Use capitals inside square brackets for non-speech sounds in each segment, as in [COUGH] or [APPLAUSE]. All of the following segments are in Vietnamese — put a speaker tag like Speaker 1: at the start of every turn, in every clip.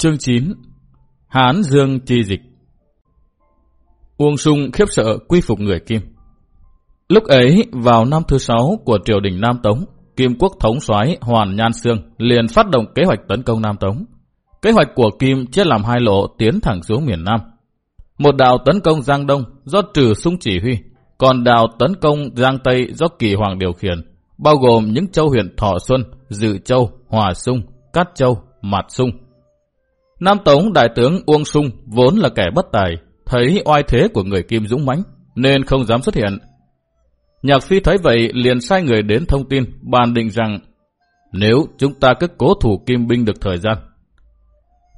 Speaker 1: Chương 9 Hán Dương chi dịch Uông Sung khiếp sợ quy phục người Kim. Lúc ấy, vào năm thứ sáu của triều đình Nam Tống, Kim quốc thống soái Hoàn Nhan Sương liền phát động kế hoạch tấn công Nam Tống. Kế hoạch của Kim chia làm hai lộ tiến thẳng xuống miền Nam. Một đạo tấn công Giang Đông do Trừ Sung chỉ huy, còn đạo tấn công Giang Tây do Kỳ Hoàng điều khiển, bao gồm những châu huyện Thọ Xuân, Dự Châu, Hòa Sung, Cát Châu, Mạt Sung. Nam Tống Đại tướng Uông Sung vốn là kẻ bất tài, thấy oai thế của người Kim dũng mãnh nên không dám xuất hiện. Nhạc Phi thấy vậy liền sai người đến thông tin, bàn định rằng nếu chúng ta cứ cố thủ Kim binh được thời gian,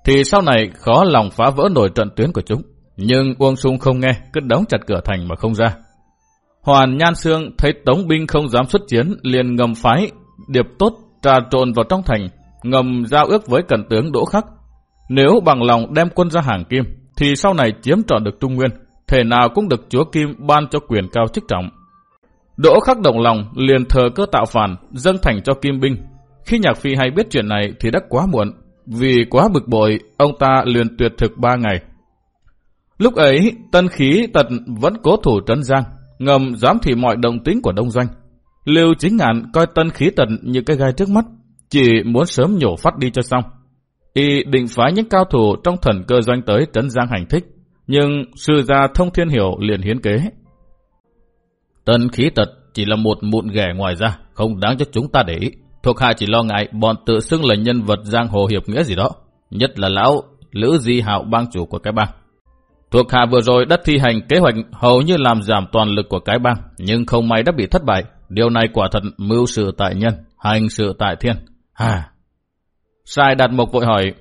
Speaker 1: thì sau này khó lòng phá vỡ nổi trận tuyến của chúng. Nhưng Uông Sung không nghe, cứ đóng chặt cửa thành mà không ra. Hoàn Nhan Sương thấy Tống binh không dám xuất chiến, liền ngầm phái, điệp tốt trà trộn vào trong thành, ngầm giao ước với cẩn tướng Đỗ Khắc. Nếu bằng lòng đem quân ra hàng Kim, thì sau này chiếm trọn được Trung Nguyên, thể nào cũng được chúa Kim ban cho quyền cao chức trọng. Đỗ khắc động lòng liền thờ cơ tạo phản, dâng thành cho Kim Binh. Khi Nhạc Phi hay biết chuyện này thì đã quá muộn, vì quá bực bội, ông ta liền tuyệt thực ba ngày. Lúc ấy, tân khí tật vẫn cố thủ trấn Giang, ngầm giám thị mọi động tính của Đông Doanh. Lưu chính ngạn coi tân khí tật như cái gai trước mắt, chỉ muốn sớm nhổ phát đi cho xong. Y định phái những cao thủ trong thần cơ doanh tới trấn Giang hành thích, nhưng sư gia thông thiên hiểu liền hiến kế. Tân khí tật chỉ là một mụn ghẻ ngoài ra, không đáng cho chúng ta để ý. Thuộc hạ chỉ lo ngại bọn tự xưng là nhân vật giang hồ hiệp nghĩa gì đó, nhất là lão Lữ Di Hạo bang chủ của cái bang. Thuộc hạ vừa rồi đã thi hành kế hoạch hầu như làm giảm toàn lực của cái bang, nhưng không may đã bị thất bại. Điều này quả thật mưu sự tại nhân, hành sự tại thiên. À. Sai đặt mộc vội hỏi,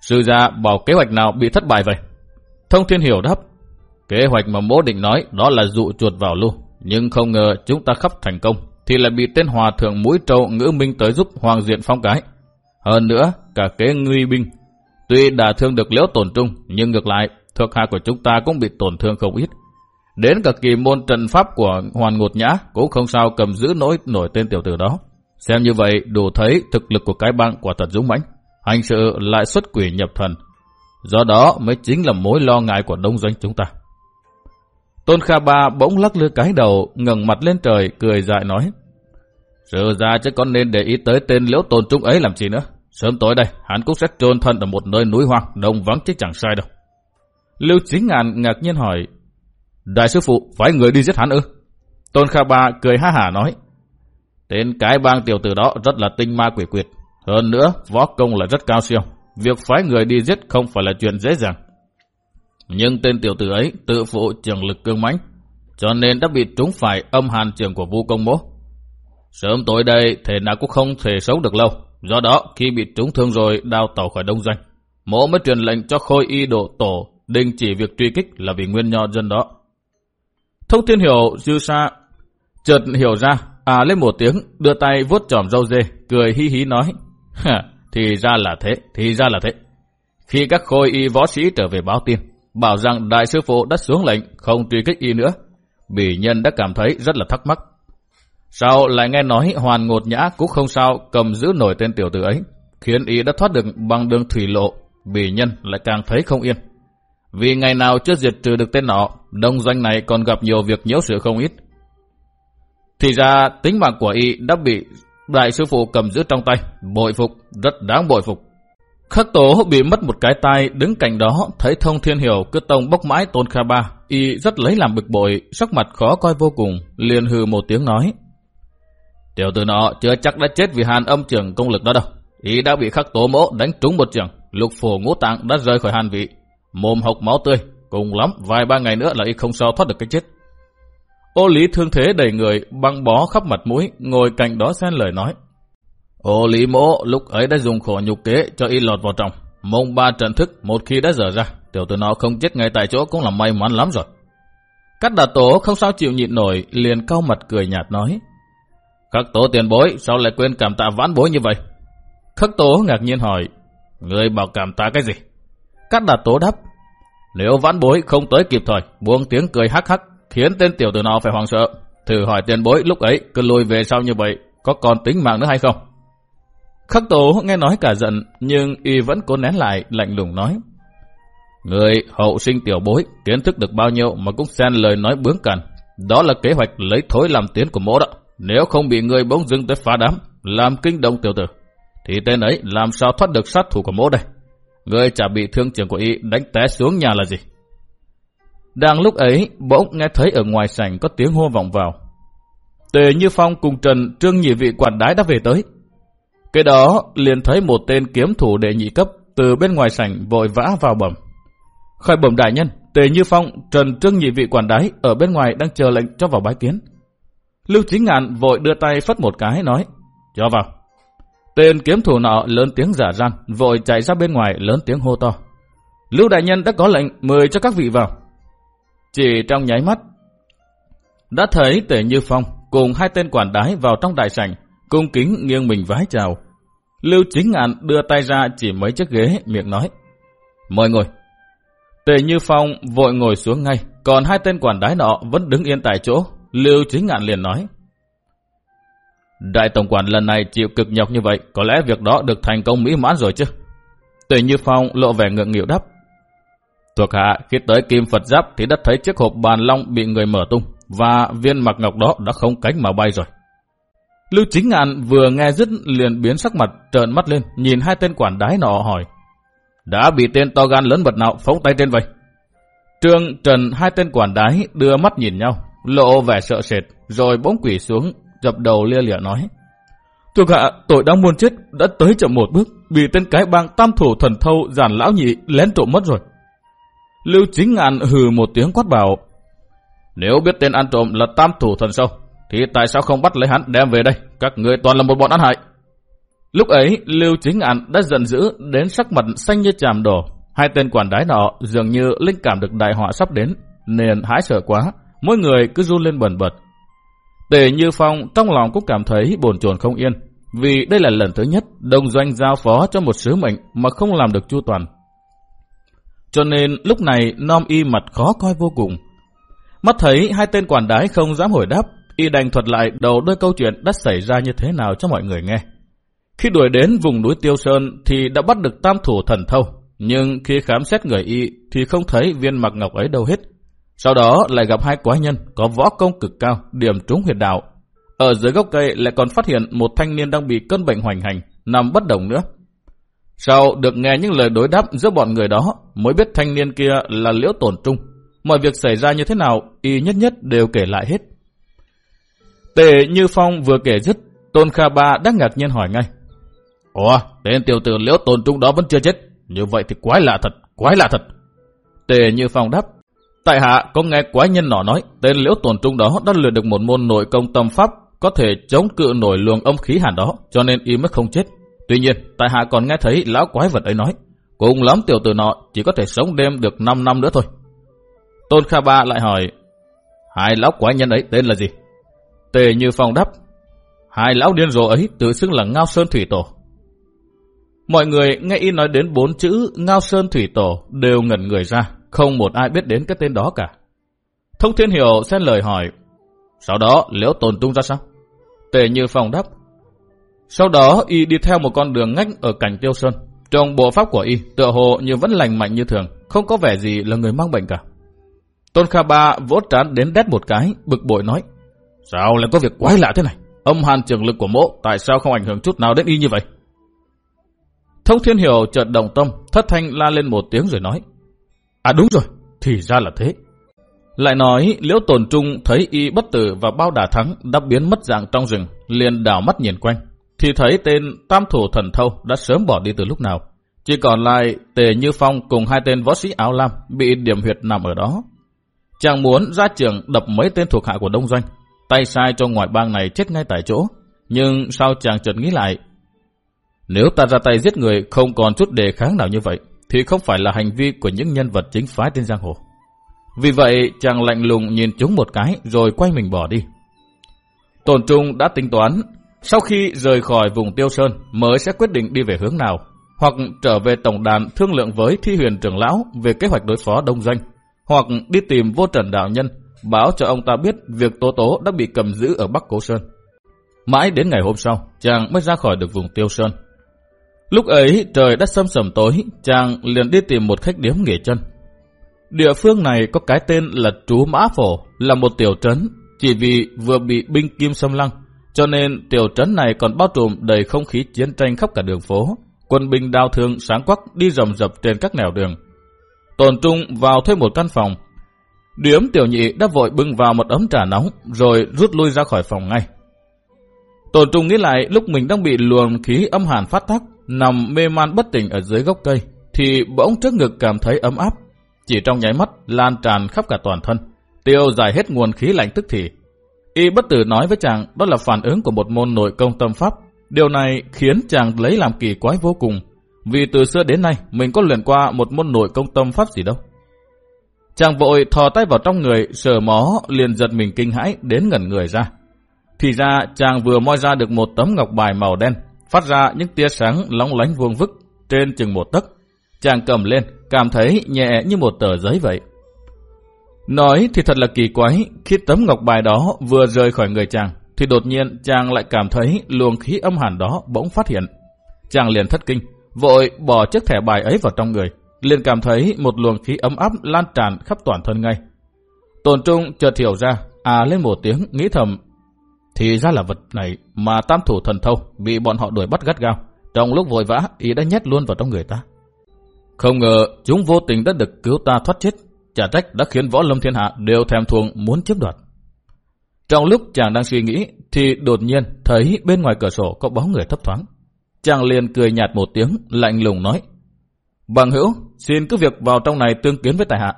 Speaker 1: Sư gia bảo kế hoạch nào bị thất bại vậy? Thông thiên hiểu đáp, kế hoạch mà mỗ định nói đó là dụ chuột vào lưu, nhưng không ngờ chúng ta khắp thành công, thì lại bị tên hòa thượng mũi trâu ngữ minh tới giúp hoàng diện phong cái. Hơn nữa, cả kế nguy binh, tuy đã thương được liễu tổn trung, nhưng ngược lại, thuộc hạ của chúng ta cũng bị tổn thương không ít. Đến cả kỳ môn trận pháp của hoàn ngột nhã cũng không sao cầm giữ nổi nổi tên tiểu tử đó. Xem như vậy đủ thấy thực lực của cái bang quả thật dũng mãnh, hành sự lại xuất quỷ nhập thần. Do đó mới chính là mối lo ngại của đông doanh chúng ta. Tôn Kha Ba bỗng lắc lư cái đầu, ngẩng mặt lên trời, cười dại nói. Sự ra chứ con nên để ý tới tên liễu tôn trung ấy làm gì nữa. Sớm tối đây, hắn cũng sẽ trôn thân ở một nơi núi hoang, đông vắng chứ chẳng sai đâu. Lưu Chính Ngàn ngạc nhiên hỏi, Đại sư phụ, phải người đi giết hắn ư? Tôn Kha Ba cười ha hả nói, Tên cái bang tiểu tử đó rất là tinh ma quỷ quyệt. Hơn nữa, võ công là rất cao siêu. Việc phái người đi giết không phải là chuyện dễ dàng. Nhưng tên tiểu tử ấy tự phụ trường lực cương mãnh, cho nên đã bị trúng phải âm hàn trường của vu công Mỗ. Sớm tối đây, thể nào cũng không thể sống được lâu. Do đó, khi bị trúng thương rồi, đào tàu khỏi đông doanh. Mỗ mới truyền lệnh cho khôi y độ tổ, đình chỉ việc truy kích là vì nguyên nho dân đó. Thông thiên hiểu dư sa, chợt hiểu ra, à lên một tiếng, đưa tay vuốt tròm râu dê, cười hí hí nói. [LAUGHS] thì ra là thế, thì ra là thế. Khi các khôi y võ sĩ trở về báo tin, bảo rằng đại sư phụ đã xuống lệnh không truy kích y nữa. Bỉ nhân đã cảm thấy rất là thắc mắc. Sau lại nghe nói hoàn ngột nhã cũng không sao cầm giữ nổi tên tiểu tử ấy, khiến y đã thoát được bằng đường thủy lộ, bỉ nhân lại càng thấy không yên. Vì ngày nào chưa diệt trừ được tên nọ, đông doanh này còn gặp nhiều việc nhiễu sự không ít. Thì ra tính mạng của y đã bị đại sư phụ cầm giữ trong tay, bội phục, rất đáng bội phục. Khắc tố bị mất một cái tay đứng cạnh đó thấy thông thiên hiểu cứ tông bốc mãi tôn kha ba. Y rất lấy làm bực bội, sắc mặt khó coi vô cùng, liền hừ một tiếng nói. Tiểu tử nọ chưa chắc đã chết vì hàn âm trường công lực đó đâu. Y đã bị khắc tố mỗ đánh trúng một trường, lục phổ ngũ tạng đã rơi khỏi hàn vị. Mồm hộc máu tươi, cùng lắm vài ba ngày nữa là y không sao thoát được cái chết. Ô lý thương thế đầy người, băng bó khắp mặt mũi, ngồi cạnh đó xen lời nói. Ô lý mỗ lúc ấy đã dùng khổ nhục kế cho y lọt vào trong. Mông ba trận thức một khi đã dở ra, tiểu tử nó không chết ngay tại chỗ cũng là may mắn lắm rồi. Cắt đà tố không sao chịu nhịn nổi, liền cau mặt cười nhạt nói. Khắc tố tiền bối, sao lại quên cảm tạ vãn bối như vậy? Khắc tố ngạc nhiên hỏi, người bảo cảm tạ cái gì? Cắt đà tố đáp, nếu vãn bối không tới kịp thời, buông tiếng cười hắc hắc, khiến tên tiểu tử nó phải hoảng sợ. Thử hỏi tiền bối lúc ấy cứ lùi về sau như vậy, có còn tính mạng nữa hay không? Khắc tổ nghe nói cả giận, nhưng y vẫn cố nén lại, lạnh lùng nói. Người hậu sinh tiểu bối, kiến thức được bao nhiêu mà cũng xen lời nói bướng cằn. Đó là kế hoạch lấy thối làm tiến của mỗ đó. Nếu không bị người bỗng dưng tới phá đám, làm kinh động tiểu tử, thì tên ấy làm sao thoát được sát thủ của mỗ đây? Người chả bị thương trưởng của y đánh té xuống nhà là gì? Đang lúc ấy, bỗng nghe thấy ở ngoài sảnh có tiếng hô vọng vào. Tề Như Phong cùng Trần Trương nhị vị quản đái đã về tới. Cái đó liền thấy một tên kiếm thủ đệ nhị cấp từ bên ngoài sảnh vội vã vào bẩm. Khởi bẩm đại nhân, Tề Như Phong, Trần Trương nhị vị quản đái ở bên ngoài đang chờ lệnh cho vào bái kiến. Lưu Chính Ngạn vội đưa tay phất một cái nói, cho vào. Tên kiếm thủ nọ lớn tiếng giả gian, vội chạy ra bên ngoài lớn tiếng hô to. Lưu đại nhân đã có lệnh mời cho các vị vào. Chỉ trong nháy mắt, đã thấy Tề Như Phong cùng hai tên quản đái vào trong đại sảnh, cung kính nghiêng mình vái chào. Lưu Chính Ngạn đưa tay ra chỉ mấy chiếc ghế, miệng nói. Mời ngồi. Tề Như Phong vội ngồi xuống ngay, còn hai tên quản đái nọ vẫn đứng yên tại chỗ. Lưu Chính Ngạn liền nói. Đại tổng quản lần này chịu cực nhọc như vậy, có lẽ việc đó được thành công mỹ mãn rồi chứ? Tề Như Phong lộ vẻ ngượng nghịu đáp. Thuộc hạ khi tới Kim Phật Giáp thì đã thấy chiếc hộp bàn long bị người mở tung và viên mặc ngọc đó đã không cánh mà bay rồi. Lưu Chính Ngạn vừa nghe dứt liền biến sắc mặt trợn mắt lên nhìn hai tên quản đái nọ hỏi đã bị tên to gan lớn bật nào phóng tay trên vậy? Trương, Trần hai tên quản đái đưa mắt nhìn nhau lộ vẻ sợ sệt rồi bỗng quỷ xuống dập đầu lia lịa nói Thuộc hạ tội đang muôn chết đã tới chậm một bước vì tên cái bang tam thủ thần thâu giản lão nhị lén trộm mất rồi. Lưu Chính Ngạn hừ một tiếng quát bảo Nếu biết tên ăn trộm là tam thủ thần sâu thì tại sao không bắt lấy hắn đem về đây? Các người toàn là một bọn ăn hại. Lúc ấy, Lưu Chính Ngạn đã giận dữ đến sắc mặt xanh như chàm đổ. Hai tên quản đái nọ dường như linh cảm được đại họa sắp đến, nên hãi sợ quá, mỗi người cứ run lên bẩn bật. Tề Như Phong trong lòng cũng cảm thấy bồn chồn không yên, vì đây là lần thứ nhất đồng doanh giao phó cho một sứ mệnh mà không làm được chu toàn. Cho nên lúc này Nom Y mặt khó coi vô cùng. Mắt thấy hai tên quản đái không dám hồi đáp, Y đành thuật lại đầu đôi câu chuyện đã xảy ra như thế nào cho mọi người nghe. Khi đuổi đến vùng núi Tiêu Sơn thì đã bắt được tam thủ thần thâu, nhưng khi khám xét người Y thì không thấy viên mặc ngọc ấy đâu hết. Sau đó lại gặp hai quái nhân có võ công cực cao, điểm trúng huyệt đạo. Ở dưới gốc cây lại còn phát hiện một thanh niên đang bị cơn bệnh hoành hành, nằm bất động nữa. Sau được nghe những lời đối đáp giữa bọn người đó mới biết thanh niên kia là liễu tổn trung. Mọi việc xảy ra như thế nào, y nhất nhất đều kể lại hết. Tề Như Phong vừa kể dứt, Tôn Kha Ba đã ngạc nhiên hỏi ngay. Ủa, tên tiểu tử liễu tổn trung đó vẫn chưa chết. Như vậy thì quái lạ thật, quái lạ thật. Tề Như Phong đáp. Tại hạ có nghe quái nhân nọ nói, tên liễu tổn trung đó đã luyện được một môn nội công tâm pháp có thể chống cự nổi luồng âm khí hàn đó, cho nên y mới không chết. Tuy nhiên, tại hạ còn nghe thấy lão quái vật ấy nói, cùng lắm tiểu tử nọ chỉ có thể sống đêm được 5 năm nữa thôi. Tôn Kha Ba lại hỏi, hai lão quái nhân ấy tên là gì? Tề Như Phong đáp, hai lão điên rồ ấy tự xưng là Ngao Sơn Thủy Tổ. Mọi người nghe y nói đến bốn chữ Ngao Sơn Thủy Tổ đều ngẩn người ra, không một ai biết đến cái tên đó cả. Thông Thiên Hiểu xen lời hỏi, sau đó liễu tồn tung ra sao? Tề Như Phong đáp, sau đó y đi theo một con đường ngách ở cảnh Tiêu Sơn. Trong bộ pháp của y, tựa hồ như vẫn lành mạnh như thường, không có vẻ gì là người mang bệnh cả. Tôn Kha Ba vỗ trán đến đét một cái, bực bội nói, sao lại có việc quái lạ thế này? Âm hàn trường lực của mỗ, tại sao không ảnh hưởng chút nào đến y như vậy? Thông Thiên Hiểu chợt đồng tâm, thất thanh la lên một tiếng rồi nói, À đúng rồi, thì ra là thế. Lại nói, Liễu Tồn Trung thấy y bất tử và bao đà thắng đã biến mất dạng trong rừng, liền đảo mắt nhìn quanh thì thấy tên tam thủ thần thâu đã sớm bỏ đi từ lúc nào. Chỉ còn lại Tề Như Phong cùng hai tên võ sĩ áo lam bị điểm huyệt nằm ở đó. Chàng muốn ra trường đập mấy tên thuộc hạ của Đông Doanh, tay sai cho ngoại bang này chết ngay tại chỗ. Nhưng sao chàng chợt nghĩ lại, nếu ta ra tay giết người không còn chút đề kháng nào như vậy, thì không phải là hành vi của những nhân vật chính phái trên giang hồ. Vì vậy, chàng lạnh lùng nhìn chúng một cái rồi quay mình bỏ đi. Tổn Trung đã tính toán sau khi rời khỏi vùng Tiêu Sơn mới sẽ quyết định đi về hướng nào, hoặc trở về tổng đàn thương lượng với thi huyền trưởng lão về kế hoạch đối phó đông doanh, hoặc đi tìm vô trần đạo nhân, báo cho ông ta biết việc Tố Tố đã bị cầm giữ ở Bắc Cố Sơn. Mãi đến ngày hôm sau, chàng mới ra khỏi được vùng Tiêu Sơn. Lúc ấy trời đã sâm sầm tối, chàng liền đi tìm một khách điếm nghỉ chân. Địa phương này có cái tên là Trú Mã Phổ, là một tiểu trấn, chỉ vì vừa bị binh kim xâm lăng, cho nên tiểu trấn này còn bao trùm đầy không khí chiến tranh khắp cả đường phố. Quân binh đao thương sáng quắc đi rầm rập trên các nẻo đường. Tồn Trung vào thuê một căn phòng. Điếm tiểu nhị đã vội bưng vào một ấm trà nóng, rồi rút lui ra khỏi phòng ngay. Tồn Trung nghĩ lại lúc mình đang bị luồng khí âm hàn phát tác, nằm mê man bất tỉnh ở dưới gốc cây, thì bỗng trước ngực cảm thấy ấm áp. Chỉ trong nháy mắt lan tràn khắp cả toàn thân, tiêu giải hết nguồn khí lạnh tức thì. Y bất tử nói với chàng đó là phản ứng của một môn nội công tâm pháp. Điều này khiến chàng lấy làm kỳ quái vô cùng, vì từ xưa đến nay mình có luyện qua một môn nội công tâm pháp gì đâu. Chàng vội thò tay vào trong người, sờ mó, liền giật mình kinh hãi đến ngẩn người ra. Thì ra chàng vừa moi ra được một tấm ngọc bài màu đen, phát ra những tia sáng lóng lánh vuông vức trên chừng một tấc. Chàng cầm lên, cảm thấy nhẹ như một tờ giấy vậy. Nói thì thật là kỳ quái, khi tấm ngọc bài đó vừa rời khỏi người chàng, thì đột nhiên chàng lại cảm thấy luồng khí âm hàn đó bỗng phát hiện. Chàng liền thất kinh, vội bỏ chiếc thẻ bài ấy vào trong người, liền cảm thấy một luồng khí ấm áp lan tràn khắp toàn thân ngay. Tồn Trung chợt hiểu ra, à lên một tiếng nghĩ thầm, thì ra là vật này mà tam thủ thần thâu bị bọn họ đuổi bắt gắt gao. Trong lúc vội vã, ý đã nhét luôn vào trong người ta. Không ngờ chúng vô tình đã được cứu ta thoát chết, Chả trách đã khiến võ lâm thiên hạ đều thèm thuồng muốn chiếm đoạt. Trong lúc chàng đang suy nghĩ, thì đột nhiên thấy bên ngoài cửa sổ có bóng người thấp thoáng. Chàng liền cười nhạt một tiếng, lạnh lùng nói. Bằng hữu, xin cứ việc vào trong này tương kiến với tài hạ.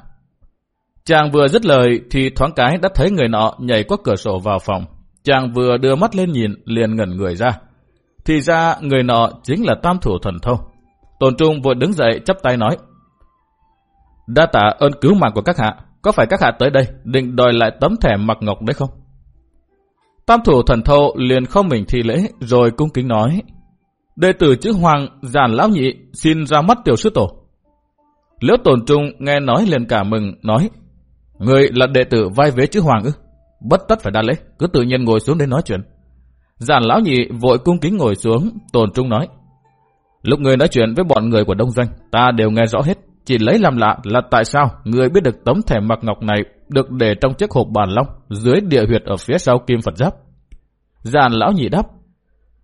Speaker 1: Chàng vừa dứt lời thì thoáng cái đã thấy người nọ nhảy qua cửa sổ vào phòng. Chàng vừa đưa mắt lên nhìn liền ngẩn người ra. Thì ra người nọ chính là tam thủ thần thâu. Tồn Trung vội đứng dậy chắp tay nói. Đa tạ ơn cứu mạng của các hạ. Có phải các hạ tới đây định đòi lại tấm thẻ mặc ngọc đấy không? Tam thủ thần thâu liền không mình thi lễ rồi cung kính nói. Đệ tử chữ Hoàng giản lão nhị xin ra mắt tiểu sư tổ. Liễu tồn trung nghe nói liền cả mừng nói. Người là đệ tử vai vế chữ Hoàng ư? Bất tất phải đa lễ, cứ tự nhiên ngồi xuống để nói chuyện. Giản lão nhị vội cung kính ngồi xuống, tồn trung nói. Lúc người nói chuyện với bọn người của đông doanh, ta đều nghe rõ hết. Chỉ lấy làm lạ là tại sao người biết được tấm thẻ mặc ngọc này được để trong chiếc hộp bàn long dưới địa huyệt ở phía sau kim Phật giáp. Giàn lão nhị đáp.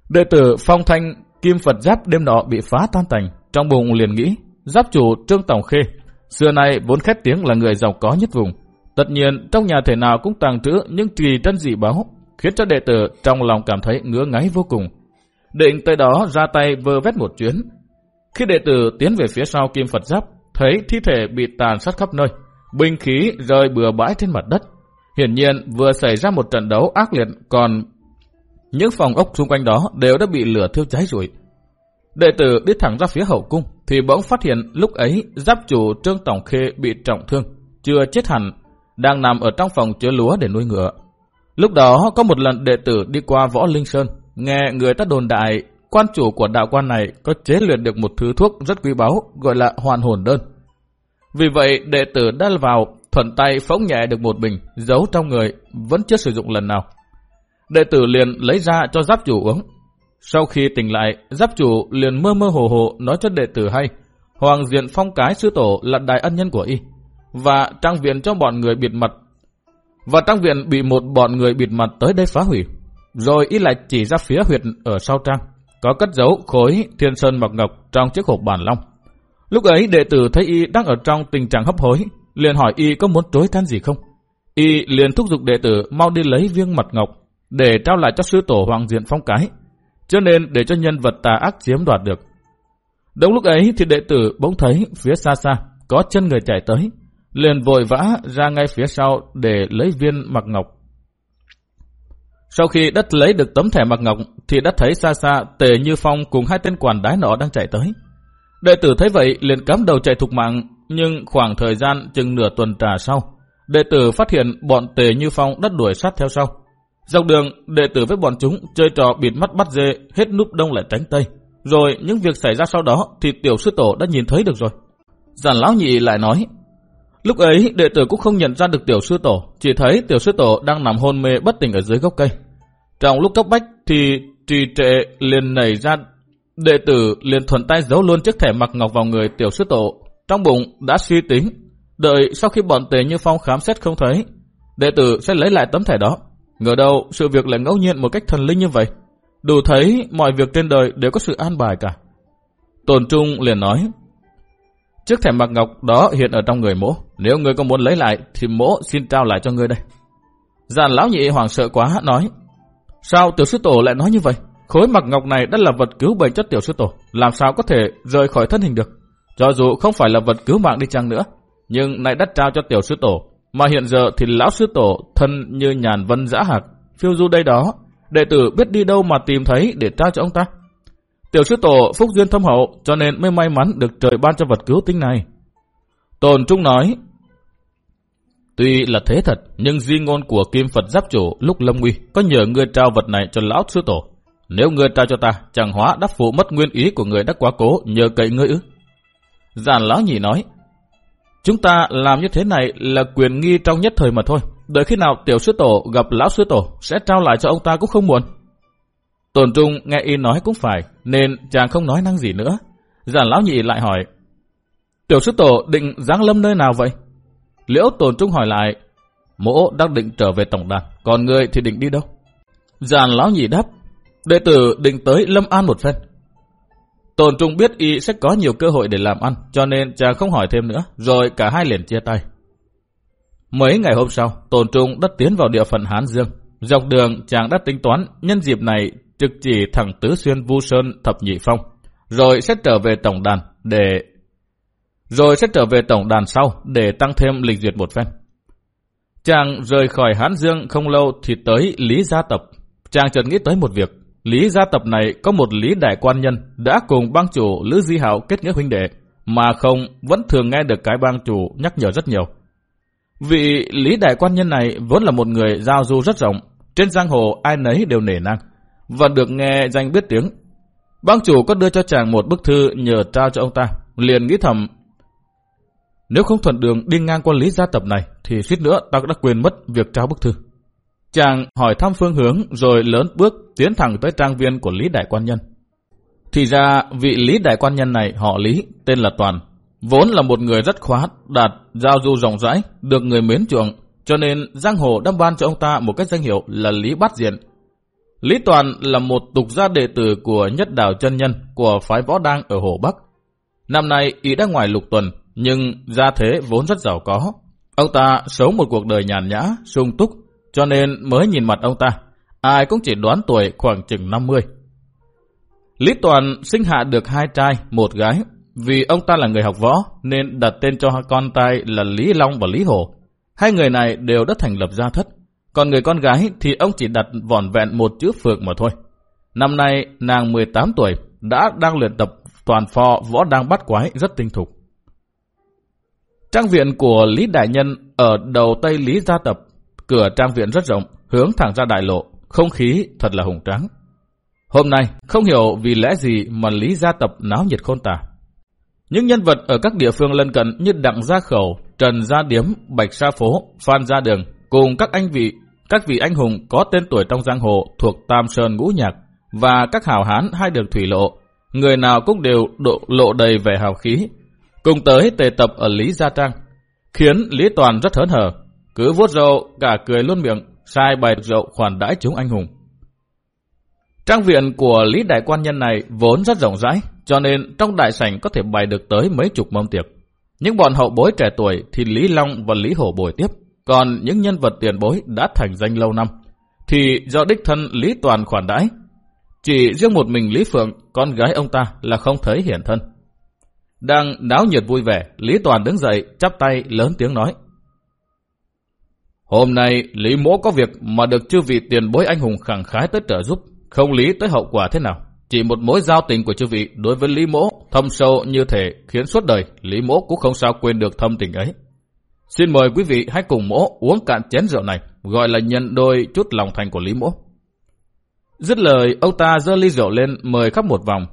Speaker 1: Đệ tử phong thanh kim Phật giáp đêm nọ bị phá tan tành. Trong bụng liền nghĩ, giáp chủ Trương tổng Khê. Xưa nay vốn khét tiếng là người giàu có nhất vùng. Tất nhiên trong nhà thể nào cũng tàng trữ những kỳ trân dị báo, khiến cho đệ tử trong lòng cảm thấy ngứa ngáy vô cùng. Định tới đó ra tay vơ vét một chuyến. Khi đệ tử tiến về phía sau kim Phật giáp, thấy thi thể bị tàn sát khắp nơi, binh khí rơi bừa bãi trên mặt đất. Hiển nhiên vừa xảy ra một trận đấu ác liệt, còn những phòng ốc xung quanh đó đều đã bị lửa thiêu cháy rồi. Đệ tử đi thẳng ra phía hậu cung, thì bỗng phát hiện lúc ấy giáp chủ Trương Tổng Khê bị trọng thương, chưa chết hẳn, đang nằm ở trong phòng chứa lúa để nuôi ngựa. Lúc đó có một lần đệ tử đi qua Võ Linh Sơn, nghe người ta đồn đại quan chủ của đạo quan này có chế luyện được một thứ thuốc rất quý báu gọi là hoàn hồn đơn. Vì vậy đệ tử đã vào thuận tay phóng nhẹ được một bình giấu trong người vẫn chưa sử dụng lần nào. Đệ tử liền lấy ra cho giáp chủ uống. Sau khi tỉnh lại, giáp chủ liền mơ mơ hồ hồ nói cho đệ tử hay Hoàng Diện Phong Cái Sư Tổ là đại ân nhân của y và trang viện cho bọn người bịt mặt và trang viện bị một bọn người bịt mặt tới đây phá hủy. Rồi y lại chỉ ra phía huyệt ở sau trang có cất giấu khối thiên sơn mộc ngọc trong chiếc hộp bản long. Lúc ấy đệ tử thấy y đang ở trong tình trạng hấp hối, liền hỏi y có muốn trối than gì không. Y liền thúc giục đệ tử mau đi lấy viên mặt ngọc để trao lại cho sư tổ hoàng diện phong cái, cho nên để cho nhân vật tà ác chiếm đoạt được. Đúng lúc ấy thì đệ tử bỗng thấy phía xa xa có chân người chạy tới, liền vội vã ra ngay phía sau để lấy viên mặt ngọc sau khi đất lấy được tấm thẻ mặc ngọc, thì đất thấy xa xa Tề Như Phong cùng hai tên quản đái nọ đang chạy tới. Đệ tử thấy vậy liền cắm đầu chạy thục mạng, nhưng khoảng thời gian chừng nửa tuần trà sau, đệ tử phát hiện bọn Tề Như Phong đất đuổi sát theo sau. Dọc đường, đệ tử với bọn chúng chơi trò bịt mắt bắt dê, hết núp đông lại tránh tây. Rồi những việc xảy ra sau đó thì tiểu sư tổ đã nhìn thấy được rồi. Giản lão nhị lại nói Lúc ấy đệ tử cũng không nhận ra được tiểu sư tổ, chỉ thấy tiểu sư tổ đang nằm hôn mê bất tỉnh ở dưới gốc cây. Trong lúc cấp bách thì trì trệ liền nảy ra Đệ tử liền thuận tay giấu luôn chiếc thẻ mặc ngọc vào người tiểu sư tổ. Trong bụng đã suy tính, đợi sau khi bọn tề như phong khám xét không thấy, đệ tử sẽ lấy lại tấm thẻ đó. Ngờ đâu sự việc lại ngẫu nhiên một cách thần linh như vậy. Đủ thấy mọi việc trên đời đều có sự an bài cả. Tồn Trung liền nói, Chiếc thẻ mặc ngọc đó hiện ở trong người mỗ. Nếu người có muốn lấy lại thì mỗ xin trao lại cho người đây. Giàn lão nhị hoàng sợ quá nói, Sao tiểu sư tổ lại nói như vậy? Khối mặc ngọc này đã là vật cứu bệnh cho tiểu sư tổ, làm sao có thể rời khỏi thân hình được? Cho dù không phải là vật cứu mạng đi chăng nữa, nhưng này đã trao cho tiểu sư tổ, mà hiện giờ thì lão sư tổ thân như nhàn vân giã hạc, phiêu du đây đó, đệ tử biết đi đâu mà tìm thấy để trao cho ông ta. Tiểu sư tổ phúc duyên thâm hậu, cho nên mới may mắn được trời ban cho vật cứu tinh này. Tôn Trung nói, Tuy là thế thật, nhưng di ngôn của Kim Phật Giáp Chủ lúc lâm nguy có nhờ ngươi trao vật này cho lão sư tổ. Nếu ngươi trao cho ta, chẳng hóa đắc phụ mất nguyên ý của người đã quá cố nhờ cậy ngươi ư. Giàn lão nhị nói, chúng ta làm như thế này là quyền nghi trong nhất thời mà thôi. Đợi khi nào tiểu sư tổ gặp lão sư tổ sẽ trao lại cho ông ta cũng không muộn. Tồn Trung nghe y nói cũng phải, nên chàng không nói năng gì nữa. Giàn lão nhị lại hỏi, tiểu sư tổ định giáng lâm nơi nào vậy? Liễu Tồn Trung hỏi lại, mỗ đang định trở về tổng đàn, còn người thì định đi đâu? Giàn lão nhị đáp, đệ tử định tới Lâm An một phen. Tồn Trung biết y sẽ có nhiều cơ hội để làm ăn, cho nên chàng không hỏi thêm nữa, rồi cả hai liền chia tay. Mấy ngày hôm sau, Tồn Trung đã tiến vào địa phận Hán Dương. Dọc đường, chàng đã tính toán nhân dịp này trực chỉ thẳng Tứ Xuyên Vu Sơn Thập Nhị Phong, rồi sẽ trở về tổng đàn để rồi sẽ trở về tổng đàn sau để tăng thêm lịch duyệt một phen. Chàng rời khỏi Hán Dương không lâu thì tới Lý Gia Tập. Chàng chợt nghĩ tới một việc. Lý Gia Tập này có một Lý Đại Quan Nhân đã cùng bang chủ Lữ Di Hạo kết nghĩa huynh đệ, mà không vẫn thường nghe được cái bang chủ nhắc nhở rất nhiều. Vị Lý Đại Quan Nhân này vốn là một người giao du rất rộng, trên giang hồ ai nấy đều nể năng và được nghe danh biết tiếng. Bang chủ có đưa cho chàng một bức thư nhờ trao cho ông ta, liền nghĩ thầm nếu không thuận đường đi ngang qua lý gia tập này, thì suýt nữa ta đã quên mất việc trao bức thư. Chàng hỏi thăm phương hướng rồi lớn bước tiến thẳng tới trang viên của Lý Đại Quan Nhân. Thì ra vị Lý Đại Quan Nhân này họ Lý, tên là Toàn. Vốn là một người rất khoát, đạt, giao du rộng rãi, được người mến chuộng, cho nên giang hồ đã ban cho ông ta một cái danh hiệu là Lý Bát Diện. Lý Toàn là một tục gia đệ tử của nhất đạo chân nhân của phái võ đang ở Hồ Bắc. Năm nay, ý đã ngoài lục tuần, nhưng gia thế vốn rất giàu có. Ông ta sống một cuộc đời nhàn nhã, sung túc, cho nên mới nhìn mặt ông ta, ai cũng chỉ đoán tuổi khoảng chừng 50. Lý Toàn sinh hạ được hai trai, một gái. Vì ông ta là người học võ, nên đặt tên cho con trai là Lý Long và Lý Hổ. Hai người này đều đã thành lập gia thất. Còn người con gái thì ông chỉ đặt vỏn vẹn một chữ Phượng mà thôi. Năm nay nàng 18 tuổi, đã đang luyện tập toàn phò võ đang bắt quái rất tinh thục. Trang viện của Lý Đại Nhân ở đầu Tây Lý Gia Tập, cửa trang viện rất rộng, hướng thẳng ra đại lộ, không khí thật là hùng tráng. Hôm nay, không hiểu vì lẽ gì mà Lý Gia Tập náo nhiệt khôn tả. Những nhân vật ở các địa phương lân cận như Đặng Gia Khẩu, Trần Gia Điếm, Bạch Sa Phố, Phan Gia Đường, cùng các anh vị, các vị anh hùng có tên tuổi trong giang hồ thuộc Tam Sơn Ngũ Nhạc và các hào hán hai đường thủy lộ, người nào cũng đều độ lộ đầy vẻ hào khí, cùng tới tề tập ở Lý Gia Trang, khiến Lý Toàn rất hớn hở, cứ vuốt râu cả cười luôn miệng, sai bài rượu khoản đãi chúng anh hùng. Trang viện của Lý Đại Quan Nhân này vốn rất rộng rãi, cho nên trong đại sảnh có thể bày được tới mấy chục mâm tiệc. Những bọn hậu bối trẻ tuổi thì Lý Long và Lý Hổ bồi tiếp, còn những nhân vật tiền bối đã thành danh lâu năm, thì do đích thân Lý Toàn khoản đãi. Chỉ riêng một mình Lý Phượng, con gái ông ta là không thấy hiển thân. Đang náo nhiệt vui vẻ, Lý Toàn đứng dậy, chắp tay lớn tiếng nói. Hôm nay Lý Mỗ có việc mà được chư vị tiền bối anh hùng khẳng khái tới trợ giúp, không lý tới hậu quả thế nào. Chỉ một mối giao tình của chư vị đối với Lý Mỗ thâm sâu như thể khiến suốt đời Lý Mỗ cũng không sao quên được thâm tình ấy. Xin mời quý vị hãy cùng Mỗ uống cạn chén rượu này, gọi là nhân đôi chút lòng thành của Lý Mỗ. Dứt lời, ông ta dơ ly rượu lên mời khắp một vòng,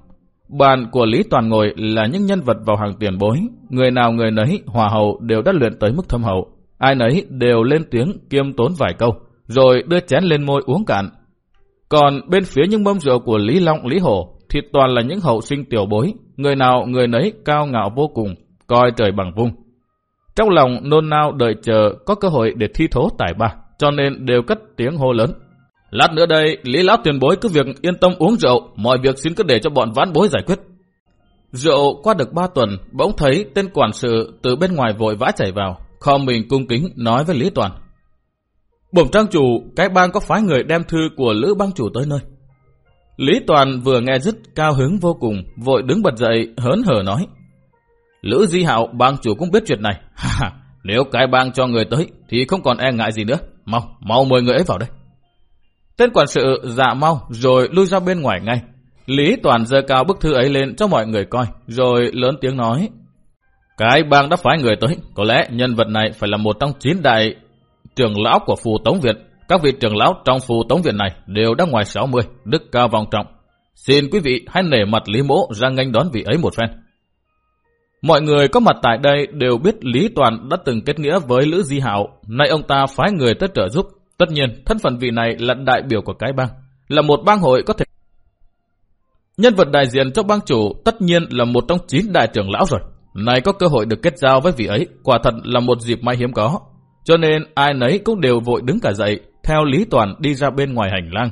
Speaker 1: Bàn của Lý Toàn ngồi là những nhân vật vào hàng tiền bối, người nào người nấy hòa hậu đều đã luyện tới mức thâm hậu. Ai nấy đều lên tiếng kiêm tốn vài câu, rồi đưa chén lên môi uống cạn. Còn bên phía những mâm rượu của Lý Long, Lý Hổ thì toàn là những hậu sinh tiểu bối, người nào người nấy cao ngạo vô cùng, coi trời bằng vung. Trong lòng nôn nao đợi chờ có cơ hội để thi thố tài ba, cho nên đều cất tiếng hô lớn. Lát nữa đây, Lý Lão tuyên bối cứ việc yên tâm uống rượu, mọi việc xin cứ để cho bọn ván bối giải quyết. Rượu qua được ba tuần, bỗng thấy tên quản sự từ bên ngoài vội vã chạy vào, kho mình cung kính nói với Lý Toàn. Bổng trang chủ, cái bang có phái người đem thư của Lữ bang chủ tới nơi. Lý Toàn vừa nghe dứt cao hứng vô cùng, vội đứng bật dậy, hớn hở nói. Lữ Di Hạo, bang chủ cũng biết chuyện này. Nếu cái bang cho người tới, thì không còn e ngại gì nữa. Mau, mau mời người ấy vào đây. Tên quản sự dạ mau, rồi lui ra bên ngoài ngay. Lý Toàn giơ cao bức thư ấy lên cho mọi người coi, rồi lớn tiếng nói. Cái bang đã phái người tới, có lẽ nhân vật này phải là một trong chín đại trưởng lão của phù Tống Việt. Các vị trưởng lão trong phù Tống Việt này đều đã ngoài 60, đức cao vòng trọng. Xin quý vị hãy nể mặt Lý Mỗ ra nghênh đón vị ấy một phen. Mọi người có mặt tại đây đều biết Lý Toàn đã từng kết nghĩa với Lữ Di Hạo, nay ông ta phái người tới trợ giúp. Tất nhiên, thân phận vị này là đại biểu của cái bang, là một bang hội có thể... Nhân vật đại diện cho bang chủ tất nhiên là một trong chín đại trưởng lão rồi. Này có cơ hội được kết giao với vị ấy, quả thật là một dịp may hiếm có. Cho nên ai nấy cũng đều vội đứng cả dậy, theo Lý Toàn đi ra bên ngoài hành lang.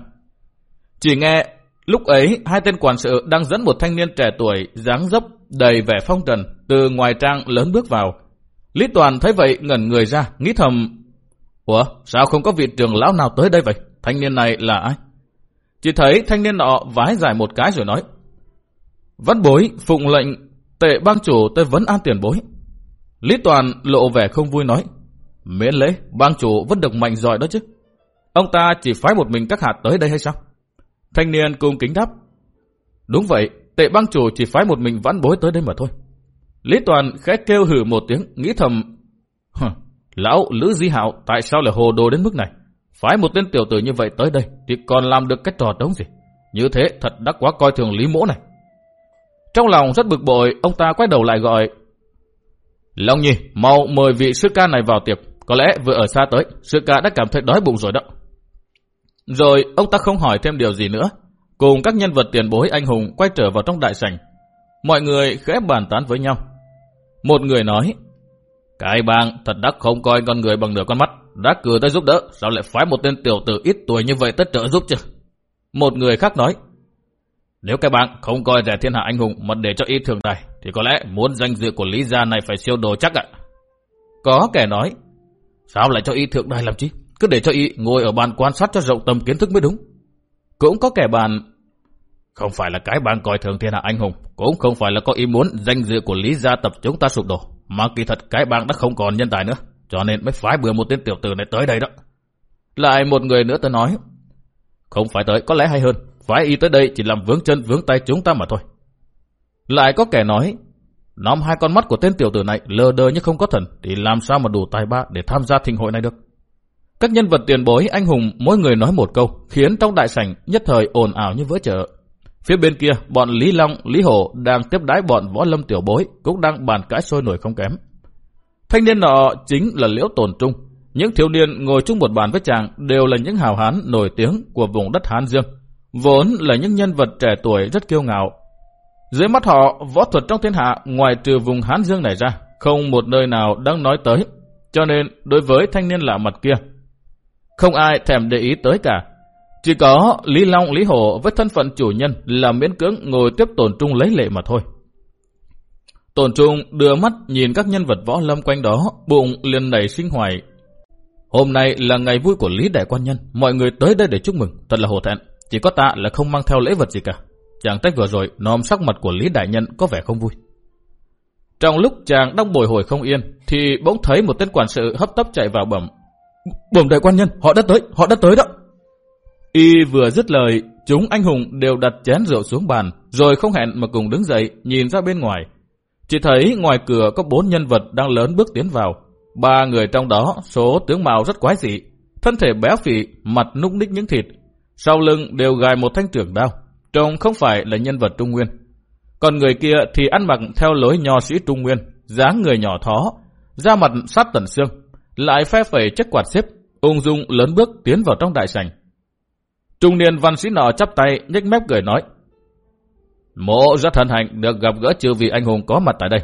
Speaker 1: Chỉ nghe, lúc ấy hai tên quản sự đang dẫn một thanh niên trẻ tuổi, dáng dấp, đầy vẻ phong trần, từ ngoài trang lớn bước vào. Lý Toàn thấy vậy ngẩn người ra, nghĩ thầm, Ủa, sao không có vị trưởng lão nào tới đây vậy? Thanh niên này là ai? Chỉ thấy thanh niên nọ vái dài một cái rồi nói, vất bối, phụng lệnh, tệ bang chủ tới vẫn an tiền bối. Lý Toàn lộ vẻ không vui nói, Miễn lễ, bang chủ vẫn được mạnh giỏi đó chứ. Ông ta chỉ phái một mình các hạt tới đây hay sao? Thanh niên cung kính đáp. Đúng vậy, tệ bang chủ chỉ phái một mình vãn bối tới đây mà thôi. Lý Toàn khẽ kêu hử một tiếng, nghĩ thầm. Lão Lữ Di Hạo tại sao lại hồ đồ đến mức này? Phái một tên tiểu tử như vậy tới đây thì còn làm được cái trò đống gì? Như thế thật đã quá coi thường Lý Mỗ này. Trong lòng rất bực bội, ông ta quay đầu lại gọi. Long Nhi, mau mời vị sư ca này vào tiệc. Có lẽ vừa ở xa tới, sư ca đã cảm thấy đói bụng rồi đó. Rồi ông ta không hỏi thêm điều gì nữa. Cùng các nhân vật tiền bối anh hùng quay trở vào trong đại sảnh. Mọi người khẽ bàn tán với nhau. Một người nói, cái bang thật đắc không coi con người bằng nửa con mắt. Đã cử tới giúp đỡ, sao lại phái một tên tiểu tử ít tuổi như vậy tới trợ giúp chứ? Một người khác nói, nếu cái bang không coi rẻ thiên hạ anh hùng mà để cho y thường tài, thì có lẽ muốn danh dự của Lý Gia này phải siêu đồ chắc ạ. Có kẻ nói, Sao lại cho y thượng đài làm chi? Cứ để cho y ngồi ở bàn quan sát cho rộng tầm kiến thức mới đúng. Cũng có kẻ bàn không phải là cái bàn coi thường thiên hạ anh hùng, cũng không phải là có ý muốn danh dự của Lý gia tập chúng ta sụp đổ, mà kỳ thật cái bang đã không còn nhân tài nữa, cho nên mới phái bừa một tên tiểu tử này tới đây đó. Lại một người nữa tới nói, không phải tới có lẽ hay hơn, phái y tới đây chỉ làm vướng chân vướng tay chúng ta mà thôi. Lại có kẻ nói, Nóm hai con mắt của tên tiểu tử này lờ đờ như không có thần thì làm sao mà đủ tài ba để tham gia thịnh hội này được. Các nhân vật tiền bối anh hùng mỗi người nói một câu khiến trong đại sảnh nhất thời ồn ào như vỡ chợ. Phía bên kia bọn Lý Long, Lý Hổ đang tiếp đái bọn võ lâm tiểu bối cũng đang bàn cãi sôi nổi không kém. Thanh niên nọ chính là Liễu Tồn Trung. Những thiếu niên ngồi chung một bàn với chàng đều là những hào hán nổi tiếng của vùng đất Hán Dương. Vốn là những nhân vật trẻ tuổi rất kiêu ngạo, dưới mắt họ, võ thuật trong thiên hạ ngoài trừ vùng Hán Dương này ra, không một nơi nào đang nói tới. Cho nên, đối với thanh niên lạ mặt kia, không ai thèm để ý tới cả. Chỉ có Lý Long, Lý Hổ với thân phận chủ nhân là miễn cưỡng ngồi tiếp tổn trung lấy lệ mà thôi. Tổn trung đưa mắt nhìn các nhân vật võ lâm quanh đó, bụng liền nảy sinh hoài. Hôm nay là ngày vui của Lý Đại Quan Nhân, mọi người tới đây để chúc mừng, thật là hổ thẹn. Chỉ có ta là không mang theo lễ vật gì cả. Chàng trách vừa rồi, nòm sắc mặt của Lý Đại Nhân có vẻ không vui. Trong lúc chàng đang bồi hồi không yên, thì bỗng thấy một tên quản sự hấp tấp chạy vào bẩm. Bẩm đại quan nhân, họ đã tới, họ đã tới đó. Y vừa dứt lời, chúng anh hùng đều đặt chén rượu xuống bàn, rồi không hẹn mà cùng đứng dậy, nhìn ra bên ngoài. Chỉ thấy ngoài cửa có bốn nhân vật đang lớn bước tiến vào. Ba người trong đó, số tướng mạo rất quái dị, thân thể béo phì, mặt núc ních những thịt. Sau lưng đều gài một thanh trưởng đao trông không phải là nhân vật Trung Nguyên. Còn người kia thì ăn mặc theo lối nho sĩ Trung Nguyên, dáng người nhỏ thó, da mặt sát tần xương, lại phe phẩy chất quạt xếp, ung dung lớn bước tiến vào trong đại sảnh. Trung niên văn sĩ nọ chắp tay, nhếch mép cười nói, Mộ rất hân hạnh được gặp gỡ chư vị anh hùng có mặt tại đây.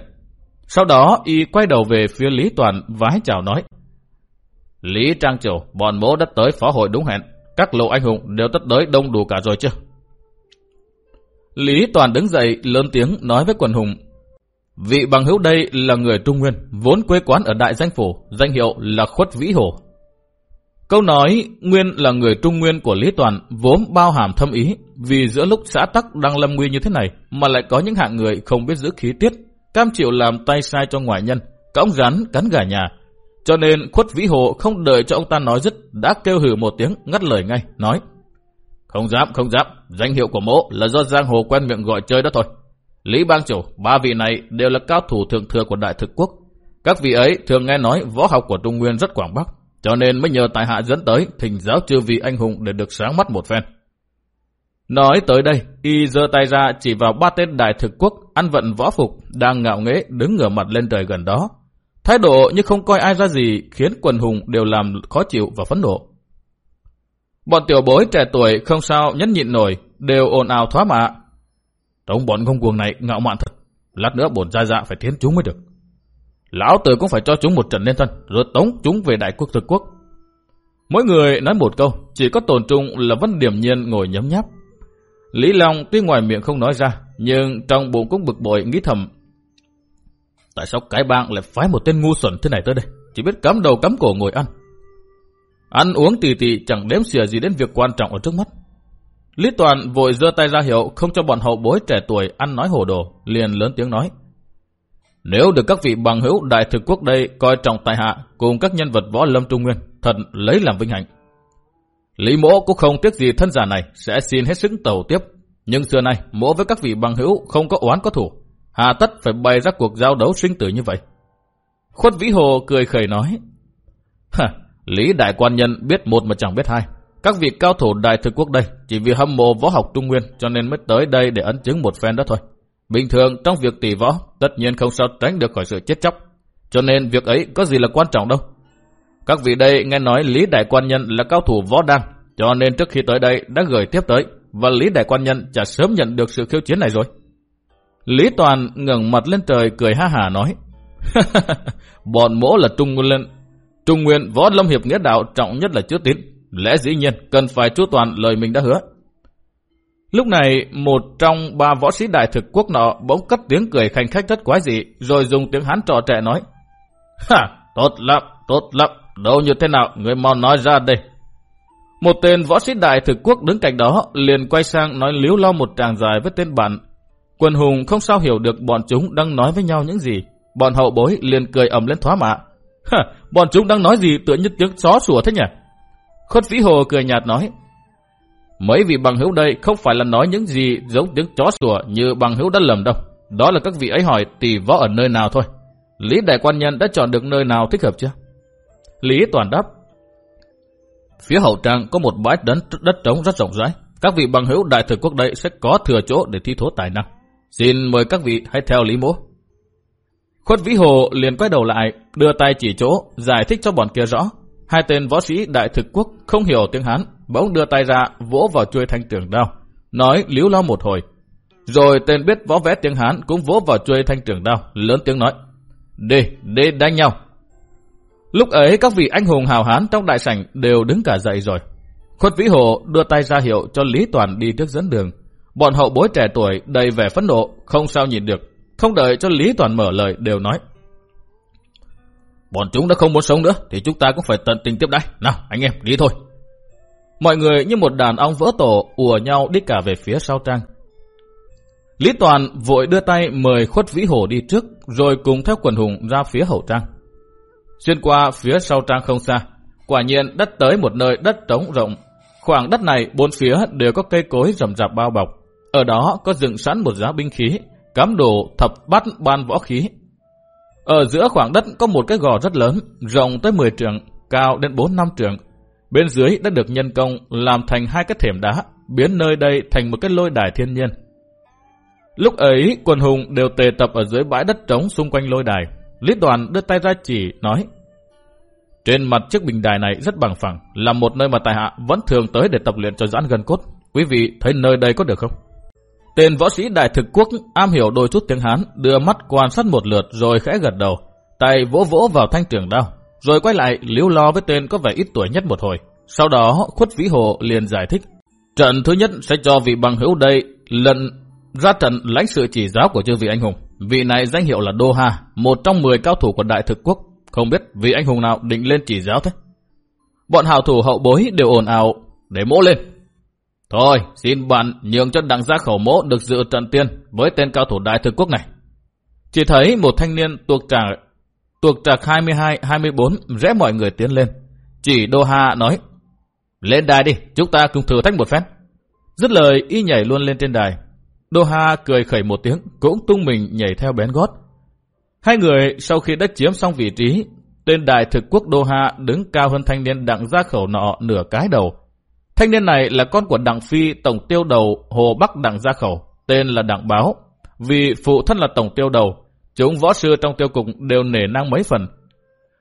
Speaker 1: Sau đó, y quay đầu về phía Lý Toàn vái chào nói. Lý Trang Triều, bọn mỗ đã tới phó hội đúng hẹn. Các lộ anh hùng đều tất tới đông đủ cả rồi chưa? Lý Toàn đứng dậy lớn tiếng nói với quần hùng. Vị bằng hữu đây là người Trung Nguyên, vốn quê quán ở Đại Danh Phủ, danh hiệu là Khuất Vĩ Hồ. Câu nói Nguyên là người Trung Nguyên của Lý Toàn vốn bao hàm thâm ý, vì giữa lúc xã tắc đang lâm nguy như thế này mà lại có những hạng người không biết giữ khí tiết, cam chịu làm tay sai cho ngoại nhân, cõng rắn cắn gà nhà. Cho nên Khuất Vĩ Hồ không đợi cho ông ta nói dứt, đã kêu hử một tiếng ngắt lời ngay, nói Không dám, không dám, danh hiệu của mỗ là do giang hồ quen miệng gọi chơi đó thôi. Lý Bang Chủ, ba vị này đều là cao thủ thượng thừa của Đại Thực Quốc. Các vị ấy thường nghe nói võ học của Trung Nguyên rất quảng bắc, cho nên mới nhờ tài hạ dẫn tới thỉnh giáo chư vị anh hùng để được sáng mắt một phen. Nói tới đây, y giơ tay ra chỉ vào ba tên đại thực quốc ăn vận võ phục đang ngạo nghễ đứng ngửa mặt lên trời gần đó. Thái độ như không coi ai ra gì khiến quần hùng đều làm khó chịu và phẫn nộ. Bọn tiểu bối trẻ tuổi không sao nhẫn nhịn nổi, đều ồn ào thoá mạ. Trong bọn công cuồng này ngạo mạn thật, lát nữa bổn gia dạ phải tiến chúng mới được. Lão tử cũng phải cho chúng một trận lên thân, rồi tống chúng về đại quốc thực quốc. Mỗi người nói một câu, chỉ có tồn trung là vẫn điểm nhiên ngồi nhấm nháp. Lý Long tuy ngoài miệng không nói ra, nhưng trong bụng cũng bực bội nghĩ thầm. Tại sao cái bang lại phái một tên ngu xuẩn thế này tới đây, chỉ biết cắm đầu cắm cổ ngồi ăn. Ăn uống tì tì chẳng đếm xỉa gì đến việc quan trọng ở trước mắt. Lý Toàn vội giơ tay ra hiệu không cho bọn hậu bối trẻ tuổi ăn nói hồ đồ, liền lớn tiếng nói. Nếu được các vị bằng hữu đại thực quốc đây coi trọng tài hạ cùng các nhân vật võ lâm trung nguyên, thật lấy làm vinh hạnh. Lý mỗ cũng không tiếc gì thân giả này sẽ xin hết sức tàu tiếp. Nhưng xưa nay, mỗ với các vị bằng hữu không có oán có thủ. Hà tất phải bày ra cuộc giao đấu sinh tử như vậy. Khuất Vĩ Hồ cười khẩy nói. Hả, Lý Đại Quan Nhân biết một mà chẳng biết hai. Các vị cao thủ đại thực quốc đây chỉ vì hâm mộ võ học Trung Nguyên cho nên mới tới đây để ấn chứng một phen đó thôi. Bình thường trong việc tỷ võ, tất nhiên không sao tránh được khỏi sự chết chóc. Cho nên việc ấy có gì là quan trọng đâu. Các vị đây nghe nói Lý Đại Quan Nhân là cao thủ võ đăng, cho nên trước khi tới đây đã gửi tiếp tới, và Lý Đại Quan Nhân chả sớm nhận được sự khiêu chiến này rồi. Lý Toàn ngẩng mặt lên trời cười ha hà nói, bọn mỗ là Trung Nguyên Trung Nguyên võ lâm hiệp nghĩa đạo trọng nhất là chứa tín, lẽ dĩ nhiên cần phải chú toàn lời mình đã hứa. Lúc này, một trong ba võ sĩ đại thực quốc nọ bỗng cất tiếng cười khanh khách rất quái dị, rồi dùng tiếng hán trò trẻ nói. Ha, tốt lắm, tốt lắm, đâu như thế nào, người mau nói ra đây. Một tên võ sĩ đại thực quốc đứng cạnh đó, liền quay sang nói liếu lo một tràng dài với tên bạn. Quân hùng không sao hiểu được bọn chúng đang nói với nhau những gì. Bọn hậu bối liền cười ầm lên thoá mạ. Ha, bọn chúng đang nói gì tựa như tiếng chó sủa thế nhỉ? Khuất Vĩ Hồ cười nhạt nói. Mấy vị bằng hữu đây không phải là nói những gì giống tiếng chó sủa như bằng hữu đã lầm đâu. Đó là các vị ấy hỏi tỷ võ ở nơi nào thôi. Lý Đại Quan Nhân đã chọn được nơi nào thích hợp chưa? Lý Toàn đáp. Phía hậu trang có một bãi đất, đất trống rất rộng rãi. Các vị bằng hữu đại thực quốc đây sẽ có thừa chỗ để thi thố tài năng. Xin mời các vị hãy theo Lý Mỗ. Khuất Vĩ Hồ liền quay đầu lại, đưa tay chỉ chỗ, giải thích cho bọn kia rõ. Hai tên võ sĩ đại thực quốc không hiểu tiếng Hán, bỗng đưa tay ra vỗ vào chuôi thanh trường đao, nói liếu lo một hồi. Rồi tên biết võ vẽ tiếng Hán cũng vỗ vào chuôi thanh trường đao, lớn tiếng nói. Đi, đi đánh nhau. Lúc ấy các vị anh hùng hào hán trong đại sảnh đều đứng cả dậy rồi. Khuất Vĩ Hồ đưa tay ra hiệu cho Lý Toàn đi trước dẫn đường. Bọn hậu bối trẻ tuổi đầy vẻ phẫn nộ, không sao nhìn được. Không đợi cho Lý Toàn mở lời đều nói. Bọn chúng đã không muốn sống nữa thì chúng ta cũng phải tận tình tiếp đãi. Nào anh em đi thôi. Mọi người như một đàn ong vỡ tổ ùa nhau đi cả về phía sau trang. Lý Toàn vội đưa tay mời khuất vĩ hổ đi trước rồi cùng theo quần hùng ra phía hậu trang. Xuyên qua phía sau trang không xa, quả nhiên đất tới một nơi đất trống rộng. Khoảng đất này bốn phía đều có cây cối rầm rạp bao bọc. Ở đó có dựng sẵn một giá binh khí, cắm đồ thập bát ban võ khí. Ở giữa khoảng đất có một cái gò rất lớn, rộng tới 10 trường, cao đến 4 năm trường. Bên dưới đã được nhân công làm thành hai cái thềm đá, biến nơi đây thành một cái lôi đài thiên nhiên. Lúc ấy, quần hùng đều tề tập ở dưới bãi đất trống xung quanh lôi đài. Lý đoàn đưa tay ra chỉ, nói Trên mặt chiếc bình đài này rất bằng phẳng, là một nơi mà tài hạ vẫn thường tới để tập luyện cho giãn gần cốt. Quý vị thấy nơi đây có được không? Tên võ sĩ đại thực quốc am hiểu đôi chút tiếng Hán, đưa mắt quan sát một lượt rồi khẽ gật đầu, tay vỗ vỗ vào thanh trường đao, rồi quay lại liếu lo với tên có vẻ ít tuổi nhất một hồi. Sau đó khuất vĩ hồ liền giải thích, trận thứ nhất sẽ cho vị bằng hữu đây lần ra trận lãnh sự chỉ giáo của chư vị anh hùng. Vị này danh hiệu là Đô Hà, một trong 10 cao thủ của đại thực quốc. Không biết vị anh hùng nào định lên chỉ giáo thế? Bọn hào thủ hậu bối đều ồn ào để mỗ lên. Thôi, xin bạn nhường cho đặng gia khẩu mỗ được dự trận tiên với tên cao thủ đại thực quốc này. Chỉ thấy một thanh niên tuộc trạc, tuộc trạc 22-24 rẽ mọi người tiến lên. Chỉ Đô Hà nói, lên đài đi, chúng ta cùng thử thách một phen. Dứt lời, y nhảy luôn lên trên đài. Đô Hà cười khẩy một tiếng, cũng tung mình nhảy theo bén gót. Hai người sau khi đã chiếm xong vị trí, tên đài thực quốc Đô Hà đứng cao hơn thanh niên đặng gia khẩu nọ nửa cái đầu. Thanh niên này là con của đặng phi tổng tiêu đầu Hồ Bắc đặng gia khẩu, tên là đặng báo. Vì phụ thân là tổng tiêu đầu, chúng võ sư trong tiêu cục đều nể năng mấy phần.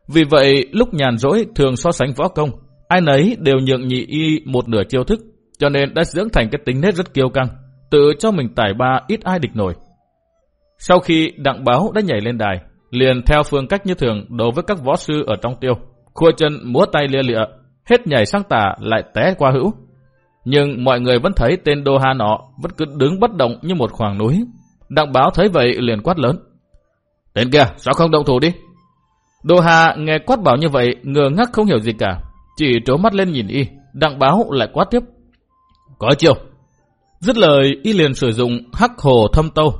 Speaker 1: Vì vậy, lúc nhàn rỗi thường so sánh võ công, ai nấy đều nhượng nhị y một nửa chiêu thức, cho nên đã dưỡng thành cái tính nết rất kiêu căng tự cho mình tài ba ít ai địch nổi. Sau khi đặng báo đã nhảy lên đài, liền theo phương cách như thường đối với các võ sư ở trong tiêu, khua chân múa tay lia lịa, hết nhảy sang tả lại té qua hữu. Nhưng mọi người vẫn thấy tên Đô Ha nọ vẫn cứ đứng bất động như một khoảng núi. Đặng báo thấy vậy liền quát lớn. Tên kia, sao không động thủ đi? Đô Hà nghe quát bảo như vậy, ngờ ngác không hiểu gì cả. Chỉ trố mắt lên nhìn y, đặng báo lại quát tiếp. Có chiều, Dứt lời, y liền sử dụng hắc hồ thâm tâu.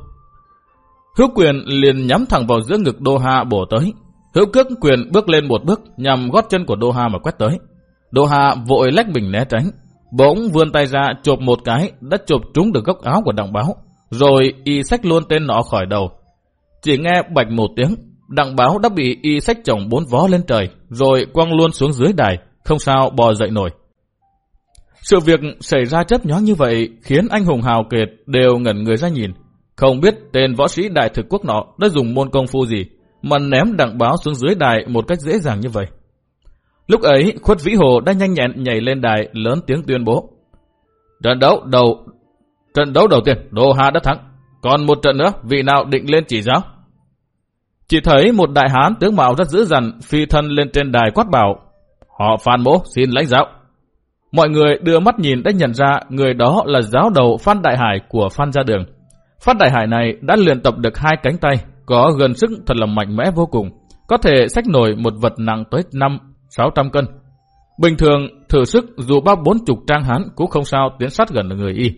Speaker 1: Hữu quyền liền nhắm thẳng vào giữa ngực Đô Hà bổ tới. Hữu cước quyền bước lên một bước nhằm gót chân của Đô Hà mà quét tới. Đô Hà vội lách mình né tránh. Bỗng vươn tay ra chộp một cái đã chộp trúng được góc áo của đặng báo. Rồi y xách luôn tên nọ khỏi đầu. Chỉ nghe bạch một tiếng, đặng báo đã bị y sách chồng bốn vó lên trời, rồi quăng luôn xuống dưới đài, không sao bò dậy nổi. Sự việc xảy ra chấp nhoáng như vậy khiến anh hùng hào kiệt đều ngẩn người ra nhìn. Không biết tên võ sĩ đại thực quốc nọ đã dùng môn công phu gì mà ném đặng báo xuống dưới đài một cách dễ dàng như vậy. Lúc ấy, khuất vĩ hồ đã nhanh nhẹn nhảy lên đài lớn tiếng tuyên bố. Trận đấu đầu trận đấu đầu tiên, Đô Hà đã thắng. Còn một trận nữa, vị nào định lên chỉ giáo? Chỉ thấy một đại hán tướng mạo rất dữ dằn phi thân lên trên đài quát bảo. Họ phan bố xin lãnh giáo. Mọi người đưa mắt nhìn đã nhận ra người đó là giáo đầu Phan Đại Hải của Phan Gia Đường. Phan Đại Hải này đã luyện tập được hai cánh tay, có gần sức thật là mạnh mẽ vô cùng, có thể xách nổi một vật nặng tới 5-600 cân. Bình thường, thử sức dù ba bốn chục trang hán cũng không sao tiến sát gần được người y.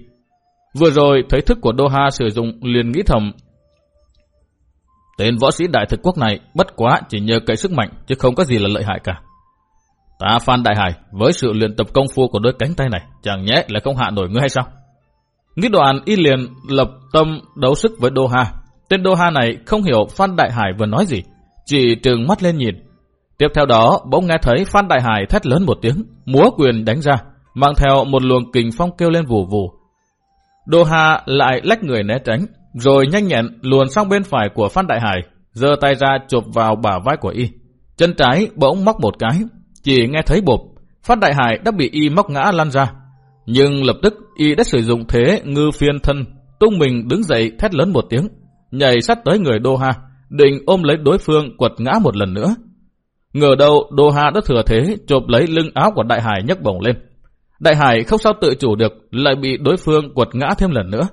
Speaker 1: Vừa rồi, thấy thức của Doha sử dụng liền nghĩ thầm. Tên võ sĩ đại thực quốc này bất quá chỉ nhờ cậy sức mạnh chứ không có gì là lợi hại cả. Ta Phan Đại Hải, với sự luyện tập công phu của đôi cánh tay này, chẳng nhẽ là không hạ nổi ngươi hay sao? Nghĩ đoạn y liền lập tâm đấu sức với Doha Tên Doha này không hiểu Phan Đại Hải vừa nói gì, chỉ trừng mắt lên nhìn. Tiếp theo đó, bỗng nghe thấy Phan Đại Hải thét lớn một tiếng, múa quyền đánh ra, mang theo một luồng kình phong kêu lên vù vù. Đô Ha lại lách người né tránh, rồi nhanh nhẹn luồn sang bên phải của Phan Đại Hải, giơ tay ra chụp vào bả vai của y. Chân trái bỗng móc một cái, chỉ nghe thấy bộp, Phan Đại Hải đã bị y móc ngã lăn ra. Nhưng lập tức y đã sử dụng thế ngư phiên thân, tung mình đứng dậy thét lớn một tiếng, nhảy sát tới người Đô Ha, định ôm lấy đối phương quật ngã một lần nữa. Ngờ đâu Đô Ha đã thừa thế chộp lấy lưng áo của Đại Hải nhấc bổng lên. Đại Hải không sao tự chủ được, lại bị đối phương quật ngã thêm lần nữa.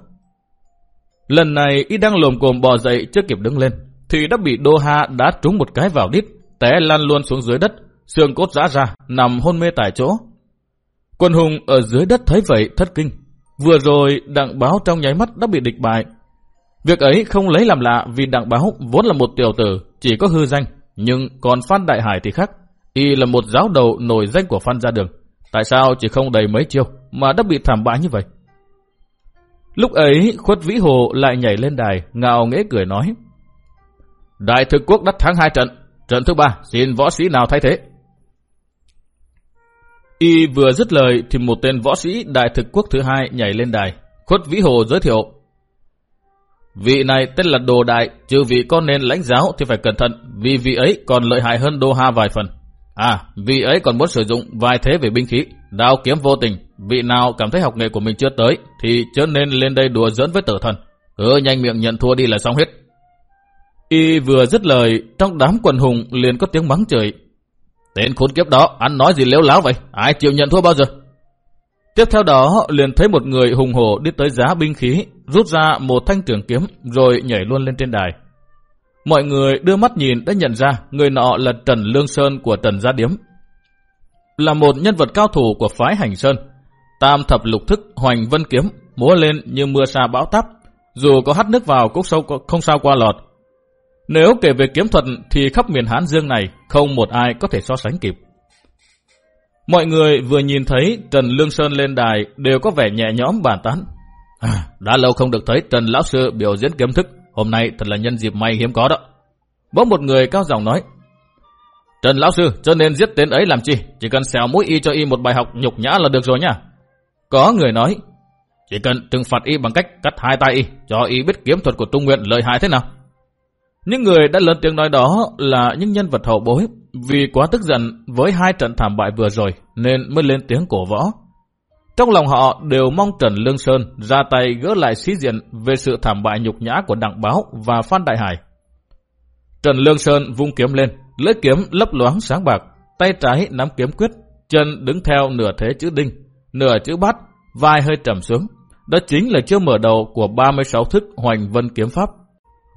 Speaker 1: Lần này y đang lồm cồm bò dậy chưa kịp đứng lên, thì đã bị Đô Ha đá trúng một cái vào đít, té lăn luôn xuống dưới đất, xương cốt rã ra, nằm hôn mê tại chỗ. Quân hùng ở dưới đất thấy vậy thất kinh. Vừa rồi đặng báo trong nháy mắt đã bị địch bại. Việc ấy không lấy làm lạ vì đặng báo vốn là một tiểu tử, chỉ có hư danh. Nhưng còn Phan Đại Hải thì khác. Y là một giáo đầu nổi danh của Phan Gia Đường. Tại sao chỉ không đầy mấy chiêu mà đã bị thảm bại như vậy? Lúc ấy khuất vĩ hồ lại nhảy lên đài, ngạo nghễ cười nói. Đại thực quốc đã thắng hai trận. Trận thứ ba xin võ sĩ nào thay thế? Y vừa dứt lời thì một tên võ sĩ đại thực quốc thứ hai nhảy lên đài. Khuất Vĩ Hồ giới thiệu. Vị này tên là Đồ Đại, trừ vị có nên lãnh giáo thì phải cẩn thận, vì vị ấy còn lợi hại hơn Đô Ha vài phần. À, vị ấy còn muốn sử dụng vài thế về binh khí, đao kiếm vô tình, vị nào cảm thấy học nghệ của mình chưa tới thì chớ nên lên đây đùa dẫn với tử thần. Cứ nhanh miệng nhận thua đi là xong hết. Y vừa dứt lời, trong đám quần hùng liền có tiếng mắng trời. Tên khốn kiếp đó, ăn nói gì lếu láo vậy? Ai chịu nhận thua bao giờ? Tiếp theo đó, liền thấy một người hùng hổ đi tới giá binh khí, rút ra một thanh trường kiếm, rồi nhảy luôn lên trên đài. Mọi người đưa mắt nhìn đã nhận ra người nọ là Trần Lương Sơn của Trần Gia Điếm. Là một nhân vật cao thủ của phái Hành Sơn, tam thập lục thức hoành vân kiếm, múa lên như mưa sa bão táp, dù có hắt nước vào cũng sâu không sao qua lọt. Nếu kể về kiếm thuật thì khắp miền Hán Dương này không một ai có thể so sánh kịp. Mọi người vừa nhìn thấy Trần Lương Sơn lên đài đều có vẻ nhẹ nhõm bàn tán. À, đã lâu không được thấy Trần Lão Sư biểu diễn kiếm thức, hôm nay thật là nhân dịp may hiếm có đó. Bỗng một người cao giọng nói. Trần Lão Sư, cho nên giết tên ấy làm chi? Chỉ cần xèo mũi y cho y một bài học nhục nhã là được rồi nha. Có người nói, chỉ cần trừng phạt y bằng cách cắt hai tay y, cho y biết kiếm thuật của Trung Nguyện lợi hại thế nào. Những người đã lớn tiếng nói đó là những nhân vật hậu bối, vì quá tức giận với hai trận thảm bại vừa rồi nên mới lên tiếng cổ võ. Trong lòng họ đều mong Trần Lương Sơn ra tay gỡ lại sĩ diện về sự thảm bại nhục nhã của Đặng Báo và Phan Đại Hải. Trần Lương Sơn vung kiếm lên, lưỡi kiếm lấp loáng sáng bạc, tay trái nắm kiếm quyết, chân đứng theo nửa thế chữ đinh, nửa chữ bát, vai hơi trầm xuống. Đó chính là chiêu mở đầu của 36 thức hoành vân kiếm pháp.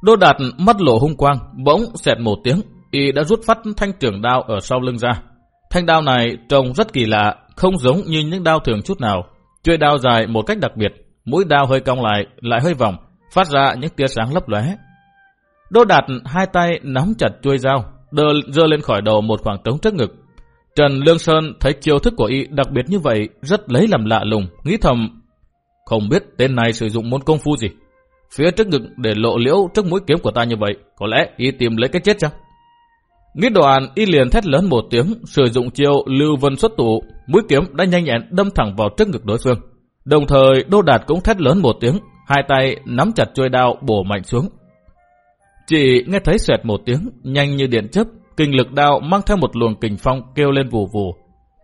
Speaker 1: Đô Đạt mắt lộ hung quang, bỗng xẹt một tiếng, y đã rút phát thanh trưởng đao ở sau lưng ra. Thanh đao này trông rất kỳ lạ, không giống như những đao thường chút nào. Chuôi đao dài một cách đặc biệt, mũi đao hơi cong lại, lại hơi vòng, phát ra những tia sáng lấp lóe. Đô Đạt hai tay nắm chặt chuôi dao, đơ dơ lên khỏi đầu một khoảng trống trước ngực. Trần Lương Sơn thấy chiêu thức của y đặc biệt như vậy, rất lấy làm lạ lùng, nghĩ thầm, không biết tên này sử dụng môn công phu gì. Phía trước ngực để lộ liễu trước mũi kiếm của ta như vậy, có lẽ y tìm lấy cái chết chăng? Nghĩ đoàn y liền thét lớn một tiếng, sử dụng chiêu lưu vân xuất tụ, mũi kiếm đã nhanh nhẹn đâm thẳng vào trước ngực đối phương. Đồng thời Đô Đạt cũng thét lớn một tiếng, hai tay nắm chặt chuôi đao bổ mạnh xuống. Chỉ nghe thấy xoẹt một tiếng, nhanh như điện chớp, kinh lực đao mang theo một luồng kình phong kêu lên vù vù.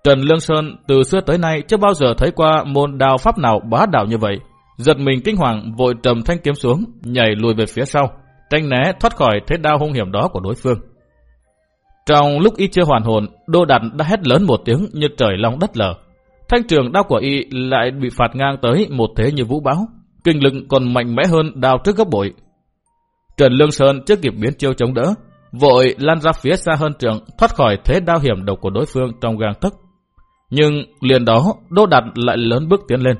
Speaker 1: Trần Lương Sơn từ xưa tới nay chưa bao giờ thấy qua môn đao pháp nào bá đạo như vậy. Giật mình kinh hoàng vội trầm thanh kiếm xuống, nhảy lùi về phía sau, tranh né thoát khỏi thế đao hung hiểm đó của đối phương. Trong lúc y chưa hoàn hồn, Đô Đạt đã hét lớn một tiếng như trời long đất lở. Thanh trường đao của y lại bị phạt ngang tới một thế như vũ báo. Kinh lực còn mạnh mẽ hơn đao trước gấp bội. Trần Lương Sơn chưa kịp biến chiêu chống đỡ, vội lan ra phía xa hơn trường, thoát khỏi thế đao hiểm độc của đối phương trong gang tấc. Nhưng liền đó, Đô Đạt lại lớn bước tiến lên.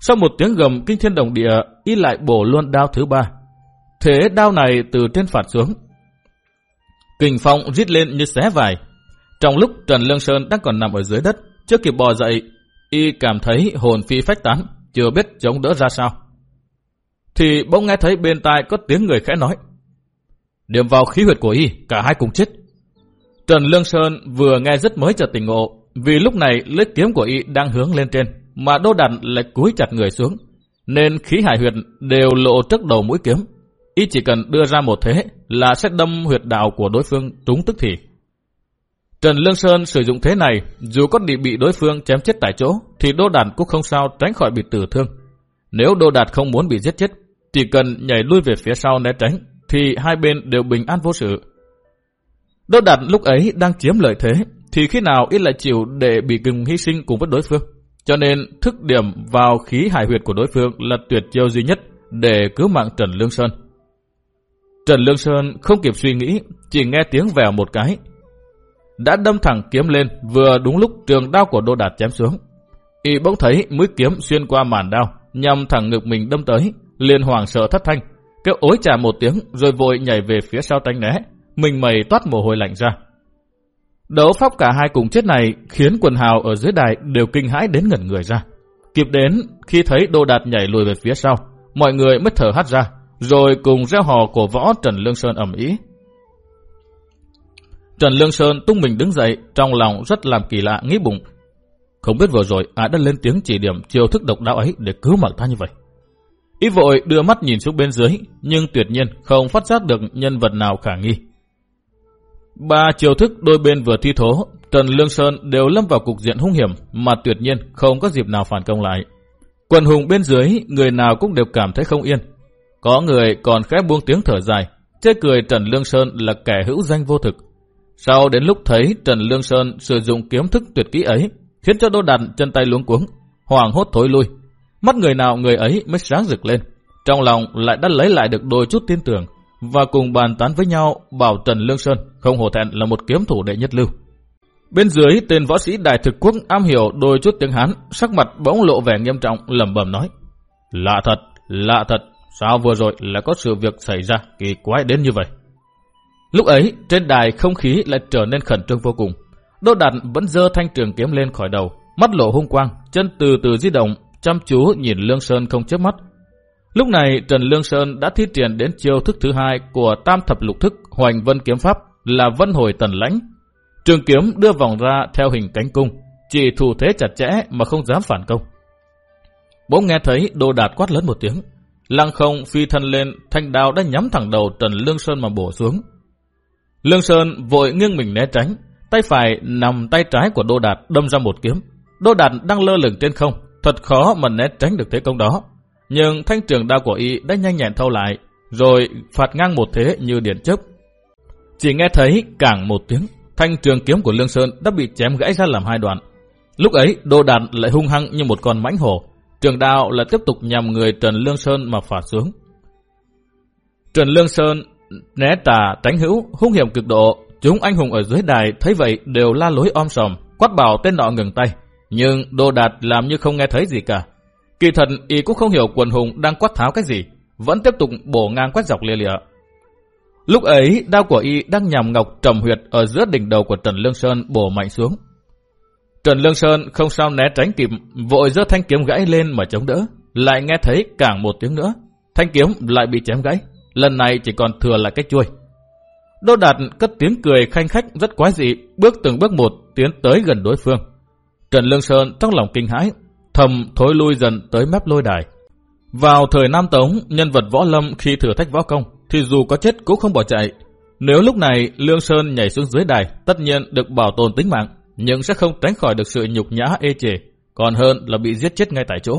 Speaker 1: Sau một tiếng gầm kinh thiên đồng địa, y lại bổ luôn đao thứ ba. Thế đao này từ trên phạt xuống, Kình phong rít lên như xé vải. Trong lúc Trần Lương Sơn đang còn nằm ở dưới đất, chưa kịp bò dậy, y cảm thấy hồn phi phách tán, chưa biết chống đỡ ra sao. Thì bỗng nghe thấy bên tai có tiếng người khẽ nói. Điểm vào khí huyệt của y, cả hai cùng chết. Trần Lương Sơn vừa nghe rất mới chợt tỉnh ngộ, vì lúc này lưỡi kiếm của y đang hướng lên trên, mà đô đặn lại cúi chặt người xuống, nên khí hải huyệt đều lộ trước đầu mũi kiếm, Y chỉ cần đưa ra một thế là sẽ đâm huyệt đạo của đối phương trúng tức thì. Trần Lương Sơn sử dụng thế này, dù có bị bị đối phương chém chết tại chỗ, thì Đô Đạt cũng không sao tránh khỏi bị tử thương. Nếu Đô Đạt không muốn bị giết chết, chỉ cần nhảy lui về phía sau né tránh, thì hai bên đều bình an vô sự. Đô Đạt lúc ấy đang chiếm lợi thế, thì khi nào ít lại chịu để bị cùng hy sinh cùng với đối phương. Cho nên thức điểm vào khí hải huyệt của đối phương là tuyệt chiêu duy nhất để cứu mạng Trần Lương Sơn. Trần Lương Sơn không kịp suy nghĩ, chỉ nghe tiếng vèo một cái. Đã đâm thẳng kiếm lên, vừa đúng lúc trường đao của Đô Đạt chém xuống. Y bỗng thấy mũi kiếm xuyên qua màn đao, nhằm thẳng ngực mình đâm tới, liền hoàng sợ thất thanh, kêu ối trà một tiếng rồi vội nhảy về phía sau tránh né, mình mày toát mồ hôi lạnh ra. Đấu pháp cả hai cùng chết này khiến quần hào ở dưới đài đều kinh hãi đến ngẩn người ra. Kịp đến khi thấy Đô Đạt nhảy lùi về phía sau, mọi người mới thở hắt ra, rồi cùng reo hò của võ Trần Lương Sơn ẩm ý. Trần Lương Sơn tung mình đứng dậy, trong lòng rất làm kỳ lạ, nghĩ bụng. Không biết vừa rồi ai đã lên tiếng chỉ điểm chiêu thức độc đạo ấy để cứu mạng ta như vậy. Ý vội đưa mắt nhìn xuống bên dưới, nhưng tuyệt nhiên không phát giác được nhân vật nào khả nghi. Ba chiêu thức đôi bên vừa thi thố, Trần Trần Lương Sơn đều lâm vào cục diện hung hiểm mà tuyệt nhiên không có dịp nào phản công lại. Quần hùng bên dưới, người nào cũng đều cảm thấy không yên. Có người còn khẽ buông tiếng thở dài, chê cười Trần Lương Sơn là kẻ hữu danh vô thực. Sau đến lúc thấy Trần Lương Sơn sử dụng kiếm thức tuyệt kỹ ấy, khiến cho Đô Đạt chân tay luống cuống, hoàng hốt thối lui. Mắt người nào người ấy mới sáng rực lên. Trong lòng lại đã lấy lại được đôi chút tin tưởng và cùng bàn tán với nhau bảo Trần Lương Sơn không hổ thẹn là một kiếm thủ đệ nhất lưu. Bên dưới tên võ sĩ đại thực quốc am hiểu đôi chút tiếng Hán, sắc mặt bỗng lộ vẻ nghiêm trọng, lẩm bẩm nói. Lạ thật, lạ thật, sao vừa rồi lại có sự việc xảy ra kỳ quái đến như vậy? Lúc ấy, trên đài không khí lại trở nên khẩn trương vô cùng. Đô Đạt vẫn dơ thanh trường kiếm lên khỏi đầu, mắt lộ hung quang, chân từ từ di động, chăm chú nhìn Lương Sơn không chớp mắt. Lúc này Trần Lương Sơn đã thi triển đến chiêu thức thứ hai của Tam Thập Lục Thức Hoành Vân Kiếm Pháp là Vân Hồi Tần Lãnh. Trường kiếm đưa vòng ra theo hình cánh cung, chỉ thủ thế chặt chẽ mà không dám phản công. Bỗng nghe thấy Đô Đạt quát lớn một tiếng, lăng không phi thân lên, thanh đao đã nhắm thẳng đầu Trần Lương Sơn mà bổ xuống. Lương Sơn vội nghiêng mình né tránh, tay phải nằm tay trái của Đô Đạt đâm ra một kiếm. Đô Đạt đang lơ lửng trên không, thật khó mà né tránh được thế công đó. Nhưng thanh trường đao của y đã nhanh nhẹn thâu lại, rồi phạt ngang một thế như điện chớp. Chỉ nghe thấy càng một tiếng, thanh trường kiếm của Lương Sơn đã bị chém gãy ra làm hai đoạn. Lúc ấy, Đô Đạt lại hung hăng như một con mãnh hổ. Trường đao là tiếp tục nhằm người Trần Lương Sơn mà phạt xuống. Trần Lương Sơn né tà tránh hữu, hung hiểm cực độ. Chúng anh hùng ở dưới đài thấy vậy đều la lối om sòm, quát bảo tên nọ ngừng tay. Nhưng Đô Đạt làm như không nghe thấy gì cả. Kỳ thần y cũng không hiểu quần hùng đang quát tháo cái gì, vẫn tiếp tục bổ ngang quét dọc lia lịa. Lúc ấy, đao của y đang nhằm ngọc trầm huyệt ở giữa đỉnh đầu của Trần Lương Sơn bổ mạnh xuống. Trần Lương Sơn không sao né tránh kịp, vội giơ thanh kiếm gãy lên mà chống đỡ. Lại nghe thấy càng một tiếng nữa, thanh kiếm lại bị chém gãy. Lần này chỉ còn thừa lại cái chuôi. Đô Đạt cất tiếng cười khanh khách rất quái dị, bước từng bước một tiến tới gần đối phương. Trần Lương Sơn trong lòng kinh hãi, thầm thối lui dần tới mép lôi đài. Vào thời Nam Tống, nhân vật võ lâm khi thử thách võ công, thì dù có chết cũng không bỏ chạy. Nếu lúc này Lương Sơn nhảy xuống dưới đài, tất nhiên được bảo tồn tính mạng, nhưng sẽ không tránh khỏi được sự nhục nhã ê chề, còn hơn là bị giết chết ngay tại chỗ.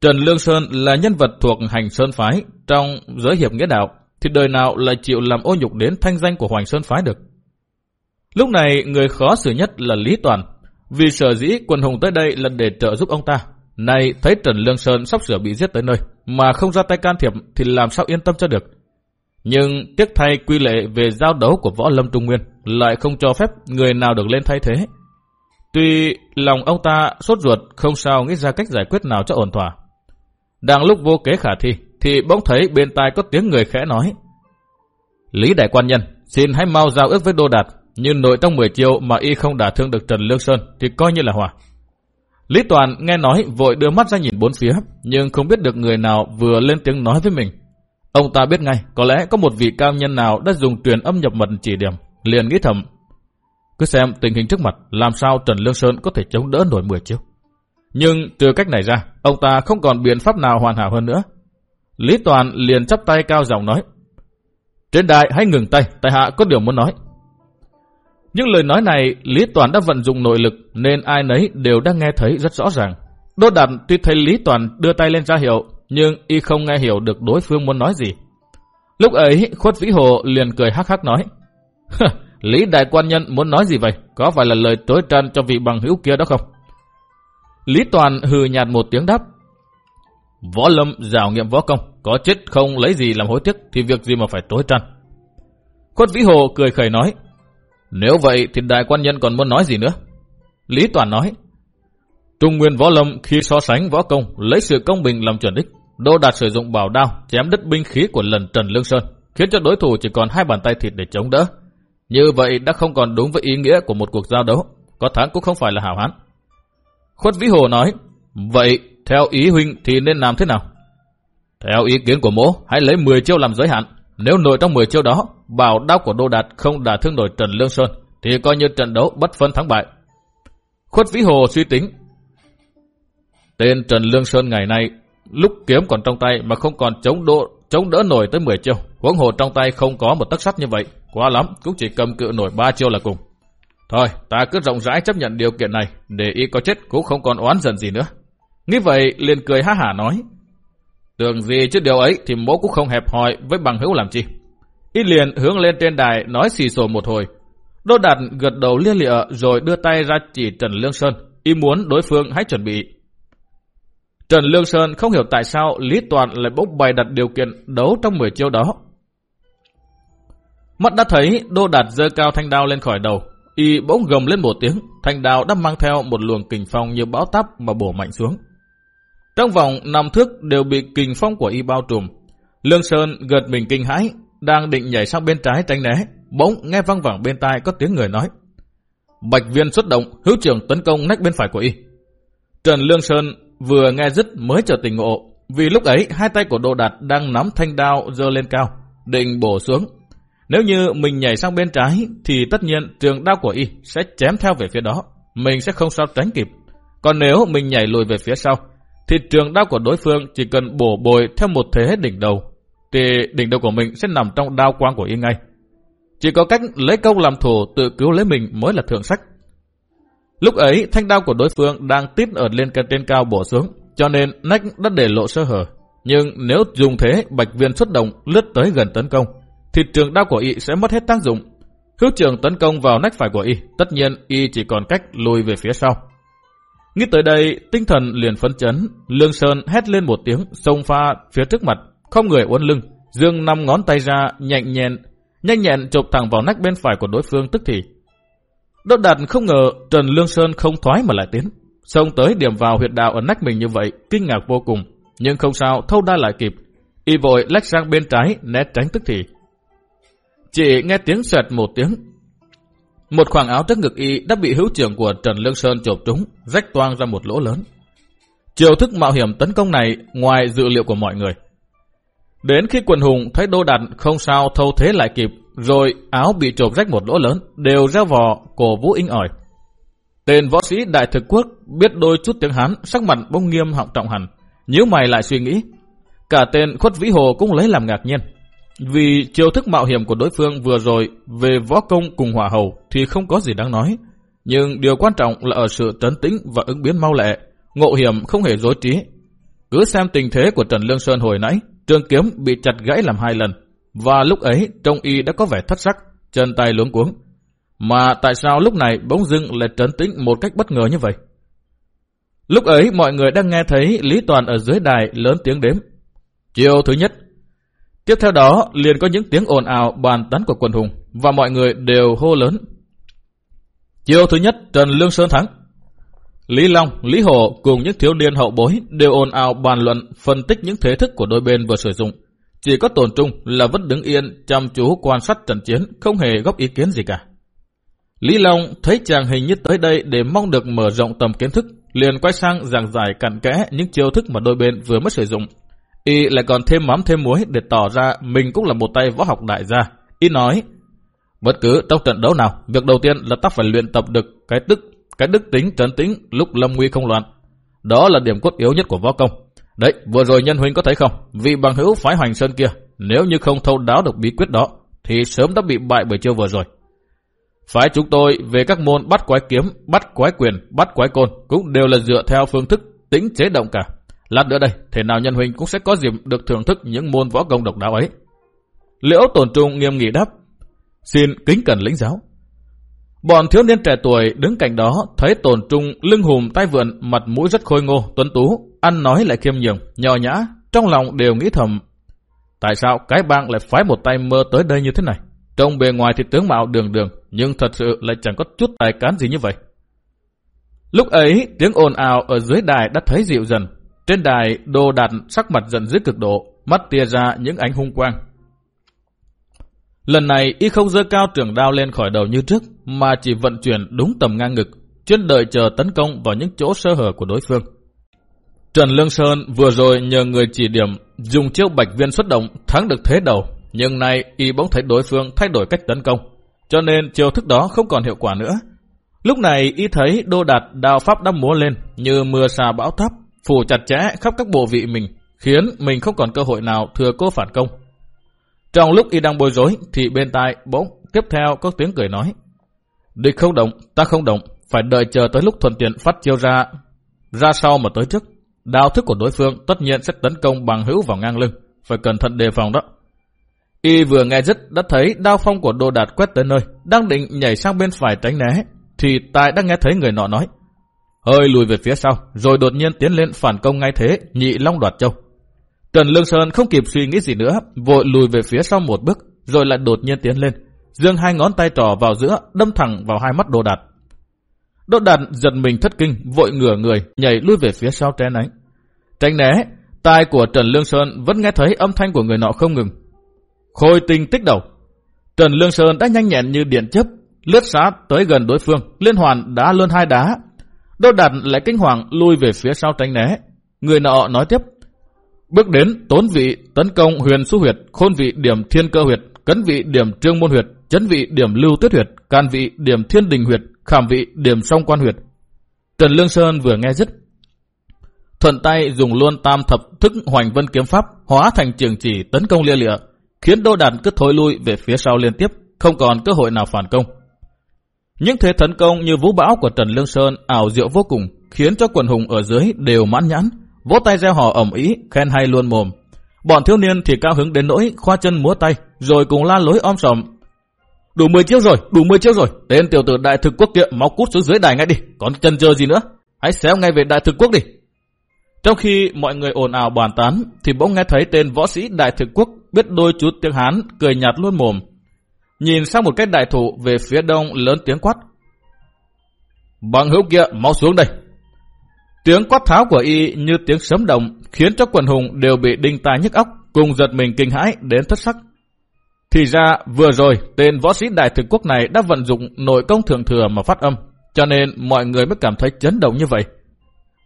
Speaker 1: Trần Lương Sơn là nhân vật thuộc hành Sơn Phái trong giới hiệp nghĩa đạo, thì đời nào lại chịu làm ô nhục đến thanh danh của Hoành Sơn Phái được. Lúc này, người khó xử nhất là Lý Toàn, vì sở dĩ quần hùng tới đây là để trợ giúp ông ta. Này thấy Trần Lương Sơn sắp sửa bị giết tới nơi, mà không ra tay can thiệp thì làm sao yên tâm cho được. Nhưng tiếc thay quy lệ về giao đấu của võ lâm Trung Nguyên lại không cho phép người nào được lên thay thế. Tuy lòng ông ta sốt ruột không sao nghĩ ra cách giải quyết nào cho ổn thỏa. Đang lúc vô kế khả thi thì bỗng thấy bên tai có tiếng người khẽ nói. Lý đại quan nhân, xin hãy mau giao ước với Đô Đạt nhưng nội trong 10 chiều mà y không đả thương được Trần Lương Sơn thì coi như là hòa. Lý Toàn nghe nói vội đưa mắt ra nhìn bốn phía, nhưng không biết được người nào vừa lên tiếng nói với mình. Ông ta biết ngay, có lẽ có một vị cao nhân nào đã dùng truyền âm nhập mật chỉ điểm, liền nghĩ thầm. Cứ xem tình hình trước mặt, làm sao Trần Lương Sơn có thể chống đỡ nổi 10 chiêu. Nhưng trừ cách này ra, ông ta không còn biện pháp nào hoàn hảo hơn nữa. Lý Toàn liền chắp tay cao giọng nói. Trên đại hãy ngừng tay, tại hạ có điều muốn nói. Những lời nói này Lý Toàn đã vận dụng nội lực nên ai nấy đều đã nghe thấy rất rõ ràng. Đô Đạt tuy thấy Lý Toàn đưa tay lên ra hiệu nhưng y không nghe hiểu được đối phương muốn nói gì. Lúc ấy Khuất Vĩ Hồ liền cười hắc hắc nói Lý Đại Quan Nhân muốn nói gì vậy? Có phải là lời tối trăn cho vị bằng hữu kia đó không? Lý Toàn hừ nhạt một tiếng đáp Võ lâm rào nghiệm võ công Có chết không lấy gì làm hối tiếc Thì việc gì mà phải tối trăn Khuất Vĩ Hồ cười khẩy nói nếu vậy thì đại quan nhân còn muốn nói gì nữa? Lý Toàn nói, Trung Nguyên Võ Lâm khi so sánh võ công lấy sự công bình làm chuẩn đích, Đô Đạt sử dụng bảo đao chém đứt binh khí của lần Trần Lương Sơn, khiến cho đối thủ chỉ còn hai bàn tay thịt để chống đỡ. Như vậy đã không còn đúng với ý nghĩa của một cuộc giao đấu, có thắng cũng không phải là hảo hán. Khuất Vĩ Hồ nói, vậy theo ý huynh thì nên làm thế nào? Theo ý kiến của mỗ, hãy lấy 10 chiêu làm giới hạn. Nếu nội trong 10 chiêu đó, bảo đao của Đô Đạt không đả thương nổi Trần Lương Sơn, thì coi như trận đấu bất phân thắng bại. Khuất Vĩ Hồ suy tính. Tên Trần Lương Sơn ngày nay, lúc kiếm còn trong tay mà không còn chống đỗ, chống đỡ nổi tới 10 chiêu. Huống hồ trong tay không có một tấc sắt như vậy, quá lắm, cũng chỉ cầm cự nổi 3 chiêu là cùng. Thôi, ta cứ rộng rãi chấp nhận điều kiện này, để y có chết cũng không còn oán giận gì nữa. Nghĩ vậy, liền cười ha hả nói. Tưởng gì chứ điều ấy thì mỗ cũng không hẹp hòi với bằng hữu làm chi. Y liền hướng lên trên đài nói xì xồ một hồi. Đô Đạt gật đầu lia lịa rồi đưa tay ra chỉ Trần Lương Sơn. Y muốn đối phương hãy chuẩn bị. Trần Lương Sơn không hiểu tại sao Lý Toàn lại bỗng bày đặt điều kiện đấu trong 10 chiêu đó. Mắt đã thấy Đô Đạt dơ cao thanh đao lên khỏi đầu. Y bỗng gầm lên một tiếng, thanh đao đã mang theo một luồng kình phong như bão táp mà bổ mạnh xuống. Trong vòng năm thước đều bị kình phong của y bao trùm. Lương Sơn gật mình kinh hãi, đang định nhảy sang bên trái tránh né, bỗng nghe văng vẳng bên tai có tiếng người nói. Bạch viên xuất động, hữu trưởng tấn công nách bên phải của y. Trần Lương Sơn vừa nghe dứt mới trở tình ngộ, vì lúc ấy hai tay của Đô Đạt đang nắm thanh đao dơ lên cao, định bổ xuống. Nếu như mình nhảy sang bên trái thì tất nhiên trường đao của y sẽ chém theo về phía đó, mình sẽ không sao tránh kịp. Còn nếu mình nhảy lùi về phía sau, thì trường đao của đối phương chỉ cần bổ bồi theo một thế đỉnh đầu, thì đỉnh đầu của mình sẽ nằm trong đao quang của y ngay. Chỉ có cách lấy công làm thủ tự cứu lấy mình mới là thượng sách. Lúc ấy, thanh đao của đối phương đang tít ở lên trên cao bổ xuống, cho nên nách đã để lộ sơ hở. Nhưng nếu dùng thế, bạch viên xuất động lướt tới gần tấn công, thì trường đao của y sẽ mất hết tác dụng. Hữu trường tấn công vào nách phải của y, tất nhiên y chỉ còn cách lùi về phía sau. Nghĩ tới đây, tinh thần liền phấn chấn, Lương Sơn hét lên một tiếng, xông pha phía trước mặt, không người uốn lưng, dương năm ngón tay ra, nhạnh nhẹn, nhanh nhẹn chụp thẳng vào nách bên phải của đối phương tức thì. Đốt Đạt không ngờ Trần Lương Sơn không thoái mà lại tiến. Xông tới điểm vào huyệt đạo ở nách mình như vậy, kinh ngạc vô cùng. Nhưng không sao, thâu đa lại kịp. Y vội lách sang bên trái, né tránh tức thì. Chỉ nghe tiếng sẹt một tiếng. Một khoảng áo trước ngực y đã bị hữu trưởng của Trần Lương Sơn chộp trúng, rách toang ra một lỗ lớn. Chiều thức mạo hiểm tấn công này ngoài dự liệu của mọi người. Đến khi quần hùng thấy đô đạt không sao thâu thế lại kịp, rồi áo bị trộm rách một lỗ lớn, đều ra vò, cổ vũ inh ỏi. Tên võ sĩ đại thực quốc biết đôi chút tiếng Hán, sắc mặt bông nghiêm họng trọng hẳn, nhíu mày lại suy nghĩ. Cả tên khuất vĩ hồ cũng lấy làm ngạc nhiên. Vì chiêu thức mạo hiểm của đối phương vừa rồi về võ công cùng hỏa hầu thì không có gì đáng nói. Nhưng điều quan trọng là ở sự trấn tĩnh và ứng biến mau lẹ, ngộ hiểm không hề dối trí. Cứ xem tình thế của Trần Lương Sơn hồi nãy, trường kiếm bị chặt gãy làm hai lần, và lúc ấy trông y đã có vẻ thất sắc, chân tay luống cuống. Mà tại sao lúc này bỗng dưng lại trấn tĩnh một cách bất ngờ như vậy? Lúc ấy mọi người đang nghe thấy Lý Toàn ở dưới đài lớn tiếng đếm. Chiều thứ nhất. Tiếp theo đó liền có những tiếng ồn ào bàn tán của quần hùng và mọi người đều hô lớn. Chiều thứ nhất Trần Lương Sơn thắng. Lý Long, Lý Hồ cùng những thiếu niên hậu bối đều ồn ào bàn luận phân tích những thế thức của đôi bên vừa sử dụng. Chỉ có tổn trung là vẫn đứng yên chăm chú quan sát trận chiến, không hề góp ý kiến gì cả. Lý Long thấy chàng hình như tới đây để mong được mở rộng tầm kiến thức, liền quay sang giảng giải cặn kẽ những chiêu thức mà đôi bên vừa mới sử dụng. Y lại còn thêm mắm thêm muối để tỏ ra mình cũng là một tay võ học đại gia. Y nói, bất cứ trong trận đấu nào, việc đầu tiên là ta phải luyện tập được cái tức, cái đức tính trấn tĩnh lúc lâm nguy không loạn. Đó là điểm cốt yếu nhất của võ công. Đấy, vừa rồi nhân huynh có thấy không? Vị bằng hữu phái hoành sơn kia, nếu như không thâu đáo được bí quyết đó, thì sớm đã bị bại bởi chiêu vừa rồi. Phái chúng tôi về các môn bắt quái kiếm, bắt quái quyền, bắt quái côn cũng đều là dựa theo phương thức tính chế động cả. Lát nữa đây, thể nào nhân huynh cũng sẽ có dịp được thưởng thức những môn võ công độc đáo ấy. Liễu tổn trung nghiêm nghị đáp, xin kính cẩn lĩnh giáo. Bọn thiếu niên trẻ tuổi đứng cạnh đó thấy tổn trung lưng hùm tay vượn, mặt mũi rất khôi ngô, tuấn tú, ăn nói lại khiêm nhường, nhỏ nhã, trong lòng đều nghĩ thầm. Tại sao cái bang lại phái một tay mơ tới đây như thế này? Trong bề ngoài thì tướng mạo đường đường, nhưng thật sự lại chẳng có chút tài cán gì như vậy. Lúc ấy, tiếng ồn ào ở dưới đài đã thấy dịu dần. Trên đài, đồ đạt sắc mặt dần dưới cực độ, mắt tia ra những ánh hung quang. Lần này, y không dơ cao trường đao lên khỏi đầu như trước, mà chỉ vận chuyển đúng tầm ngang ngực, chuyên đợi chờ tấn công vào những chỗ sơ hở của đối phương. Trần Lương Sơn vừa rồi nhờ người chỉ điểm dùng chiêu bạch viên xuất động thắng được thế đầu, nhưng nay y bỗng thấy đối phương thay đổi cách tấn công, cho nên chiêu thức đó không còn hiệu quả nữa. Lúc này y thấy đô đạt đao pháp đâm múa lên như mưa xà bão thấp phủ chặt chẽ khắp các bộ vị mình, khiến mình không còn cơ hội nào thừa cô phản công. Trong lúc y đang bối rối thì bên tai bỗng tiếp theo có tiếng cười nói. Địch không động, ta không động, phải đợi chờ tới lúc thuận tiện phát chiêu ra, ra sau mà tới trước. Đao thức của đối phương tất nhiên sẽ tấn công bằng hữu vào ngang lưng, phải cẩn thận đề phòng đó. Y vừa nghe dứt đã thấy đao phong của đồ đạt quét tới nơi, đang định nhảy sang bên phải tránh né, thì Tài đã nghe thấy người nọ nói. Hơi lùi về phía sau, rồi đột nhiên tiến lên phản công ngay thế, nhị long đoạt châu. Trần Lương Sơn không kịp suy nghĩ gì nữa, vội lùi về phía sau một bước, rồi lại đột nhiên tiến lên, dương hai ngón tay trỏ vào giữa, đâm thẳng vào hai mắt đồ đạt. Đỗ đạt giật mình thất kinh, vội ngửa người, nhảy lui về phía sau tránh ánh. Tránh né, tai của Trần Lương Sơn vẫn nghe thấy âm thanh của người nọ không ngừng. Khôi tinh tích đầu. Trần Lương Sơn đã nhanh nhẹn như điện chấp, lướt sát tới gần đối phương, liên hoàn đá luôn hai đá. Đỗ đạt lại kinh hoàng lui về phía sau tránh né. Người nọ nói tiếp, Bước đến tốn vị tấn công huyền xu huyệt, khôn vị điểm thiên cơ huyệt, cấn vị điểm trương môn huyệt, chấn vị điểm lưu tuyết huyệt, can vị điểm thiên đình huyệt, khảm vị điểm song quan huyệt. Trần Lương Sơn vừa nghe dứt. Thuận tay dùng luôn tam thập thức hoành vân kiếm pháp hóa thành trường chỉ tấn công lia lịa, khiến đô Đàn cứ thối lui về phía sau liên tiếp, không còn cơ hội nào phản công. Những thế tấn công như vũ bão của Trần Lương Sơn ảo diệu vô cùng, khiến cho quần hùng ở dưới đều mãn nhãn, vỗ tay reo hò ẩm ý, khen hay luôn mồm. Bọn thiếu niên thì cao hứng đến nỗi khoa chân múa tay, rồi cùng la lối om sòm. Đủ 10 chiêu rồi, đủ 10 chiêu rồi, tên tiểu tử đại thực quốc kia máu cút xuống dưới đài ngay đi, còn chân chờ gì nữa, hãy xéo ngay về đại thực quốc đi. Trong khi mọi người ồn ào bàn tán, thì bỗng nghe thấy tên võ sĩ đại thực quốc biết đôi chút tiếng Hán, cười nhạt luôn mồm. Nhìn sang một cái đại thủ về phía đông lớn tiếng quát. Bằng hữu kia, máu xuống đây, Tiếng quát tháo của y như tiếng sấm động khiến cho quần hùng đều bị đinh tai nhức óc, cùng giật mình kinh hãi đến thất sắc. Thì ra vừa rồi tên võ sĩ đại thực quốc này đã vận dụng nội công thường thừa mà phát âm, cho nên mọi người mới cảm thấy chấn động như vậy.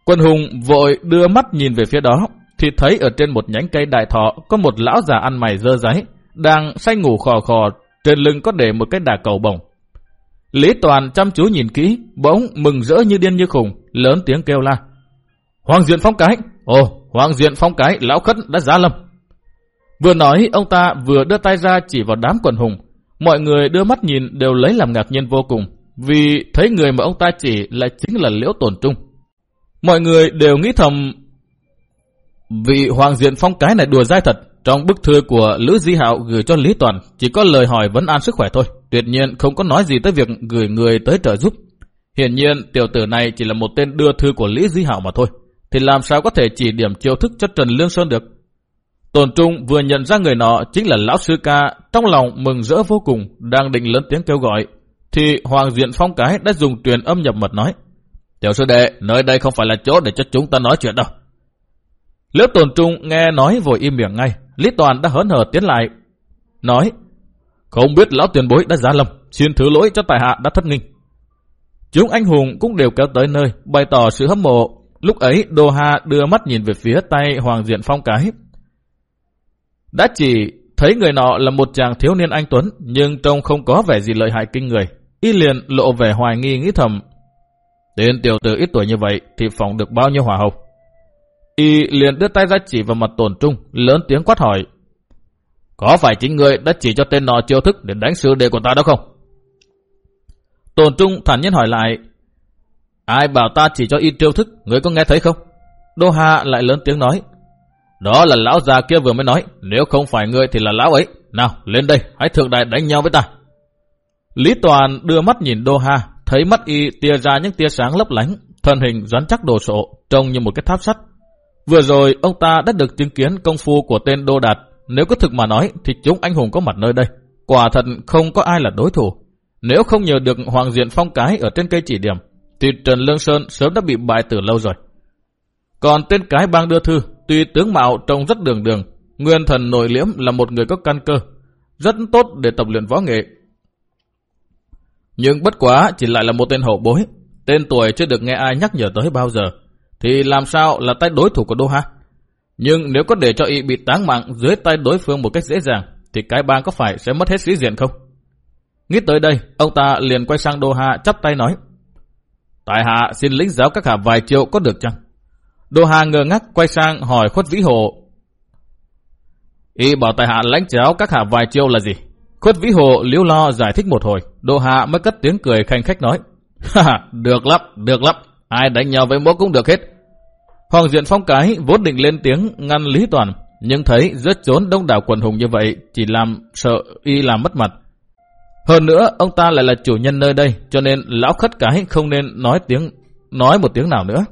Speaker 1: Quân hùng vội đưa mắt nhìn về phía đó, thì thấy ở trên một nhánh cây đại thọ có một lão già ăn mày dơ giấy, đang say ngủ khò khò, trên lưng có để một cái đà cầu bồng. Lý Toàn chăm chú nhìn kỹ, bỗng mừng rỡ như điên như khùng, lớn tiếng kêu la. Hoàng Diện Phong Cái! Ồ, Hoàng Diện Phong Cái, lão khất đã giá lâm. Vừa nói, ông ta vừa đưa tay ra chỉ vào đám quần hùng. Mọi người đưa mắt nhìn đều lấy làm ngạc nhiên vô cùng, vì thấy người mà ông ta chỉ lại chính là Liễu Tồn Trung. Mọi người đều nghĩ thầm, vị Hoàng Diện Phong Cái này đùa dai thật, trong bức thư của Lữ Di Hạo gửi cho Lý Toàn chỉ có lời hỏi vấn an sức khỏe thôi, tuyệt nhiên không có nói gì tới việc gửi người tới trợ giúp. Hiển nhiên tiểu tử này chỉ là một tên đưa thư của Lý Di Hạo mà thôi thì làm sao có thể chỉ điểm chiêu thức cho Trần Lương Sơn được. Tồn Trung vừa nhận ra người nọ chính là Lão Sư Ca, trong lòng mừng rỡ vô cùng, đang định lớn tiếng kêu gọi, thì Hoàng Diện Phong Cái đã dùng truyền âm nhập mật nói, Tiểu sư đệ, nơi đây không phải là chỗ để cho chúng ta nói chuyện đâu. Liễu Tồn Trung nghe nói vội im miệng ngay, Lý Toàn đã hớn hở tiến lại, nói, không biết lão tiền bối đã ra lầm, xin thứ lỗi cho tài hạ đã thất nghinh. Chúng anh hùng cũng đều kéo tới nơi, bày tỏ sự hâm mộ Lúc ấy Đô Hà đưa mắt nhìn về phía tay Hoàng Diện Phong cái. Đã chỉ thấy người nọ là một chàng thiếu niên anh Tuấn, nhưng trông không có vẻ gì lợi hại kinh người. Y liền lộ vẻ hoài nghi nghĩ thầm. Tên tiểu tử ít tuổi như vậy thì phòng được bao nhiêu hỏa hồng? Y liền đưa tay ra chỉ vào mặt tổn trung, lớn tiếng quát hỏi. Có phải chính người đã chỉ cho tên nọ chiêu thức để đánh sư đệ của ta đó không? Tổn trung thản nhiên hỏi lại, Ai bảo ta chỉ cho y chiêu thức, người có nghe thấy không? Đô Hà lại lớn tiếng nói. Đó là lão già kia vừa mới nói, nếu không phải ngươi thì là lão ấy. Nào, lên đây, hãy thượng đại đánh nhau với ta. Lý Toàn đưa mắt nhìn Đô ha thấy mắt y tia ra những tia sáng lấp lánh, thân hình rắn chắc đồ sộ, trông như một cái tháp sắt. Vừa rồi, ông ta đã được chứng kiến công phu của tên Đô Đạt. Nếu có thực mà nói, thì chúng anh hùng có mặt nơi đây. Quả thật không có ai là đối thủ. Nếu không nhờ được Hoàng Diện Phong Cái ở trên cây chỉ điểm, thì Trần Lương Sơn sớm đã bị bại từ lâu rồi. Còn tên cái bang đưa thư, tuy tướng mạo trông rất đường đường, nguyên thần nội liễm là một người có căn cơ, rất tốt để tập luyện võ nghệ. Nhưng bất quá chỉ lại là một tên hậu bối, tên tuổi chưa được nghe ai nhắc nhở tới bao giờ, thì làm sao là tay đối thủ của Đô Ha? Nhưng nếu có để cho y bị táng mạng dưới tay đối phương một cách dễ dàng, thì cái bang có phải sẽ mất hết sĩ diện không? Nghĩ tới đây, ông ta liền quay sang Đô Ha chắp tay nói. Tại hạ xin lĩnh giáo các hạ vài triệu có được chăng? Đô Hà ngờ ngác quay sang hỏi khuất vĩ hồ. Y bảo tại hạ lãnh giáo các hạ vài triệu là gì? Khuất Vĩ Hồ liếu lo giải thích một hồi, Đô Hạ mới cất tiếng cười khanh khách nói. [LAUGHS] Ha được lắm, được lắm, ai đánh nhau với mỗ cũng được hết. Hoàng Diện Phong cái vốn định lên tiếng ngăn Lý Toàn, nhưng thấy rớt trốn đông đảo quần hùng như vậy chỉ làm sợ y làm mất mặt. Hơn nữa, ông ta lại là chủ nhân nơi đây, cho nên lão khất cái không nên nói tiếng nói một tiếng nào nữa.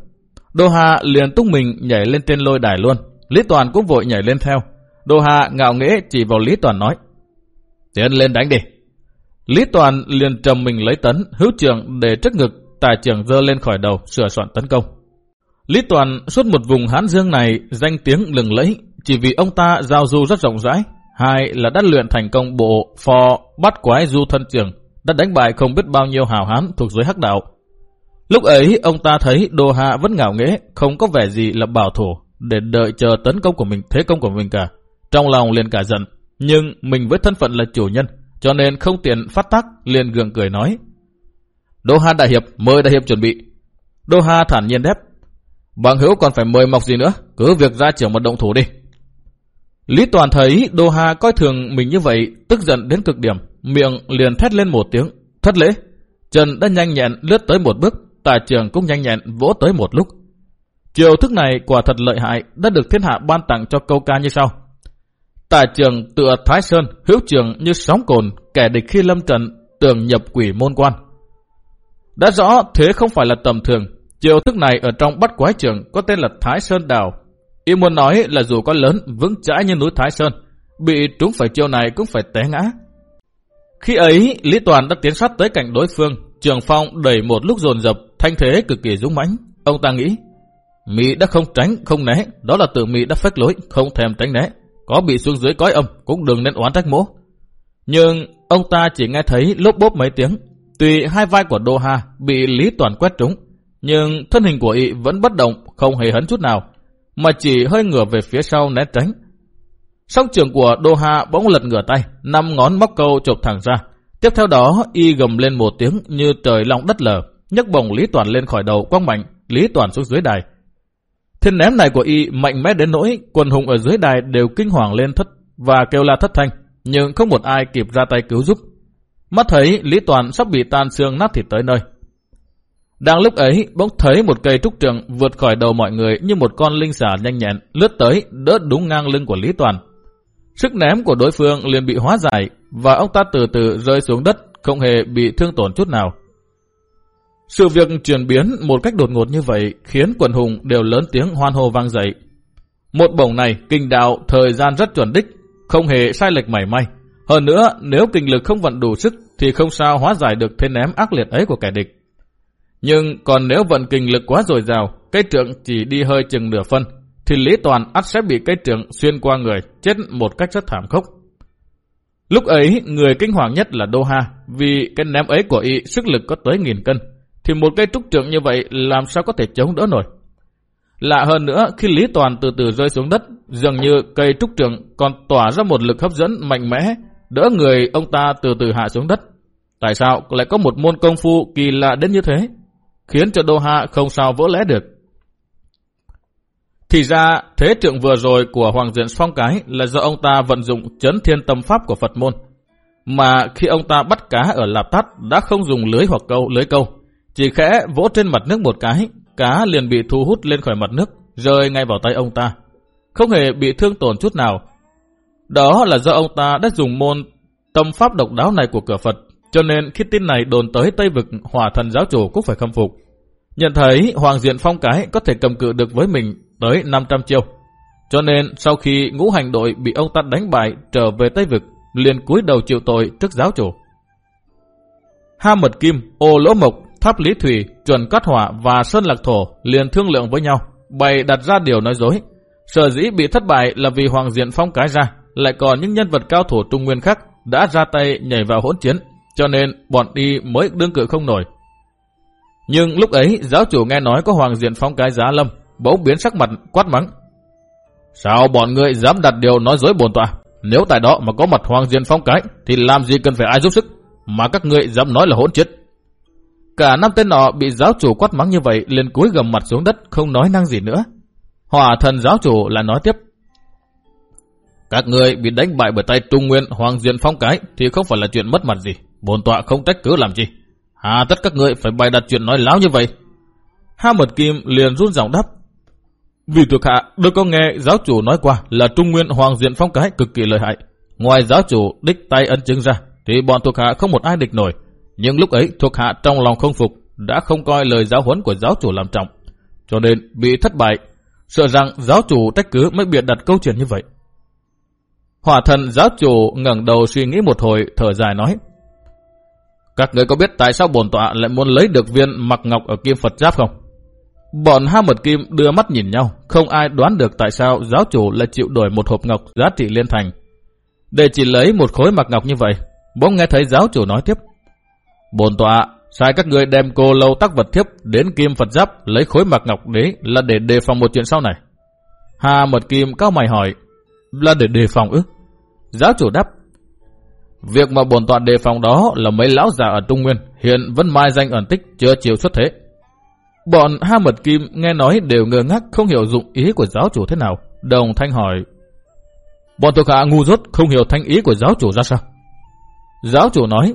Speaker 1: Đô Hà liền tung mình nhảy lên trên lôi đài luôn. Lý Toàn cũng vội nhảy lên theo. Đô Hà ngạo nghễ chỉ vào Lý Toàn nói. Tiến lên đánh đi. Lý Toàn liền trầm mình lấy tấn, hữu trường để trước ngực, tài trưởng dơ lên khỏi đầu, sửa soạn tấn công. Lý Toàn suốt một vùng Hán Dương này danh tiếng lừng lẫy chỉ vì ông ta giao du rất rộng rãi. Hai là đã luyện thành công bộ phò bắt quái du thân trường, đã đánh bại không biết bao nhiêu hào hán thuộc giới hắc đạo. Lúc ấy ông ta thấy Đô Hạ vẫn ngạo nghễ, không có vẻ gì là bảo thủ để đợi chờ tấn công của mình, thế công của mình cả. Trong lòng liền cả giận, nhưng mình với thân phận là chủ nhân, cho nên không tiện phát tác, liền gượng cười nói. Đô Hà đại hiệp, mời đại hiệp chuẩn bị. Đô Hà thản nhiên đáp. Bằng hữu còn phải mời mọc gì nữa, cứ việc ra trưởng một động thủ đi. Lý Toàn thấy Đô Hà coi thường mình như vậy, tức giận đến cực điểm, miệng liền thét lên một tiếng, thất lễ. Trần đã nhanh nhẹn lướt tới một bước, tà trường cũng nhanh nhẹn vỗ tới một lúc. Chiều thức này quả thật lợi hại, đã được thiên hạ ban tặng cho câu ca như sau. Tà trường tựa Thái Sơn, hữu trường như sóng cồn, kẻ địch khi lâm trận, tường nhập quỷ môn quan. Đã rõ thế không phải là tầm thường, chiều thức này ở trong bắt quái trường có tên là Thái Sơn Đào. Y muốn nói là dù có lớn, vững chãi như núi Thái Sơn, bị trúng phải chiều này cũng phải té ngã. Khi ấy, Lý Toàn đã tiến sát tới cạnh đối phương, Trường Phong đẩy một lúc dồn dập, thanh thế cực kỳ dũng mãnh. Ông ta nghĩ, Mỹ đã không tránh, không né, đó là tự Mỹ đã phách lối, không thèm tránh né. Có bị xuống dưới cõi âm, cũng đừng nên oán trách mỗ. Nhưng ông ta chỉ nghe thấy lốp bốp mấy tiếng. Tuy hai vai của Đô Hà bị Lý Toàn quét trúng, nhưng thân hình của y vẫn bất động, không hề hấn chút nào, mà chỉ hơi ngửa về phía sau né tránh. Song trường của Đô Hà bỗng lật ngửa tay, năm ngón móc câu chộp thẳng ra, Tiếp theo đó, y gầm lên một tiếng như trời long đất lở, nhấc bổng Lý Toàn lên khỏi đầu quăng mạnh, Lý Toàn xuống dưới đài. Thiên ném này của y mạnh mẽ đến nỗi quần hùng ở dưới đài đều kinh hoàng lên thất và kêu la thất thanh, nhưng không một ai kịp ra tay cứu giúp. Mắt thấy Lý Toàn sắp bị tan xương nát thịt tới nơi. Đang lúc ấy, bỗng thấy một cây trúc trường vượt khỏi đầu mọi người như một con linh xà nhanh nhẹn, lướt tới, đỡ đúng ngang lưng của Lý Toàn. Sức ném của đối phương liền bị hóa giải, và ông ta từ từ rơi xuống đất, không hề bị thương tổn chút nào. Sự việc chuyển biến một cách đột ngột như vậy khiến quần hùng đều lớn tiếng hoan hô vang dậy. Một bổng này kinh đạo thời gian rất chuẩn đích, không hề sai lệch mảy may. Hơn nữa, nếu kinh lực không vận đủ sức thì không sao hóa giải được thế ném ác liệt ấy của kẻ địch. Nhưng còn nếu vận kinh lực quá dồi dào, cây trượng chỉ đi hơi chừng nửa phân, thì Lý Toàn ắt sẽ bị cây trượng xuyên qua người, chết một cách rất thảm khốc. Lúc ấy, người kinh hoàng nhất là Đô Ha, vì cái ném ấy của y sức lực có tới nghìn cân, thì một cây trúc trượng như vậy làm sao có thể chống đỡ nổi. Lạ hơn nữa, khi Lý Toàn từ từ rơi xuống đất, dường như cây trúc trượng còn tỏa ra một lực hấp dẫn mạnh mẽ, đỡ người ông ta từ từ hạ xuống đất. Tại sao lại có một môn công phu kỳ lạ đến như thế? Khiến cho Đô Ha không sao vỡ lẽ được. Thì ra, thế trượng vừa rồi của Hoàng Diện Phong Cái là do ông ta vận dụng chấn thiên tâm pháp của Phật môn. Mà khi ông ta bắt cá ở Lạp Tát đã không dùng lưới hoặc câu lưới câu, chỉ khẽ vỗ trên mặt nước một cái, cá liền bị thu hút lên khỏi mặt nước, rơi ngay vào tay ông ta. Không hề bị thương tổn chút nào. Đó là do ông ta đã dùng môn tâm pháp độc đáo này của cửa Phật, cho nên khi tin này đồn tới Tây Vực, hòa thần giáo chủ cũng phải khâm phục. Nhận thấy Hoàng Diện Phong Cái có thể cầm cự được với mình tới 500 chiêu. Cho nên sau khi ngũ hành đội bị ông ta đánh bại trở về Tây Vực, liền cúi đầu chịu tội trước giáo chủ. Ha Mật Kim, Ô Lỗ Mộc, Tháp Lý Thủy, Chuẩn Cát Hỏa và Sơn Lạc Thổ liền thương lượng với nhau, bày đặt ra điều nói dối. Sở dĩ bị thất bại là vì Hoàng Diện Phong cái ra, lại còn những nhân vật cao thủ Trung Nguyên khác đã ra tay nhảy vào hỗn chiến, cho nên bọn đi mới đương cự không nổi. Nhưng lúc ấy giáo chủ nghe nói có Hoàng Diện Phong cái giá lâm, bỗng biến sắc mặt quát mắng. Sao bọn người dám đặt điều nói dối bồn tọa? Nếu tại đó mà có mặt Hoàng Diên Phong cái, thì làm gì cần phải ai giúp sức, mà các ngươi dám nói là hỗn chết. Cả năm tên nọ bị giáo chủ quát mắng như vậy, liền cúi gầm mặt xuống đất, không nói năng gì nữa. Hỏa thần giáo chủ là nói tiếp. Các người bị đánh bại bởi tay Trung Nguyên Hoàng Diện Phong cái thì không phải là chuyện mất mặt gì. Bồn tọa không trách cứ làm gì. Hà tất các người phải bày đặt chuyện nói láo như vậy. Ha Mật Kim liền run giọng đáp. Vì thuộc hạ, được có nghe giáo chủ nói qua là Trung Nguyên Hoàng Diện Phong cái cực kỳ lợi hại. Ngoài giáo chủ đích tay ấn chứng ra, thì bọn thuộc hạ không một ai địch nổi. Nhưng lúc ấy, thuộc hạ trong lòng không phục, đã không coi lời giáo huấn của giáo chủ làm trọng. Cho nên bị thất bại. Sợ rằng giáo chủ trách cứ mới biện đặt câu chuyện như vậy. Hỏa thần giáo chủ ngẩng đầu suy nghĩ một hồi, thở dài nói. Các người có biết tại sao bổn tọa lại muốn lấy được viên mặc ngọc ở kim Phật giáp không? Bọn Ha mật kim đưa mắt nhìn nhau, không ai đoán được tại sao giáo chủ lại chịu đổi một hộp ngọc giá trị liên thành. Để chỉ lấy một khối mặc ngọc như vậy, bỗng nghe thấy giáo chủ nói tiếp. Bồn tọa, sai các người đem cô lâu tắc vật thiếp đến kim Phật giáp lấy khối mặc ngọc đấy là để đề phòng một chuyện sau này. Hà mật kim cao mày hỏi, là để đề phòng ư? Giáo chủ đáp, việc mà bồn tọa đề phòng đó là mấy lão già ở Trung Nguyên, hiện vẫn mai danh ẩn tích chưa chịu xuất thế. Bọn Ha Mật Kim nghe nói đều ngơ ngác không hiểu dụng ý của giáo chủ thế nào. Đồng Thanh hỏi, bọn thuộc hạ ngu dốt không hiểu thanh ý của giáo chủ ra sao? Giáo chủ nói,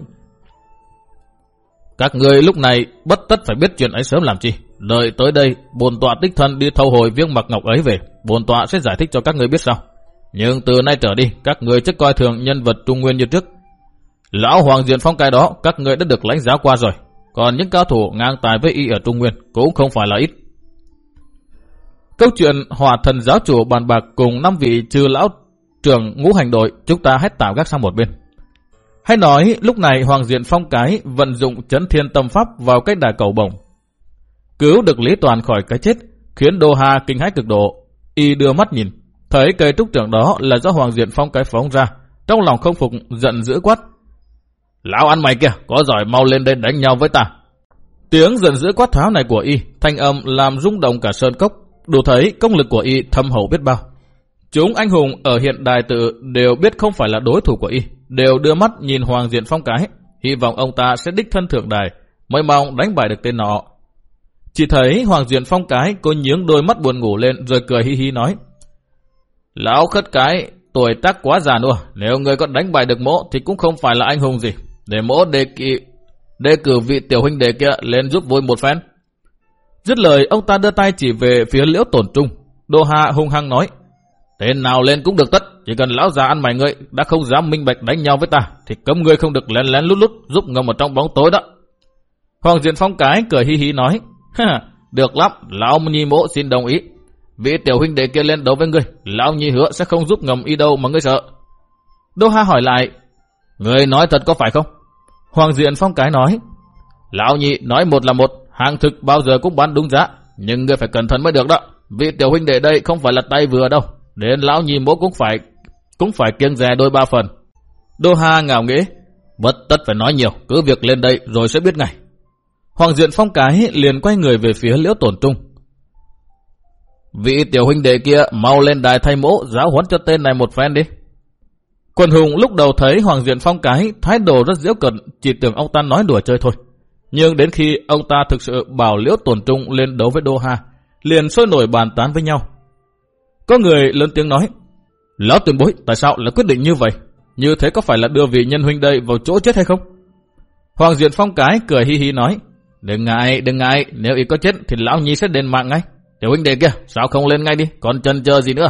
Speaker 1: các người lúc này bất tất phải biết chuyện ấy sớm làm chi. Đợi tới đây, bồn tọa tích thân đi thâu hồi viếng mặc ngọc ấy về. Bồn tọa sẽ giải thích cho các người biết sao. Nhưng từ nay trở đi, các người chắc coi thường nhân vật trung nguyên như trước. Lão Hoàng Diện Phong cái đó, các người đã được lãnh giáo qua rồi. Còn những cao thủ ngang tài với y ở Trung Nguyên cũng không phải là ít. Câu chuyện hòa thần giáo chủ bàn bạc cùng năm vị trừ lão trưởng ngũ hành đội chúng ta hết tạm gác sang một bên. Hay nói lúc này Hoàng Diện Phong Cái vận dụng chấn thiên tâm pháp vào cách đà cầu bổng. Cứu được Lý Toàn khỏi cái chết khiến Đô Hà kinh hãi cực độ. Y đưa mắt nhìn, thấy cây trúc trưởng đó là do Hoàng Diện Phong Cái phóng ra. Trong lòng không phục giận dữ quát. Lão ăn mày kia, có giỏi mau lên đây đánh nhau với ta. Tiếng giận dữ quát tháo này của y, thanh âm làm rung động cả sơn cốc, đủ thấy công lực của y thâm hậu biết bao. Chúng anh hùng ở hiện đài tự đều biết không phải là đối thủ của y, đều đưa mắt nhìn Hoàng Diện Phong cái, hy vọng ông ta sẽ đích thân thượng đài, mới mong đánh bại được tên nọ. Chỉ thấy Hoàng Diện Phong cái cô nhướng đôi mắt buồn ngủ lên rồi cười hi hi nói. Lão khất cái, tuổi tác quá già nữa, nếu người có đánh bại được mỗ thì cũng không phải là anh hùng gì để mỗ đề kỵ đề cử vị tiểu huynh đệ kia lên giúp vui một phen. Dứt lời, ông ta đưa tay chỉ về phía liễu tổn trung. Đô Hà hung hăng nói, tên nào lên cũng được tất, chỉ cần lão già ăn mày ngươi đã không dám minh bạch đánh nhau với ta, thì cấm ngươi không được lén lén lút lút giúp ngầm ở trong bóng tối đó. Hoàng Diện Phong cái cười hi hi nói, được lắm, lão nhi mỗ xin đồng ý. Vị tiểu huynh đệ kia lên đấu với ngươi, lão nhi hứa sẽ không giúp ngầm y đâu mà ngươi sợ. Đô Ha hỏi lại, Người nói thật có phải không? Hoàng Diện Phong Cái nói. Lão nhị nói một là một, hàng thực bao giờ cũng bán đúng giá. Nhưng người phải cẩn thận mới được đó. Vị tiểu huynh đệ đây không phải là tay vừa đâu. Đến lão nhị mỗ cũng phải cũng phải kiêng dè đôi ba phần. Đô Ha ngào nghĩ. Bất tất phải nói nhiều, cứ việc lên đây rồi sẽ biết ngay. Hoàng Diện Phong Cái liền quay người về phía liễu tổn trung. Vị tiểu huynh đệ kia mau lên đài thay mỗ giáo huấn cho tên này một phen đi. Quần hùng lúc đầu thấy Hoàng Diện Phong cái thái độ rất diễu cận, chỉ tưởng ông ta nói đùa chơi thôi. Nhưng đến khi ông ta thực sự bảo liễu tổn trung lên đấu với Đô Ha, liền sôi nổi bàn tán với nhau. Có người lớn tiếng nói, Lão tuyên bối tại sao lại quyết định như vậy? Như thế có phải là đưa vị nhân huynh đây vào chỗ chết hay không? Hoàng Diện Phong cái cười hi hi nói, Đừng ngại, đừng ngại, nếu ý có chết thì lão nhi sẽ đền mạng ngay. Tiểu huynh đệ kia, sao không lên ngay đi, còn chân chờ gì nữa?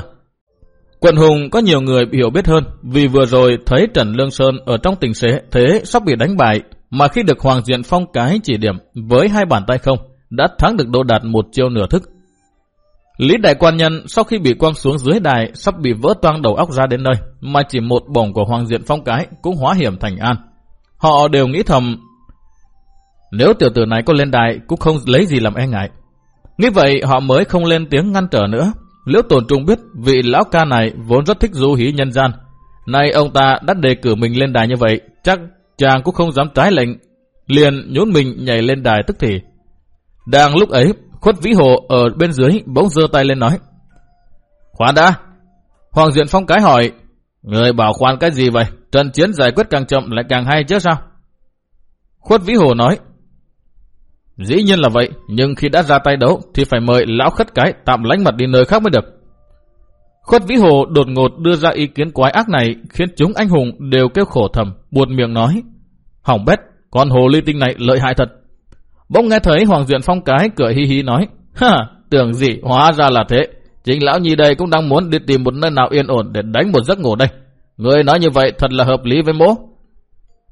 Speaker 1: Quận Hùng có nhiều người hiểu biết hơn vì vừa rồi thấy Trần Lương Sơn ở trong tình thế, thế sắp bị đánh bại mà khi được Hoàng Diện Phong cái chỉ điểm với hai bàn tay không đã thắng được Đô Đạt một chiêu nửa thức. Lý Đại Quan Nhân sau khi bị quăng xuống dưới đài sắp bị vỡ toang đầu óc ra đến nơi mà chỉ một bổng của Hoàng Diện Phong cái cũng hóa hiểm thành an. Họ đều nghĩ thầm nếu tiểu tử này có lên đài cũng không lấy gì làm e ngại. Nghĩ vậy họ mới không lên tiếng ngăn trở nữa Liễu Tồn Trung biết vị lão ca này vốn rất thích du hí nhân gian. Nay ông ta đã đề cử mình lên đài như vậy, chắc chàng cũng không dám trái lệnh. Liền nhún mình nhảy lên đài tức thì. Đang lúc ấy, khuất vĩ hồ ở bên dưới bỗng giơ tay lên nói. Khoan đã! Hoàng Diện Phong cái hỏi, Người bảo khoan cái gì vậy? Trận chiến giải quyết càng chậm lại càng hay chứ sao? Khuất Vĩ Hồ nói, Dĩ nhiên là vậy, nhưng khi đã ra tay đấu thì phải mời lão khất cái tạm lánh mặt đi nơi khác mới được. Khuất Vĩ Hồ đột ngột đưa ra ý kiến quái ác này khiến chúng anh hùng đều kêu khổ thầm, buồn miệng nói. Hỏng bét, con hồ ly tinh này lợi hại thật. Bỗng nghe thấy Hoàng Duyện Phong cái cười hi hi nói. Ha, tưởng gì hóa ra là thế. Chính lão nhi đây cũng đang muốn đi tìm một nơi nào yên ổn để đánh một giấc ngủ đây. Người nói như vậy thật là hợp lý với mỗ.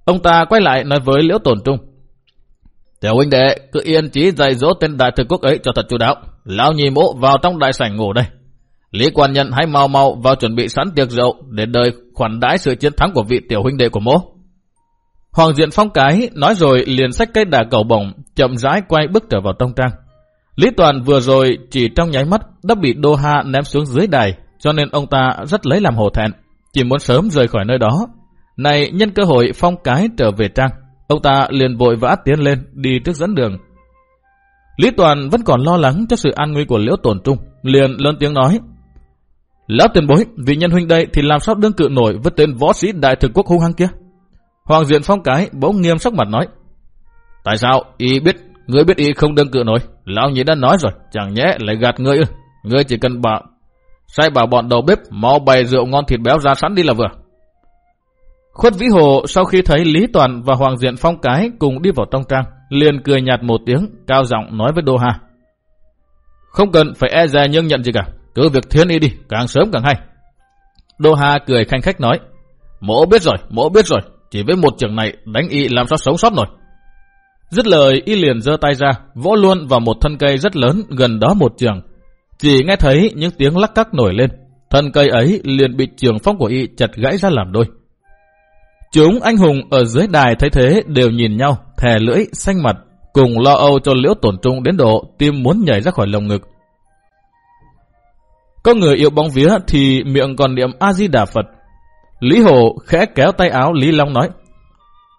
Speaker 1: Ông ta quay lại nói với Liễu Tổn Trung. Tiểu huynh đệ, cứ yên trí dạy dỗ tên đại thực quốc ấy cho thật chú đáo. Lão nhì mỗ vào trong đại sảnh ngủ đây. Lý quan nhân hãy mau mau vào chuẩn bị sẵn tiệc rượu để đời khoản đãi sự chiến thắng của vị tiểu huynh đệ của mỗ. Hoàng Diện Phong cái nói rồi liền xách cây đà cầu bổng, chậm rãi quay bước trở vào trong trang. Lý Toàn vừa rồi chỉ trong nháy mắt đã bị Đô Ha ném xuống dưới đài, cho nên ông ta rất lấy làm hổ thẹn, chỉ muốn sớm rời khỏi nơi đó. Này nhân cơ hội Phong cái trở về trang, ông ta liền vội vã tiến lên đi trước dẫn đường. Lý Toàn vẫn còn lo lắng cho sự an nguy của Liễu Tổn Trung, liền lớn tiếng nói. Lão tiền bối, vị nhân huynh đây thì làm sao đương cự nổi với tên võ sĩ đại thực quốc hung hăng kia? Hoàng Diện Phong cái bỗng nghiêm sắc mặt nói. Tại sao y biết, ngươi biết y không đương cự nổi? Lão nhị đã nói rồi, chẳng nhẽ lại gạt ngươi ư. Ngươi chỉ cần bảo, sai bảo bọn đầu bếp mau bày rượu ngon thịt béo ra sẵn đi là vừa. Khuất Vĩ Hồ sau khi thấy Lý Toàn và Hoàng Diện Phong cái cùng đi vào trong trang, liền cười nhạt một tiếng, cao giọng nói với Đô Hà. Không cần phải e dè nhưng nhận gì cả, cứ việc thiên y đi, càng sớm càng hay. Đô Hà cười khanh khách nói, mỗ biết rồi, mỗ biết rồi, chỉ với một trường này đánh y làm sao sống sót nổi. Dứt lời y liền giơ tay ra, vỗ luôn vào một thân cây rất lớn gần đó một trường. Chỉ nghe thấy những tiếng lắc cắc nổi lên, thân cây ấy liền bị trường phong của y chặt gãy ra làm đôi. Chúng anh hùng ở dưới đài thấy thế đều nhìn nhau, thè lưỡi, xanh mặt, cùng lo âu cho liễu tổn trung đến độ tim muốn nhảy ra khỏi lồng ngực. Có người yêu bóng vía thì miệng còn niệm A-di-đà Phật. Lý Hồ khẽ kéo tay áo Lý Long nói,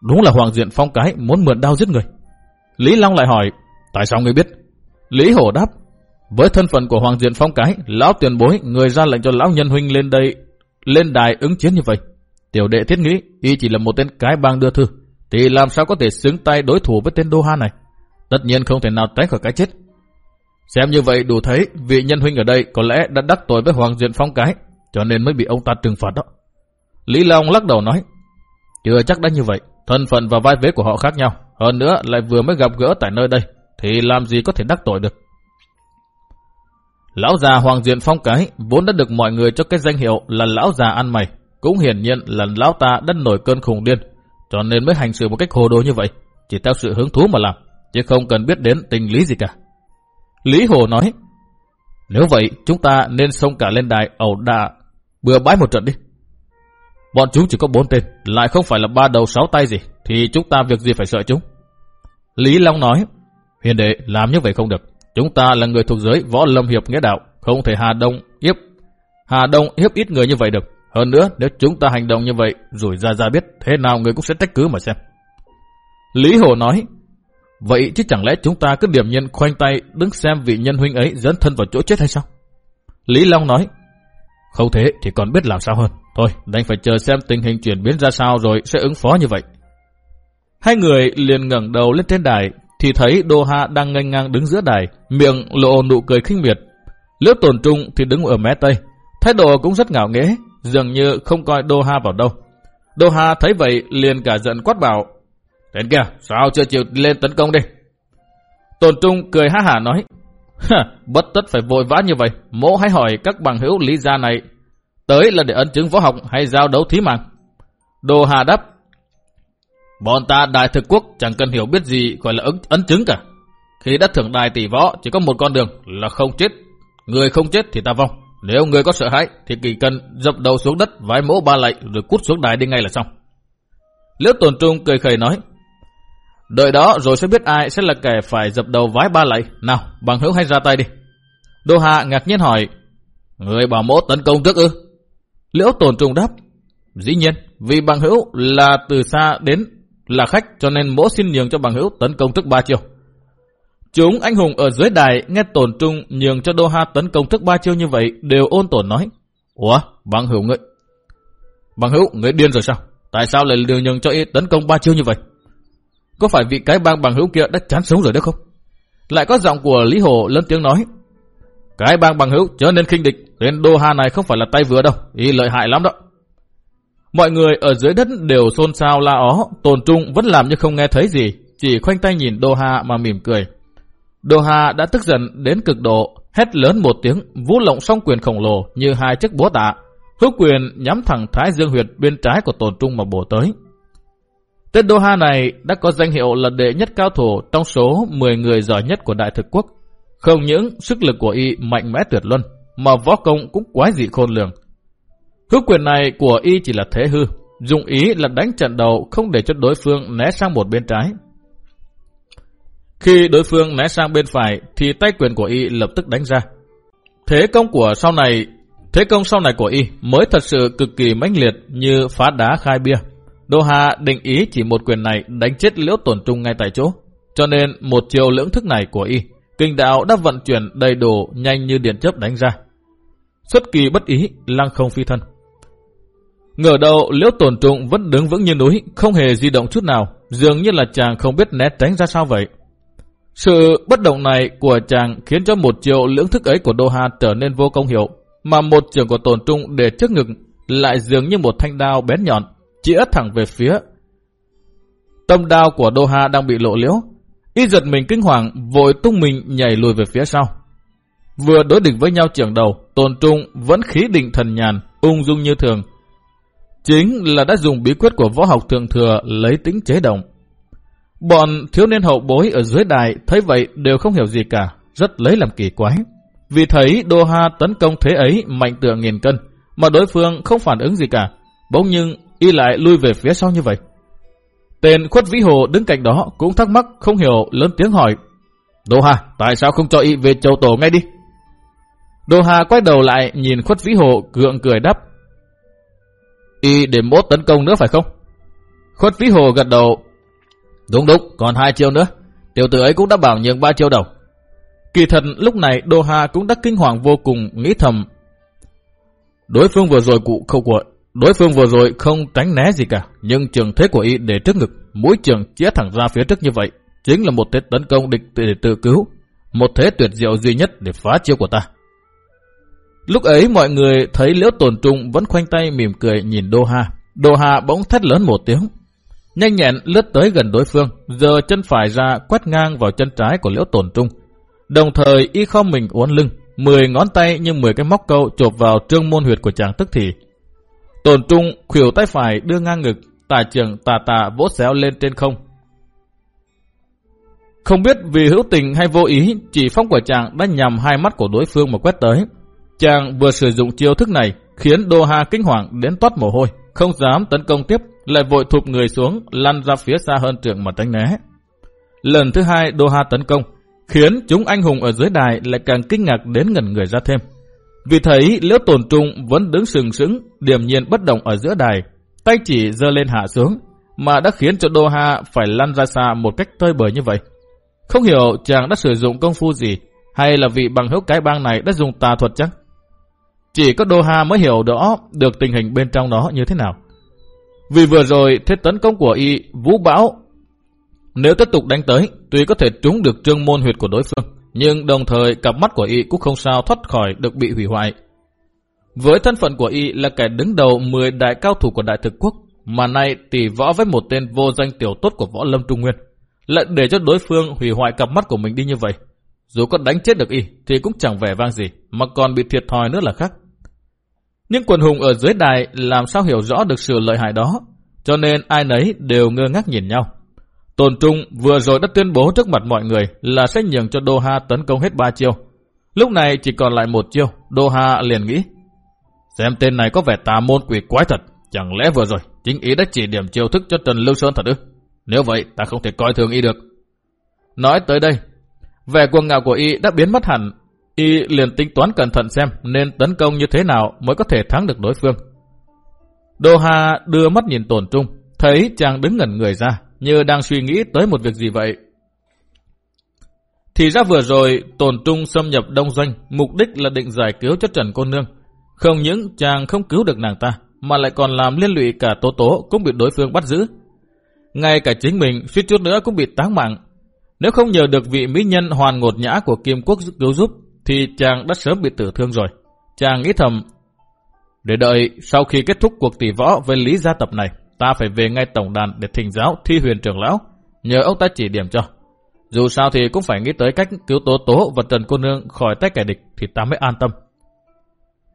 Speaker 1: đúng là Hoàng Diện Phong cái muốn mượn đao giết người. Lý Long lại hỏi, tại sao người biết? Lý Hổ đáp, với thân phận của Hoàng Diện Phong cái, lão tiền bối người ra lệnh cho lão nhân huynh lên đây, lên đài ứng chiến như vậy. Tiểu đệ thiết nghĩ, y chỉ là một tên cái bang đưa thư, thì làm sao có thể xứng tay đối thủ với tên Đô Ha này? Tất nhiên không thể nào tránh khỏi cái chết. Xem như vậy đủ thấy, vị nhân huynh ở đây có lẽ đã đắc tội với Hoàng Diện Phong cái, cho nên mới bị ông ta trừng phạt đó. Lý Long lắc đầu nói, chưa chắc đã như vậy, thân phận và vai vế của họ khác nhau, hơn nữa lại vừa mới gặp gỡ tại nơi đây, thì làm gì có thể đắc tội được. Lão già Hoàng Diện Phong cái vốn đã được mọi người cho cái danh hiệu là lão già ăn mày, cũng hiển nhiên là lão ta đã nổi cơn khùng điên, cho nên mới hành xử một cách hồ đồ như vậy, chỉ theo sự hứng thú mà làm, chứ không cần biết đến tình lý gì cả. Lý Hồ nói, nếu vậy chúng ta nên xông cả lên đài ẩu đà bừa bãi một trận đi. Bọn chúng chỉ có bốn tên, lại không phải là ba đầu sáu tay gì, thì chúng ta việc gì phải sợ chúng. Lý Long nói, hiền đệ làm như vậy không được. Chúng ta là người thuộc giới võ lâm hiệp nghĩa đạo, không thể Hà Đông hiếp Hà Đông hiếp ít người như vậy được. Hơn nữa, nếu chúng ta hành động như vậy, rồi ra ra biết, thế nào người cũng sẽ trách cứ mà xem. Lý Hồ nói, vậy chứ chẳng lẽ chúng ta cứ điểm nhiên khoanh tay đứng xem vị nhân huynh ấy dẫn thân vào chỗ chết hay sao? Lý Long nói, không thế thì còn biết làm sao hơn. Thôi, đành phải chờ xem tình hình chuyển biến ra sao rồi sẽ ứng phó như vậy. Hai người liền ngẩng đầu lên trên đài, thì thấy Đô Hạ đang nganh ngang đứng giữa đài, miệng lộ nụ cười khinh miệt. Liễu tồn trung thì đứng ở mé tây, thái độ cũng rất ngạo nghễ, dường như không coi Đô Ha vào đâu. Đô Ha thấy vậy liền cả giận quát bảo, Đến kìa, sao chưa chịu lên tấn công đi? Tôn Trung cười há hả nói, bất tất phải vội vã như vậy, mỗ hãy hỏi các bằng hữu lý gia này, tới là để ấn chứng võ học hay giao đấu thí mạng? Đô Hà đáp, bọn ta đại thực quốc chẳng cần hiểu biết gì gọi là ấn, ấn chứng cả. Khi đã thưởng đài tỷ võ chỉ có một con đường là không chết, người không chết thì ta vong. Nếu người có sợ hãi thì kỳ cần dập đầu xuống đất vái mỗ ba lạy rồi cút xuống đài đi ngay là xong. Liễu tồn trung cười khẩy nói. Đợi đó rồi sẽ biết ai sẽ là kẻ phải dập đầu vái ba lạy. Nào, bằng hữu hay ra tay đi. Đô Hạ ngạc nhiên hỏi. Người bảo mỗ tấn công trước ư? Liễu tồn trung đáp. Dĩ nhiên, vì bằng hữu là từ xa đến là khách cho nên mỗ xin nhường cho bằng hữu tấn công trước ba chiều. Chúng anh hùng ở dưới đài nghe tổn trung nhường cho Đô Ha tấn công trước ba chiêu như vậy đều ôn tổn nói. Ủa, bằng hữu ngươi. Bằng hữu, ngươi điên rồi sao? Tại sao lại đường nhường cho y tấn công ba chiêu như vậy? Có phải vị cái bang bằng hữu kia đã chán sống rồi đó không? Lại có giọng của Lý Hồ lớn tiếng nói. cái bang bằng hữu trở nên khinh địch, tên Đô này không phải là tay vừa đâu, y lợi hại lắm đó. Mọi người ở dưới đất đều xôn xao la ó, tồn trung vẫn làm như không nghe thấy gì, chỉ khoanh tay nhìn Đô mà mỉm cười. Đô Hà đã tức giận đến cực độ, hét lớn một tiếng, vũ lộng song quyền khổng lồ như hai chiếc búa tạ, hữu quyền nhắm thẳng Thái Dương huyệt bên trái của tổn trung mà bổ tới. Tên Đô Ha này đã có danh hiệu là đệ nhất cao thủ trong số 10 người giỏi nhất của Đại thực quốc. Không những sức lực của y mạnh mẽ tuyệt luân, mà võ công cũng quái dị khôn lường. Hữu quyền này của y chỉ là thế hư, dùng ý là đánh trận đầu không để cho đối phương né sang một bên trái. Khi đối phương né sang bên phải thì tay quyền của y lập tức đánh ra. Thế công của sau này, thế công sau này của y mới thật sự cực kỳ mãnh liệt như phá đá khai bia. Đô Hà định ý chỉ một quyền này đánh chết liễu tổn trung ngay tại chỗ. Cho nên một chiều lưỡng thức này của y, kinh đạo đã vận chuyển đầy đủ nhanh như điện chớp đánh ra. Xuất kỳ bất ý, lăng không phi thân. Ngờ đầu liễu tổn trung vẫn đứng vững như núi, không hề di động chút nào, dường như là chàng không biết né tránh ra sao vậy. Sự bất động này của chàng khiến cho một triệu lưỡng thức ấy của Đô Hà trở nên vô công hiệu, mà một trường của tổn trung để trước ngực lại dường như một thanh đao bén nhọn, chĩa thẳng về phía. Tâm đao của Đô Hà đang bị lộ liễu, y giật mình kinh hoàng, vội tung mình nhảy lùi về phía sau. Vừa đối địch với nhau trường đầu, tồn trung vẫn khí định thần nhàn, ung dung như thường. Chính là đã dùng bí quyết của võ học thượng thừa lấy tính chế động. Bọn thiếu niên hậu bối ở dưới đài thấy vậy đều không hiểu gì cả, rất lấy làm kỳ quái. Vì thấy Đô Ha tấn công thế ấy mạnh tựa nghìn cân, mà đối phương không phản ứng gì cả, bỗng nhưng y lại lui về phía sau như vậy. Tên khuất vĩ hồ đứng cạnh đó cũng thắc mắc không hiểu lớn tiếng hỏi. Đô Hà, tại sao không cho y về châu tổ ngay đi? Đô Hà quay đầu lại nhìn khuất vĩ hồ gượng cười đáp. Y để mốt tấn công nữa phải không? Khuất vĩ hồ gật đầu. Đúng đúng, còn hai chiêu nữa. Tiểu tử ấy cũng đã bảo nhường ba chiêu đầu. Kỳ thật lúc này Đô Hà cũng đã kinh hoàng vô cùng nghĩ thầm. Đối phương vừa rồi cụ không của Đối phương vừa rồi không tránh né gì cả, nhưng trường thế của y để trước ngực, mũi trường chĩa thẳng ra phía trước như vậy, chính là một thế tấn công địch để tự cứu, một thế tuyệt diệu duy nhất để phá chiêu của ta. Lúc ấy mọi người thấy liễu tồn trung vẫn khoanh tay mỉm cười nhìn Đô Hà. Đô Hà bỗng thét lớn một tiếng. Nhanh nhẹn lướt tới gần đối phương, giờ chân phải ra quét ngang vào chân trái của liễu tồn trung. Đồng thời y không mình uốn lưng, 10 ngón tay như 10 cái móc câu chộp vào trương môn huyệt của chàng tức thì. Tồn trung khuỷu tay phải đưa ngang ngực, tà trường tà tà vỗ xéo lên trên không. Không biết vì hữu tình hay vô ý, chỉ phong của chàng đã nhằm hai mắt của đối phương mà quét tới. Chàng vừa sử dụng chiêu thức này, khiến Đô Ha kinh hoàng đến toát mồ hôi, không dám tấn công tiếp, lại vội thụp người xuống, lăn ra phía xa hơn trường mà tránh né. Lần thứ hai Đô Ha tấn công, khiến chúng anh hùng ở dưới đài lại càng kinh ngạc đến ngẩn người ra thêm. Vì thấy liễu tồn trung vẫn đứng sừng sững, điềm nhiên bất động ở giữa đài, tay chỉ dơ lên hạ xuống, mà đã khiến cho Đô Ha phải lăn ra xa một cách tơi bời như vậy. Không hiểu chàng đã sử dụng công phu gì, hay là vị bằng hữu cái bang này đã dùng tà thuật chắc? Chỉ có Đô Ha mới hiểu rõ được tình hình bên trong nó như thế nào. Vì vừa rồi thế tấn công của y vũ bão, nếu tiếp tục đánh tới, tuy có thể trúng được trương môn huyệt của đối phương, nhưng đồng thời cặp mắt của y cũng không sao thoát khỏi được bị hủy hoại. Với thân phận của y là kẻ đứng đầu 10 đại cao thủ của đại thực quốc, mà nay tỷ võ với một tên vô danh tiểu tốt của võ lâm trung nguyên, lại để cho đối phương hủy hoại cặp mắt của mình đi như vậy. Dù có đánh chết được y thì cũng chẳng vẻ vang gì, mà còn bị thiệt thòi nữa là khác. Nhưng quần hùng ở dưới đài làm sao hiểu rõ được sự lợi hại đó, cho nên ai nấy đều ngơ ngác nhìn nhau. Tôn Trung vừa rồi đã tuyên bố trước mặt mọi người là sẽ nhường cho Doha tấn công hết ba chiêu. Lúc này chỉ còn lại một chiêu, Doha liền nghĩ. Xem tên này có vẻ tà môn quỷ quái thật, chẳng lẽ vừa rồi chính ý đã chỉ điểm chiêu thức cho Trần Lưu Sơn thật ư? Nếu vậy ta không thể coi thường y được. Nói tới đây, vẻ cuồng ngạo của y đã biến mất hẳn. Y liền tính toán cẩn thận xem nên tấn công như thế nào mới có thể thắng được đối phương. Đô hà đưa mắt nhìn tổn trung, thấy chàng đứng ngẩn người ra, như đang suy nghĩ tới một việc gì vậy. Thì ra vừa rồi, tổn trung xâm nhập đông doanh, mục đích là định giải cứu cho Trần Cô Nương. Không những chàng không cứu được nàng ta, mà lại còn làm liên lụy cả Tố Tố cũng bị đối phương bắt giữ. Ngay cả chính mình suýt chút nữa cũng bị táng mạng. Nếu không nhờ được vị mỹ nhân hoàn ngột nhã của Kim Quốc cứu giúp, thì chàng đã sớm bị tử thương rồi. Chàng nghĩ thầm, để đợi sau khi kết thúc cuộc tỷ võ với lý gia tập này, ta phải về ngay tổng đàn để thỉnh giáo thi huyền trưởng lão, nhờ ông ta chỉ điểm cho. Dù sao thì cũng phải nghĩ tới cách cứu tố tố và Trần Cô Nương khỏi tay kẻ địch thì ta mới an tâm.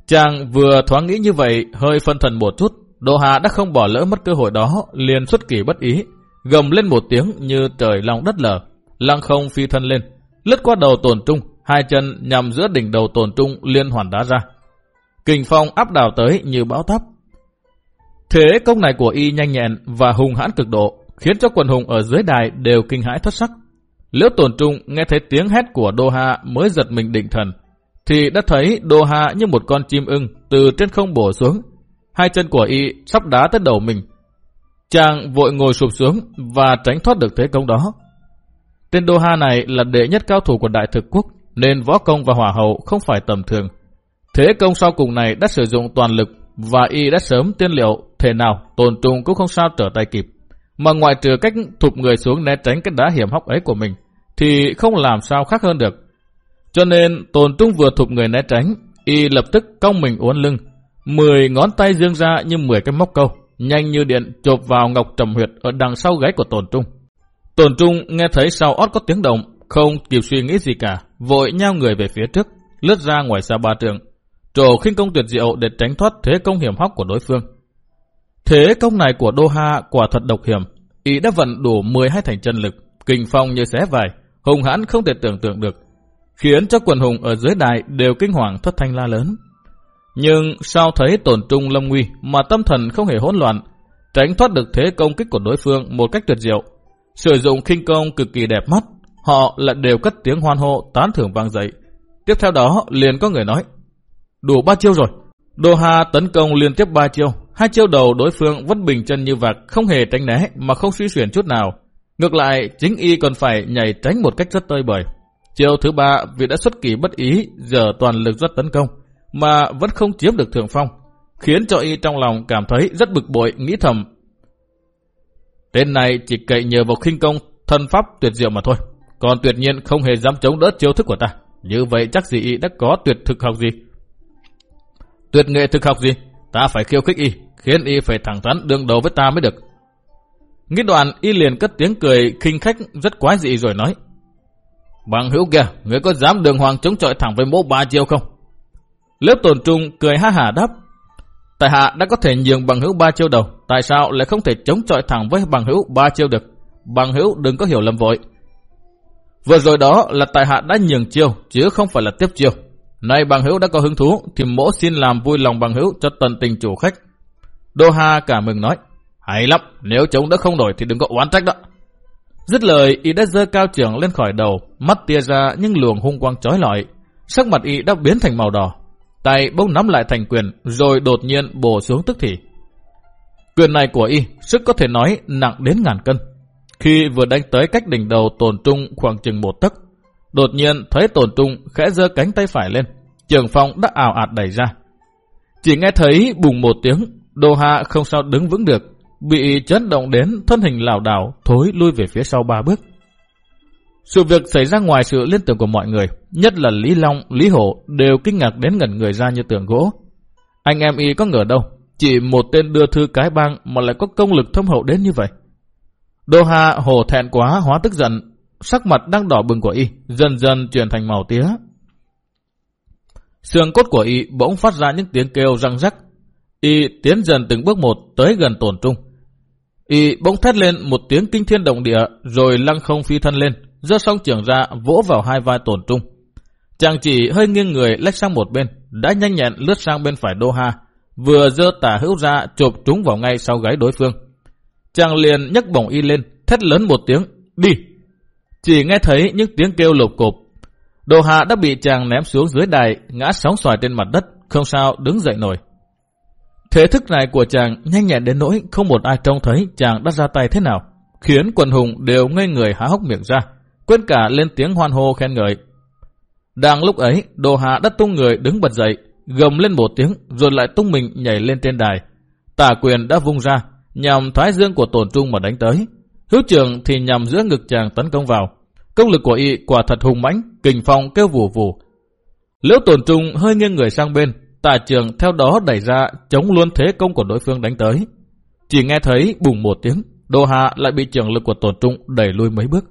Speaker 1: Chàng vừa thoáng nghĩ như vậy, hơi phân thần một chút, Đỗ Hà đã không bỏ lỡ mất cơ hội đó, liền xuất kỳ bất ý, gầm lên một tiếng như trời lòng đất lở, lăng không phi thân lên, lướt qua đầu tồn trung, hai chân nhằm giữa đỉnh đầu tồn trung liên hoàn đá ra. Kình phong áp đảo tới như bão táp. Thế công này của y nhanh nhẹn và hùng hãn cực độ, khiến cho quần hùng ở dưới đài đều kinh hãi thất sắc. Liễu tồn trung nghe thấy tiếng hét của Đô Hà mới giật mình định thần, thì đã thấy Đô Hà như một con chim ưng từ trên không bổ xuống. Hai chân của y sắp đá tới đầu mình. Chàng vội ngồi sụp xuống và tránh thoát được thế công đó. Tên Đô Hà này là đệ nhất cao thủ của Đại Thực Quốc, nên võ công và hỏa hậu không phải tầm thường. Thế công sau cùng này đã sử dụng toàn lực và y đã sớm tiên liệu thể nào tồn trùng cũng không sao trở tay kịp. Mà ngoại trừ cách thụp người xuống né tránh cái đá hiểm hóc ấy của mình, thì không làm sao khác hơn được. Cho nên tồn trung vừa thụp người né tránh, y lập tức cong mình uốn lưng, mười ngón tay dương ra như mười cái móc câu, nhanh như điện chộp vào ngọc trầm huyệt ở đằng sau gáy của tồn trung. Tồn trung nghe thấy sau ót có tiếng động, không kịp suy nghĩ gì cả, vội nhao người về phía trước, lướt ra ngoài xa ba trường, trổ khinh công tuyệt diệu để tránh thoát thế công hiểm hóc của đối phương. Thế công này của Đô Ha quả thật độc hiểm, y đã vận đủ 12 thành chân lực, kinh phong như xé vải, hùng hãn không thể tưởng tượng được, khiến cho quần hùng ở dưới đài đều kinh hoàng thất thanh la lớn. Nhưng sao thấy tổn trung lâm nguy mà tâm thần không hề hỗn loạn, tránh thoát được thế công kích của đối phương một cách tuyệt diệu. Sử dụng khinh công cực kỳ đẹp mắt, họ lại đều cất tiếng hoan hô tán thưởng vang dậy. Tiếp theo đó liền có người nói, đủ ba chiêu rồi. Đô Hà tấn công liên tiếp ba chiêu, hai chiêu đầu đối phương vẫn bình chân như vạc, không hề tránh né mà không suy chuyển chút nào. Ngược lại, chính y còn phải nhảy tránh một cách rất tơi bời. Chiều thứ ba vì đã xuất kỳ bất ý, giờ toàn lực rất tấn công, mà vẫn không chiếm được thượng phong, khiến cho y trong lòng cảm thấy rất bực bội, nghĩ thầm. Tên này chỉ cậy nhờ vào khinh công, thân pháp tuyệt diệu mà thôi, còn tuyệt nhiên không hề dám chống đỡ chiêu thức của ta. Như vậy chắc gì y đã có tuyệt thực học gì? Tuyệt nghệ thực học gì? Ta phải khiêu khích y, khiến y phải thẳng thắn đương đầu với ta mới được. Nghĩ đoạn y liền cất tiếng cười khinh khách rất quái dị rồi nói. Bằng hữu kìa, người có dám đường hoàng chống chọi thẳng với mỗ ba chiêu không? Lớp tồn trung cười ha hả đáp. Tại hạ đã có thể nhường bằng hữu ba chiêu đầu, tại sao lại không thể chống chọi thẳng với bằng hữu ba chiêu được? Bằng hữu đừng có hiểu lầm vội. Vừa rồi đó là tại hạ đã nhường chiêu, chứ không phải là tiếp chiêu. Nay bằng hữu đã có hứng thú, thì mỗ xin làm vui lòng bằng hữu cho tận tình chủ khách. Đô Ha cả mừng nói. Hay lắm, nếu chống đã không đổi thì đừng có oán trách đó. Dứt lời, y đã dơ cao trưởng lên khỏi đầu, mắt tia ra những luồng hung quang chói lọi. Sắc mặt y đã biến thành màu đỏ. Tay bỗng nắm lại thành quyền, rồi đột nhiên bổ xuống tức thì. Quyền này của y, sức có thể nói nặng đến ngàn cân. Khi vừa đánh tới cách đỉnh đầu tổn trung khoảng chừng một tấc, đột nhiên thấy tổn trung khẽ giơ cánh tay phải lên. Trường phong đã ảo ạt đẩy ra. Chỉ nghe thấy bùng một tiếng, đồ hạ không sao đứng vững được, bị chấn động đến thân hình lảo đảo thối lui về phía sau ba bước. Sự việc xảy ra ngoài sự liên tưởng của mọi người, nhất là Lý Long, Lý Hổ đều kinh ngạc đến ngẩn người ra như tượng gỗ. Anh em y có ngờ đâu, chỉ một tên đưa thư cái bang mà lại có công lực thâm hậu đến như vậy. Đô Hà hổ thẹn quá hóa tức giận, sắc mặt đang đỏ bừng của y, dần dần chuyển thành màu tía. Xương cốt của y bỗng phát ra những tiếng kêu răng rắc. Y tiến dần từng bước một tới gần tổn trung. Y bỗng thét lên một tiếng kinh thiên động địa rồi lăng không phi thân lên, giơ song trưởng ra vỗ vào hai vai tổn trung. Chàng chỉ hơi nghiêng người lách sang một bên, đã nhanh nhẹn lướt sang bên phải Đô Ha, vừa giơ tả hữu ra chộp trúng vào ngay sau gáy đối phương. Chàng liền nhấc bổng y lên, thét lớn một tiếng, đi. Chỉ nghe thấy những tiếng kêu lộp cộp. đồ Hạ đã bị chàng ném xuống dưới đài, ngã sóng xoài trên mặt đất, không sao đứng dậy nổi. Thế thức này của chàng nhanh nhẹn đến nỗi không một ai trông thấy chàng đã ra tay thế nào, khiến quần hùng đều ngây người há hốc miệng ra, quên cả lên tiếng hoan hô khen ngợi. Đang lúc ấy, Đồ Hạ đã tung người đứng bật dậy, gầm lên một tiếng rồi lại tung mình nhảy lên trên đài. Tả quyền đã vung ra, nhằm thái dương của tổn trung mà đánh tới. Hữu trường thì nhằm giữa ngực chàng tấn công vào. Công lực của y quả thật hùng mãnh, kình phong kêu vù vù. Liễu tổn trung hơi nghiêng người sang bên, tả trường theo đó đẩy ra chống luôn thế công của đối phương đánh tới. Chỉ nghe thấy bùng một tiếng, Đô Hà lại bị trường lực của tổn trung đẩy lui mấy bước.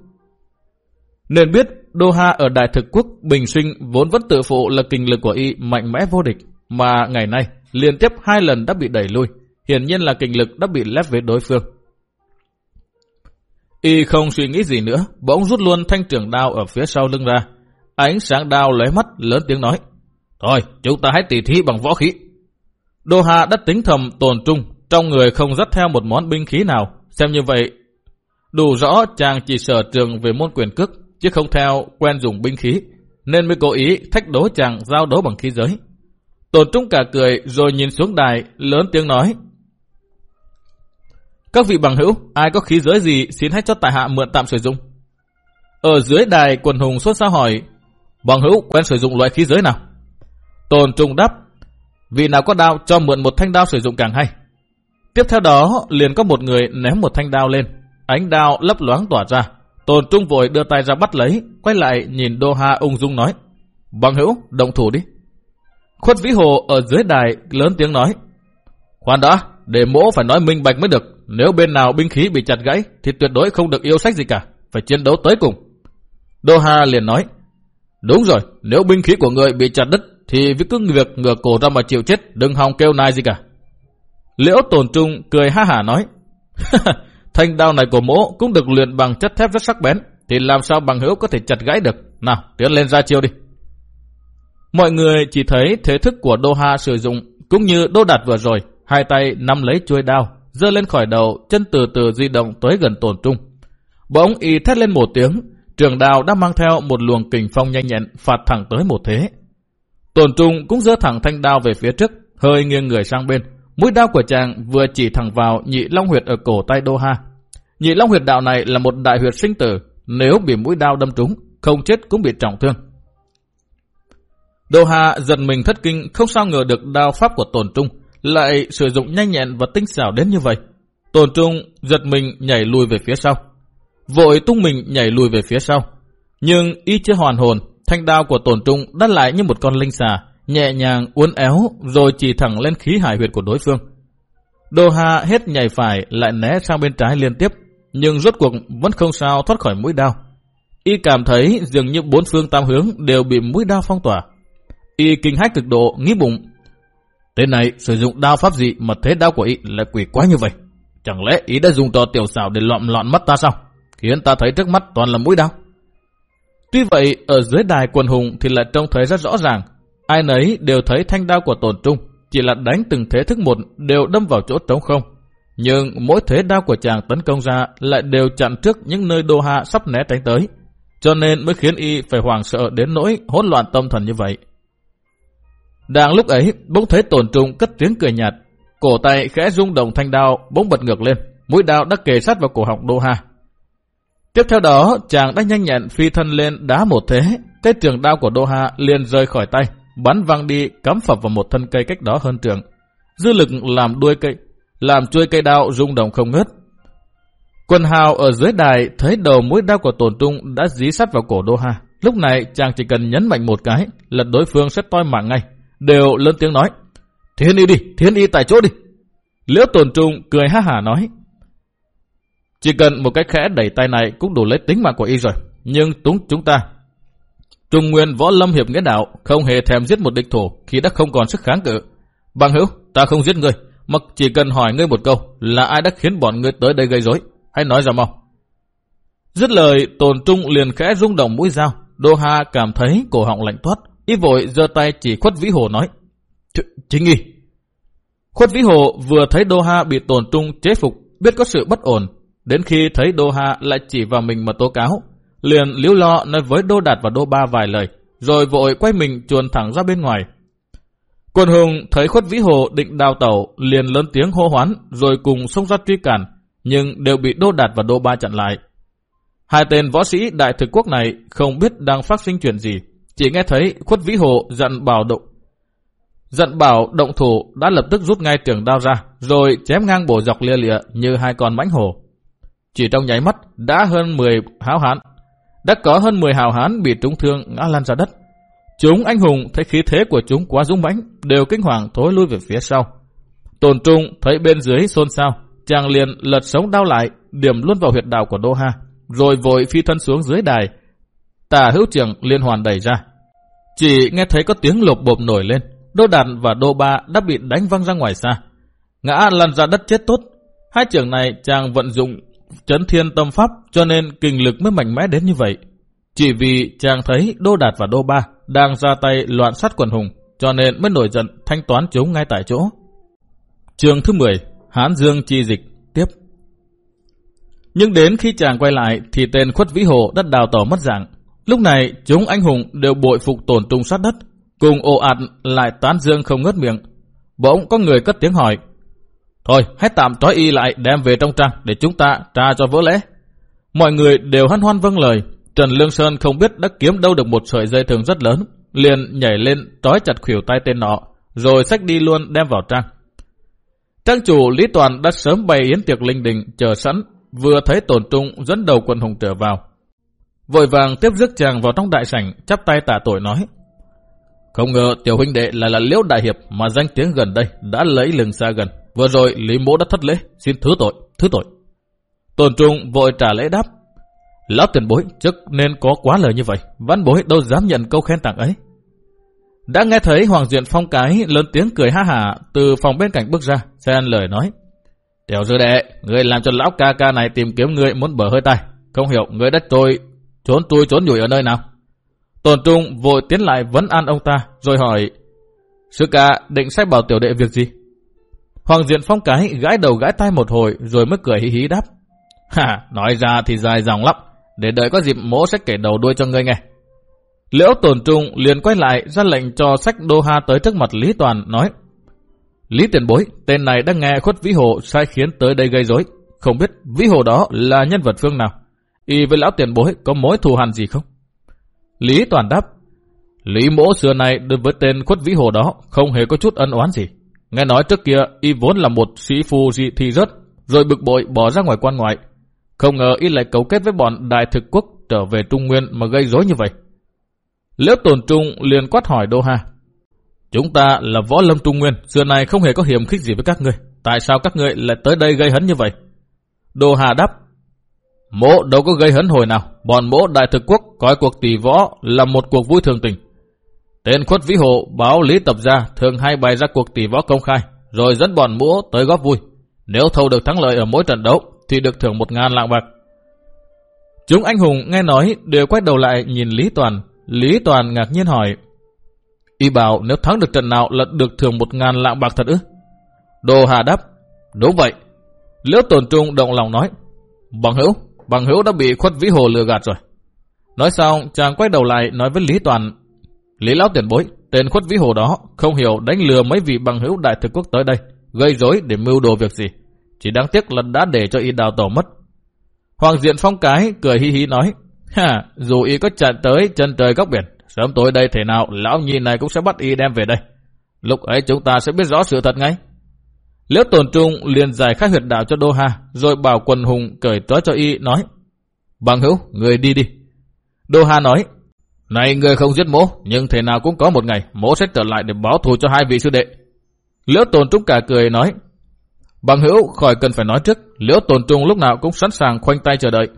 Speaker 1: Nên biết Đô Hà ở Đại Thực Quốc bình sinh vốn vẫn tự phụ là kinh lực của y mạnh mẽ vô địch, mà ngày nay liên tiếp hai lần đã bị đẩy lui, hiển nhiên là kinh lực đã bị lép về đối phương. Y không suy nghĩ gì nữa, bỗng rút luôn thanh trường đao ở phía sau lưng ra. Ánh sáng đao lóe mắt, lớn tiếng nói. Thôi, chúng ta hãy tỉ thí bằng võ khí. Đô Hà đã tính thầm tồn trung, trong người không dắt theo một món binh khí nào. Xem như vậy, đủ rõ chàng chỉ sở trường về môn quyền cước, chứ không theo quen dùng binh khí, nên mới cố ý thách đố chàng giao đấu bằng khí giới. Tồn trung cả cười rồi nhìn xuống đài, lớn tiếng nói. Các vị bằng hữu, ai có khí giới gì xin hãy cho tài hạ mượn tạm sử dụng. Ở dưới đài quần hùng xuất xa hỏi, bằng hữu quen sử dụng loại khí giới nào? Tồn trung đáp, vị nào có đao cho mượn một thanh đao sử dụng càng hay. Tiếp theo đó liền có một người ném một thanh đao lên, ánh đao lấp loáng tỏa ra. Tồn trung vội đưa tay ra bắt lấy, quay lại nhìn Đô Ha ung dung nói, bằng hữu, động thủ đi. Khuất Vĩ Hồ ở dưới đài lớn tiếng nói, khoan đã, để mỗ phải nói minh bạch mới được. Nếu bên nào binh khí bị chặt gãy thì tuyệt đối không được yêu sách gì cả. Phải chiến đấu tới cùng. Đô Hà liền nói. Đúng rồi, nếu binh khí của người bị chặt đứt thì cứ việc ngửa cổ ra mà chịu chết, đừng hòng kêu nai gì cả. Liễu tồn trung cười ha hả nói. [LAUGHS] Thanh đao này của mỗ cũng được luyện bằng chất thép rất sắc bén. Thì làm sao bằng hữu có thể chặt gãy được. Nào, tiến lên ra chiêu đi. Mọi người chỉ thấy thế thức của Đô Hà sử dụng cũng như Đô Đạt vừa rồi. Hai tay nắm lấy chuôi đao, dơ lên khỏi đầu, chân từ từ di động tới gần tổn trung. Bỗng y thét lên một tiếng, trường đào đã mang theo một luồng kình phong nhanh nhẹn phạt thẳng tới một thế. Tổn trung cũng dơ thẳng thanh đao về phía trước, hơi nghiêng người sang bên. Mũi đao của chàng vừa chỉ thẳng vào nhị long huyệt ở cổ tay Đô Ha. Nhị long huyệt đạo này là một đại huyệt sinh tử, nếu bị mũi đao đâm trúng, không chết cũng bị trọng thương. Đô Ha giật mình thất kinh, không sao ngờ được đao pháp của tổn trung, lại sử dụng nhanh nhẹn và tinh xảo đến như vậy. Tồn Trung giật mình nhảy lùi về phía sau. Vội tung mình nhảy lùi về phía sau. Nhưng y chưa hoàn hồn, thanh đao của Tồn Trung đắt lại như một con linh xà, nhẹ nhàng uốn éo rồi chỉ thẳng lên khí hải huyệt của đối phương. Đô Hà hết nhảy phải lại né sang bên trái liên tiếp, nhưng rốt cuộc vẫn không sao thoát khỏi mũi đao. Y cảm thấy dường như bốn phương tam hướng đều bị mũi đao phong tỏa. Y kinh hách cực độ, nghĩ bụng Tên này sử dụng đao pháp gì mà thế đao của ý là quỷ quá như vậy? Chẳng lẽ ý đã dùng trò tiểu xảo để lọm lọn mắt ta sao? Khiến ta thấy trước mắt toàn là mũi đao. Tuy vậy, ở dưới đài quần hùng thì lại trông thấy rất rõ ràng. Ai nấy đều thấy thanh đao của tổn trung, chỉ là đánh từng thế thức một đều đâm vào chỗ trống không. Nhưng mỗi thế đao của chàng tấn công ra lại đều chặn trước những nơi đô hạ sắp né tránh tới. Cho nên mới khiến y phải hoảng sợ đến nỗi hỗn loạn tâm thần như vậy. Đang lúc ấy, bỗng thấy tổn trung cất tiếng cười nhạt. Cổ tay khẽ rung động thanh đao, bỗng bật ngược lên. Mũi đao đã kề sát vào cổ họng Đô Ha. Tiếp theo đó, chàng đã nhanh nhẹn phi thân lên đá một thế. Cái trường đao của Đô Ha liền rơi khỏi tay, bắn văng đi cắm phập vào một thân cây cách đó hơn trường. Dư lực làm đuôi cây, làm chuôi cây đao rung động không ngớt. Quân hào ở dưới đài thấy đầu mũi đao của tổn trung đã dí sát vào cổ Đô Ha. Lúc này chàng chỉ cần nhấn mạnh một cái là đối phương sẽ toi mạng ngay đều lớn tiếng nói. Thiên y đi, thiên y tại chỗ đi. Liễu tồn trung cười ha hả nói. Chỉ cần một cái khẽ đẩy tay này cũng đủ lấy tính mạng của y rồi. Nhưng túng chúng ta. Trung nguyên võ lâm hiệp nghĩa đạo không hề thèm giết một địch thủ khi đã không còn sức kháng cự. Bằng hữu, ta không giết ngươi, mà chỉ cần hỏi ngươi một câu là ai đã khiến bọn ngươi tới đây gây rối. Hãy nói ra mau. Dứt lời, tồn trung liền khẽ rung động mũi dao. Đô Hà cảm thấy cổ họng lạnh thoát, Y vội giơ tay chỉ khuất vĩ hồ nói. Chính y. Khuất vĩ hồ vừa thấy Đô Ha bị tổn trung chế phục, biết có sự bất ổn. Đến khi thấy Đô Ha lại chỉ vào mình mà tố cáo, liền liếu lo nói với Đô Đạt và Đô Ba vài lời, rồi vội quay mình chuồn thẳng ra bên ngoài. Quân hùng thấy khuất vĩ hồ định đào tẩu, liền lớn tiếng hô hoán, rồi cùng xông ra truy cản, nhưng đều bị Đô Đạt và Đô Ba chặn lại. Hai tên võ sĩ đại thực quốc này không biết đang phát sinh chuyện gì, chỉ nghe thấy khuất vĩ hồ dặn bảo động. Dặn bảo động thủ đã lập tức rút ngay trường đao ra, rồi chém ngang bổ dọc lia lịa như hai con mãnh hồ. Chỉ trong nháy mắt đã hơn 10 háo hán, đã có hơn 10 hào hán bị trúng thương ngã lăn ra đất. Chúng anh hùng thấy khí thế của chúng quá dũng mãnh, đều kinh hoàng thối lui về phía sau. Tồn trung thấy bên dưới xôn xao, chàng liền lật sống đau lại, điểm luôn vào huyệt đạo của Đô Ha, rồi vội phi thân xuống dưới đài. Tả hữu trường liên hoàn đẩy ra. Chỉ nghe thấy có tiếng lộp bộp nổi lên, Đô Đạt và Đô Ba đã bị đánh văng ra ngoài xa. Ngã lăn ra đất chết tốt. Hai trưởng này chàng vận dụng chấn thiên tâm pháp cho nên kinh lực mới mạnh mẽ đến như vậy. Chỉ vì chàng thấy Đô Đạt và Đô Ba đang ra tay loạn sát quần hùng, cho nên mới nổi giận thanh toán chúng ngay tại chỗ. Trường thứ 10, Hán Dương chi dịch, tiếp. Nhưng đến khi chàng quay lại thì tên khuất vĩ hồ đất đào tỏ mất dạng. Lúc này chúng anh hùng đều bội phục tổn trung sát đất, cùng ồ ạt lại tán dương không ngớt miệng. Bỗng có người cất tiếng hỏi. Thôi, hãy tạm trói y lại đem về trong trang để chúng ta tra cho vỡ lẽ. Mọi người đều hân hoan vâng lời. Trần Lương Sơn không biết đã kiếm đâu được một sợi dây thừng rất lớn, liền nhảy lên trói chặt khỉu tay tên nọ, rồi xách đi luôn đem vào trang. Trang chủ Lý Toàn đã sớm bày yến tiệc linh đình chờ sẵn, vừa thấy tổn trung dẫn đầu quân hùng trở vào. Vội vàng tiếp rước chàng vào trong đại sảnh, chắp tay tạ tội nói. Không ngờ tiểu huynh đệ lại là liễu đại hiệp mà danh tiếng gần đây đã lấy lừng xa gần. Vừa rồi Lý Mỗ đã thất lễ, xin thứ tội, thứ tội. Tôn trung vội trả lễ đáp. Lão tiền bối chắc nên có quá lời như vậy, văn bối đâu dám nhận câu khen tặng ấy. Đã nghe thấy Hoàng Duyện Phong cái lớn tiếng cười ha hả từ phòng bên cạnh bước ra, xen lời nói. Tiểu sư đệ, người làm cho lão ca ca này tìm kiếm người muốn bở hơi tay. Không hiểu người đất tôi trốn tôi trốn nhủi ở nơi nào. Tồn Trung vội tiến lại vấn an ông ta, rồi hỏi, Sư ca định sách bảo tiểu đệ việc gì? Hoàng Diện Phong cái gãi đầu gãi tay một hồi, rồi mới cười hí hí đáp. Ha, nói ra thì dài dòng lắm, để đợi có dịp mỗ sách kể đầu đuôi cho ngươi nghe. Liễu Tồn Trung liền quay lại ra lệnh cho sách Đô Ha tới trước mặt Lý Toàn, nói, Lý tiền bối, tên này đã nghe khuất vĩ hồ sai khiến tới đây gây rối, không biết vĩ hồ đó là nhân vật phương nào. Y với lão tiền bối có mối thù hằn gì không? Lý Toàn đáp, Lý mỗ xưa này đối với tên khuất vĩ hồ đó không hề có chút ân oán gì. Nghe nói trước kia y vốn là một sĩ phu dị thi rớt, rồi bực bội bỏ ra ngoài quan ngoại. Không ngờ y lại cấu kết với bọn đại thực quốc trở về Trung Nguyên mà gây rối như vậy. Liễu tồn trung liền quát hỏi Đô Hà. Chúng ta là võ lâm Trung Nguyên, xưa này không hề có hiểm khích gì với các ngươi. Tại sao các ngươi lại tới đây gây hấn như vậy? Đô Hà đáp, Mỗ đâu có gây hấn hồi nào, bọn mỗ đại thực quốc coi cuộc tỷ võ là một cuộc vui thường tình. Tên khuất vĩ hộ báo lý tập gia thường hay bày ra cuộc tỷ võ công khai, rồi dẫn bọn mỗ tới góp vui. Nếu thâu được thắng lợi ở mỗi trận đấu, thì được thưởng một ngàn lạng bạc. Chúng anh hùng nghe nói đều quay đầu lại nhìn Lý Toàn. Lý Toàn ngạc nhiên hỏi, Y bảo nếu thắng được trận nào là được thưởng một ngàn lạng bạc thật ư? Đồ Hà đáp, đúng vậy. Liễu Tồn Trung động lòng nói, bằng hữu, Bằng hữu đã bị khuất vĩ hồ lừa gạt rồi. Nói xong, chàng quay đầu lại nói với Lý Toàn. Lý Lão tiền bối, tên khuất vĩ hồ đó không hiểu đánh lừa mấy vị bằng hữu đại thực quốc tới đây, gây rối để mưu đồ việc gì. Chỉ đáng tiếc là đã để cho y đào tổ mất. Hoàng Diện Phong Cái cười hi hi nói, ha, dù y có chạy tới chân trời góc biển, sớm tối đây thế nào lão nhi này cũng sẽ bắt y đem về đây. Lúc ấy chúng ta sẽ biết rõ sự thật ngay. Liễu tồn trung liền giải khai huyệt đạo cho Đô Hà, rồi bảo quần hùng cởi trói cho y nói, Bằng hữu, người đi đi. Đô Hà nói, Này người không giết mỗ, nhưng thế nào cũng có một ngày, mỗ sẽ trở lại để báo thù cho hai vị sư đệ. Liễu tồn trung cả cười nói, Bằng hữu khỏi cần phải nói trước, liễu tồn trung lúc nào cũng sẵn sàng khoanh tay chờ đợi.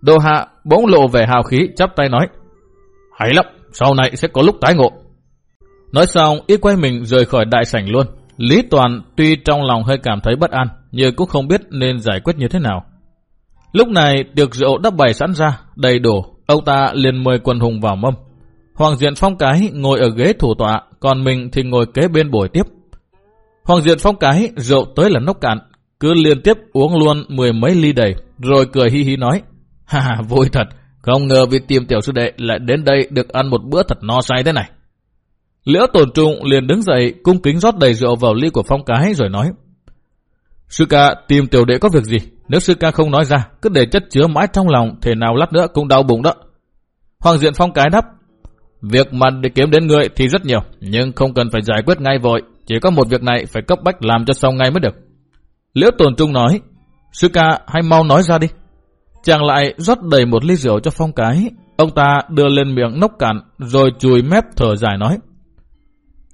Speaker 1: Đô Hà bỗng lộ vẻ hào khí, chắp tay nói, Hay lắm, sau này sẽ có lúc tái ngộ. Nói xong, y quay mình rời khỏi đại sảnh luôn, Lý Toàn tuy trong lòng hơi cảm thấy bất an, nhưng cũng không biết nên giải quyết như thế nào. Lúc này tiệc rượu đã bày sẵn ra, đầy đủ, ông ta liền mời quần hùng vào mâm. Hoàng Diện Phong Cái ngồi ở ghế thủ tọa, còn mình thì ngồi kế bên buổi tiếp. Hoàng Diện Phong Cái rượu tới là nốc cạn, cứ liên tiếp uống luôn mười mấy ly đầy, rồi cười hi hi nói, ha ha vui thật, không ngờ vì tìm tiểu sư đệ lại đến đây được ăn một bữa thật no say thế này. Liễu tổn trung liền đứng dậy, cung kính rót đầy rượu vào ly của phong cái rồi nói. Sư ca tìm tiểu đệ có việc gì? Nếu sư ca không nói ra, cứ để chất chứa mãi trong lòng, thể nào lát nữa cũng đau bụng đó. Hoàng diện phong cái đáp. Việc mà để kiếm đến người thì rất nhiều, nhưng không cần phải giải quyết ngay vội. Chỉ có một việc này phải cấp bách làm cho xong ngay mới được. Liễu tổn trung nói. Sư ca hãy mau nói ra đi. Chàng lại rót đầy một ly rượu cho phong cái, ông ta đưa lên miệng nốc cạn rồi chùi mép thở dài nói.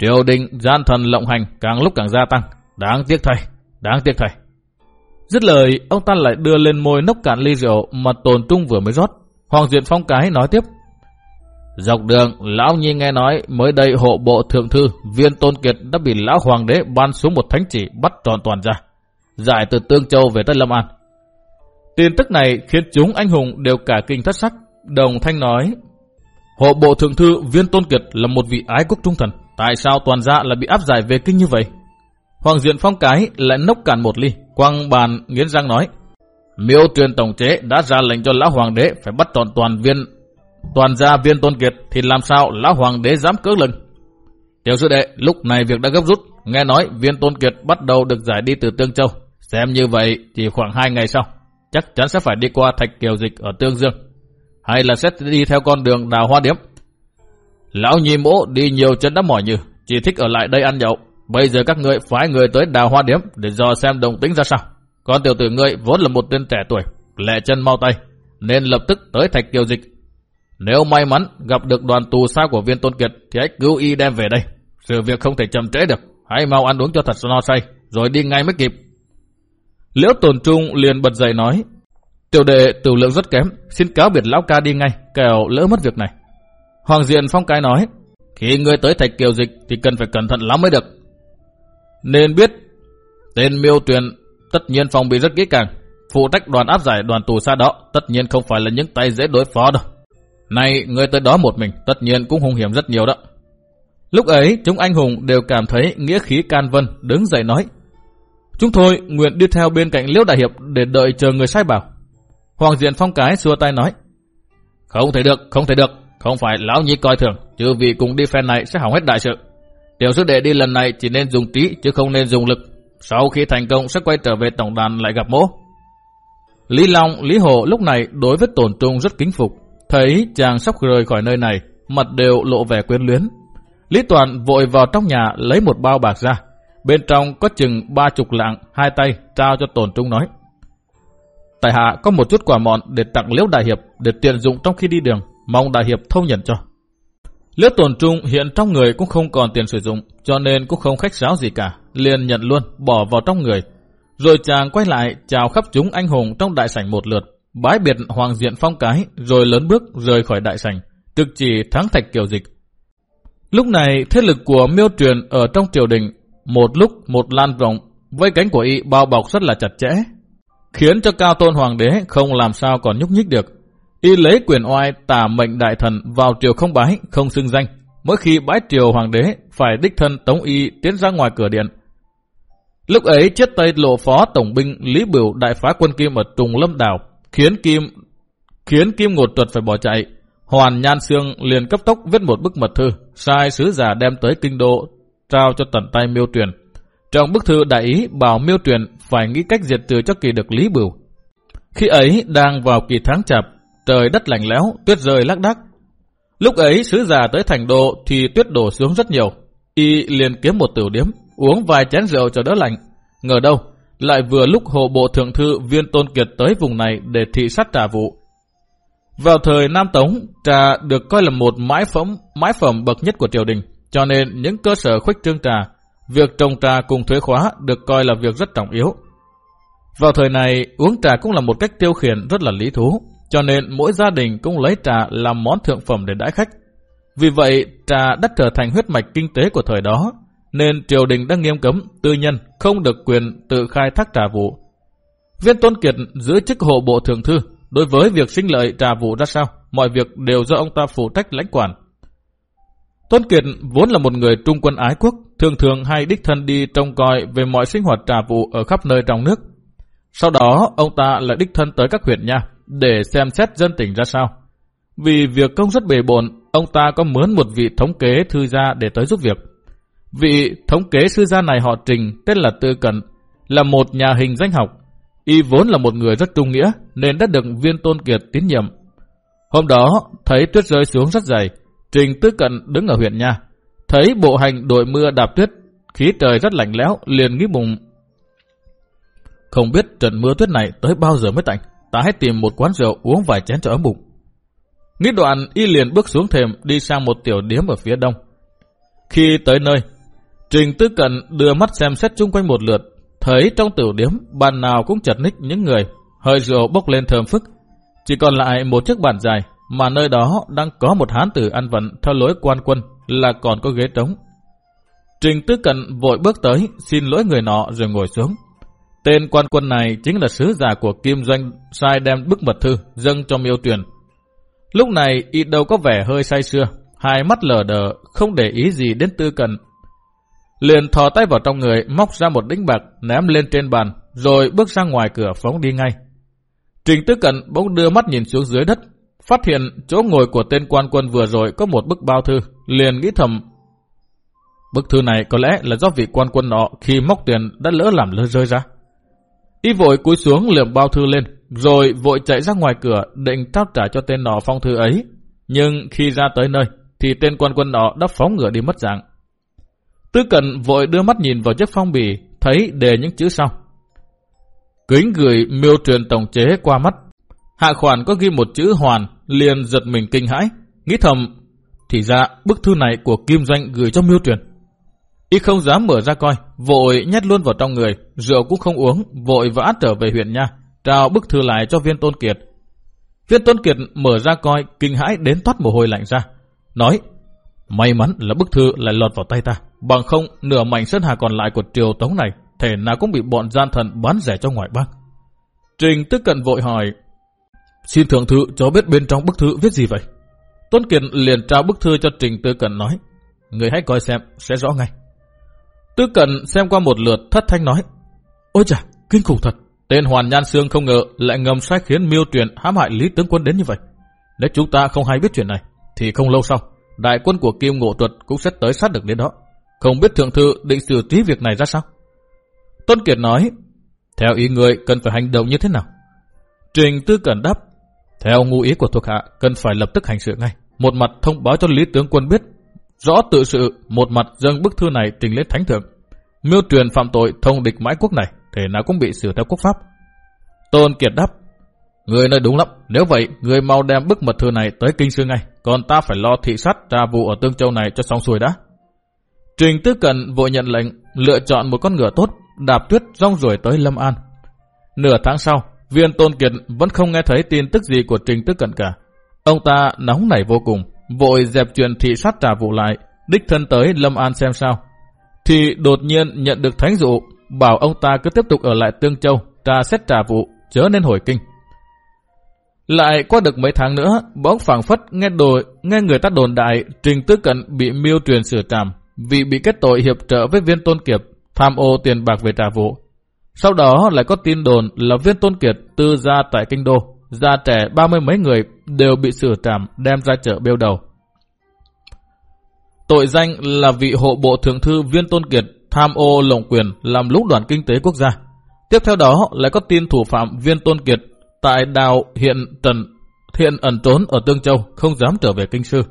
Speaker 1: Triều đình gian thần lộng hành càng lúc càng gia tăng. Đáng tiếc thầy, đáng tiếc thầy. Dứt lời, ông ta lại đưa lên môi nốc cạn ly rượu mà tồn trung vừa mới rót. Hoàng Duyện Phong cái nói tiếp. Dọc đường, Lão Nhi nghe nói mới đây hộ bộ thượng thư, viên tôn kiệt đã bị Lão Hoàng đế ban xuống một thánh chỉ bắt tròn toàn ra. Giải từ Tương Châu về tới Lâm An. Tin tức này khiến chúng anh hùng đều cả kinh thất sắc. Đồng Thanh nói, hộ bộ thượng thư viên tôn kiệt là một vị ái quốc trung thần. Tại sao toàn gia lại bị áp giải về kinh như vậy? Hoàng Diện Phong cái lại nốc cạn một ly, quăng bàn nghiến răng nói, Miêu truyền tổng chế đã ra lệnh cho lão hoàng đế phải bắt trọn toàn viên toàn gia viên tôn kiệt thì làm sao lão hoàng đế dám cưỡng lưng. Tiểu sư đệ, lúc này việc đã gấp rút, nghe nói viên tôn kiệt bắt đầu được giải đi từ Tương Châu. Xem như vậy, chỉ khoảng 2 ngày sau, chắc chắn sẽ phải đi qua thạch kiều dịch ở Tương Dương. Hay là sẽ đi theo con đường đào hoa điếm. Lão nhì mỗ đi nhiều chân đã mỏi như, chỉ thích ở lại đây ăn nhậu. Bây giờ các ngươi phái người tới đào hoa điếm để dò xem đồng tính ra sao. Con tiểu tử ngươi vốn là một tên trẻ tuổi, lẹ chân mau tay, nên lập tức tới thạch kiều dịch. Nếu may mắn gặp được đoàn tù sao của viên tôn kiệt thì hãy cứu y đem về đây. Sự việc không thể chậm trễ được, hãy mau ăn uống cho thật no say, rồi đi ngay mới kịp. Liễu tồn trung liền bật dậy nói, tiểu đệ tiểu lượng rất kém, xin cáo biệt lão ca đi ngay, kẻo lỡ mất việc này. Hoàng Diện Phong cái nói, khi ngươi tới thạch kiều dịch thì cần phải cẩn thận lắm mới được. Nên biết, tên miêu tuyền tất nhiên phòng bị rất kỹ càng. Phụ trách đoàn áp giải đoàn tù xa đó, tất nhiên không phải là những tay dễ đối phó đâu. Này, người tới đó một mình, tất nhiên cũng hung hiểm rất nhiều đó. Lúc ấy, chúng anh hùng đều cảm thấy nghĩa khí can vân, đứng dậy nói. Chúng tôi nguyện đi theo bên cạnh Liễu Đại Hiệp để đợi chờ người sai bảo. Hoàng Diện Phong Cái xua tay nói. Không thể được, không thể được, không phải lão nhi coi thường, chứ vì cùng đi phen này sẽ hỏng hết đại sự. Tiểu sư đệ đi lần này chỉ nên dùng trí chứ không nên dùng lực. Sau khi thành công sẽ quay trở về tổng đàn lại gặp mỗ. Lý Long, Lý Hồ lúc này đối với tổn trung rất kính phục. Thấy chàng sắp rời khỏi nơi này, mặt đều lộ vẻ quyến luyến. Lý Toàn vội vào trong nhà lấy một bao bạc ra. Bên trong có chừng ba chục lạng, hai tay trao cho tổn trung nói. Tại hạ có một chút quả mọn để tặng liễu đại hiệp để tiện dụng trong khi đi đường, mong đại hiệp thông nhận cho. Liễu tổn trung hiện trong người cũng không còn tiền sử dụng, cho nên cũng không khách sáo gì cả, liền nhận luôn, bỏ vào trong người. Rồi chàng quay lại chào khắp chúng anh hùng trong đại sảnh một lượt, bái biệt hoàng diện phong cái, rồi lớn bước rời khỏi đại sảnh, trực chỉ thắng thạch kiều dịch. Lúc này, thế lực của miêu truyền ở trong triều đình, một lúc một lan rộng, với cánh của y bao bọc rất là chặt chẽ, khiến cho cao tôn hoàng đế không làm sao còn nhúc nhích được. Y lấy quyền oai tả mệnh đại thần vào triều không bái, không xưng danh. Mỗi khi bái triều hoàng đế, phải đích thân tống y tiến ra ngoài cửa điện. Lúc ấy chết tây lộ phó tổng binh Lý Bửu đại phá quân Kim ở Trùng Lâm Đảo, khiến Kim khiến Kim ngột tuật phải bỏ chạy. Hoàn Nhan Sương liền cấp tốc viết một bức mật thư, sai sứ giả đem tới kinh đô, trao cho tận tay miêu truyền. Trong bức thư đại ý bảo miêu truyền phải nghĩ cách diệt trừ cho kỳ được Lý Bửu. Khi ấy đang vào kỳ tháng chạp, trời đất lạnh lẽo, tuyết rơi lác đác. Lúc ấy sứ giả tới thành đô thì tuyết đổ xuống rất nhiều. Y liền kiếm một tiểu điếm, uống vài chén rượu cho đỡ lạnh. Ngờ đâu, lại vừa lúc hộ bộ thượng thư viên tôn kiệt tới vùng này để thị sát trà vụ. Vào thời Nam Tống, trà được coi là một mái phẩm, mái phẩm bậc nhất của triều đình, cho nên những cơ sở khuếch trương trà, việc trồng trà cùng thuế khóa được coi là việc rất trọng yếu. Vào thời này, uống trà cũng là một cách tiêu khiển rất là lý thú, cho nên mỗi gia đình cũng lấy trà làm món thượng phẩm để đãi khách. Vì vậy, trà đã trở thành huyết mạch kinh tế của thời đó, nên triều đình đã nghiêm cấm tư nhân không được quyền tự khai thác trà vụ. Viên Tôn Kiệt giữ chức hộ bộ thường thư, đối với việc sinh lợi trà vụ ra sao, mọi việc đều do ông ta phụ trách lãnh quản. Tôn Kiệt vốn là một người trung quân ái quốc, thường thường hay đích thân đi trông coi về mọi sinh hoạt trà vụ ở khắp nơi trong nước. Sau đó, ông ta lại đích thân tới các huyện nha, để xem xét dân tình ra sao. Vì việc công rất bề bộn, ông ta có mướn một vị thống kế thư gia để tới giúp việc. Vị thống kế sư gia này họ Trình, tên là Tư Cận, là một nhà hình danh học. Y vốn là một người rất trung nghĩa, nên đã được viên tôn kiệt tín nhiệm. Hôm đó, thấy tuyết rơi xuống rất dày, Trình Tư Cận đứng ở huyện nha. Thấy bộ hành đội mưa đạp tuyết, khí trời rất lạnh lẽo, liền nghĩ bụng. Không biết trận mưa tuyết này tới bao giờ mới tạnh, ta hãy tìm một quán rượu uống vài chén cho ấm bụng. Nghĩ đoạn y liền bước xuống thềm đi sang một tiểu điếm ở phía đông. Khi tới nơi, Trình Tư Cận đưa mắt xem xét chung quanh một lượt, thấy trong tiểu điếm bàn nào cũng chật ních những người, hơi rượu bốc lên thơm phức. Chỉ còn lại một chiếc bàn dài, mà nơi đó đang có một hán tử ăn vận theo lối quan quân là còn có ghế trống. Trình Tư Cận vội bước tới, xin lỗi người nọ rồi ngồi xuống. Tên quan quân này chính là sứ giả của Kim Doanh sai đem bức mật thư dâng cho miêu Tuyền. Lúc này y đâu có vẻ hơi say sưa, hai mắt lờ đờ, không để ý gì đến Tư Cận. Liền thò tay vào trong người, móc ra một đĩnh bạc, ném lên trên bàn, rồi bước ra ngoài cửa phóng đi ngay. Trình Tư Cận bỗng đưa mắt nhìn xuống dưới đất, phát hiện chỗ ngồi của tên quan quân vừa rồi có một bức bao thư, liền nghĩ thầm. Bức thư này có lẽ là do vị quan quân nọ khi móc tiền đã lỡ làm lơ rơi ra. Y vội cúi xuống lượm bao thư lên, rồi vội chạy ra ngoài cửa định trao trả cho tên nọ phong thư ấy. Nhưng khi ra tới nơi, thì tên quan quân nọ đã phóng ngựa đi mất dạng. Tư cận vội đưa mắt nhìn vào chiếc phong bì, thấy đề những chữ sau. Kính gửi miêu truyền tổng chế qua mắt. Hạ khoản có ghi một chữ hoàn, liền giật mình kinh hãi, nghĩ thầm, thì ra bức thư này của Kim Doanh gửi cho miêu truyền. Y không dám mở ra coi, vội nhét luôn vào trong người, rượu cũng không uống, vội vã trở về huyện nha, trao bức thư lại cho viên tôn kiệt. Viên tôn kiệt mở ra coi, kinh hãi đến toát mồ hôi lạnh ra. Nói, may mắn là bức thư lại lọt vào tay ta, bằng không nửa mảnh sơn hà còn lại của triều tống này, thể nào cũng bị bọn gian thần bán rẻ cho ngoại bang. Trình tức cận vội hỏi, xin thượng thư cho biết bên trong bức thư viết gì vậy? Tôn Kiệt liền trao bức thư cho Trình Tư Cận nói, người hãy coi xem, sẽ rõ ngay. Tư Cận xem qua một lượt thất thanh nói, ôi chà, kinh khủng thật, tên Hoàn Nhan Sương không ngờ lại ngầm sai khiến miêu truyền hãm hại Lý Tướng Quân đến như vậy. Nếu chúng ta không hay biết chuyện này, thì không lâu sau, đại quân của Kim Ngộ Tuật cũng sẽ tới sát được đến đó. Không biết thượng thư định xử trí việc này ra sao? Tôn Kiệt nói, theo ý người cần phải hành động như thế nào? Trình Tư Cẩn đáp, theo ngu ý của thuộc hạ cần phải lập tức hành sự ngay. Một mặt thông báo cho Lý Tướng Quân biết rõ tự sự, một mặt dâng bức thư này trình lên thánh thượng. Miêu truyền phạm tội thông địch mãi quốc này, thể nào cũng bị xử theo quốc pháp. Tôn Kiệt đáp, Người nói đúng lắm, nếu vậy, người mau đem bức mật thư này tới Kinh Sư ngay, còn ta phải lo thị sát tra vụ ở Tương Châu này cho xong xuôi đã. Trình Tư Cận vội nhận lệnh, lựa chọn một con ngựa tốt, đạp tuyết rong ruổi tới Lâm An. Nửa tháng sau, viên Tôn Kiệt vẫn không nghe thấy tin tức gì của Trình Tư Cận cả. Ông ta nóng nảy vô cùng, vội dẹp chuyện thị sát trả vụ lại, đích thân tới Lâm An xem sao. Thì đột nhiên nhận được thánh dụ, bảo ông ta cứ tiếp tục ở lại Tương Châu, tra xét trả vụ, chớ nên hồi kinh. Lại qua được mấy tháng nữa, bỗng phảng phất nghe đồi, nghe người ta đồn đại Trình Tư Cận bị miêu truyền sửa tràm vì bị kết tội hiệp trợ với viên tôn kiệp, tham ô tiền bạc về trả vụ. Sau đó lại có tin đồn là viên tôn kiệt tư gia tại kinh đô, già trẻ ba mươi mấy người đều bị sửa trảm đem ra chợ bêu đầu. Tội danh là vị hộ bộ thượng thư viên tôn kiệt tham ô lộng quyền làm lũng đoàn kinh tế quốc gia. Tiếp theo đó lại có tin thủ phạm viên tôn kiệt tại đào hiện trần hiện ẩn trốn ở Tương Châu không dám trở về kinh sư.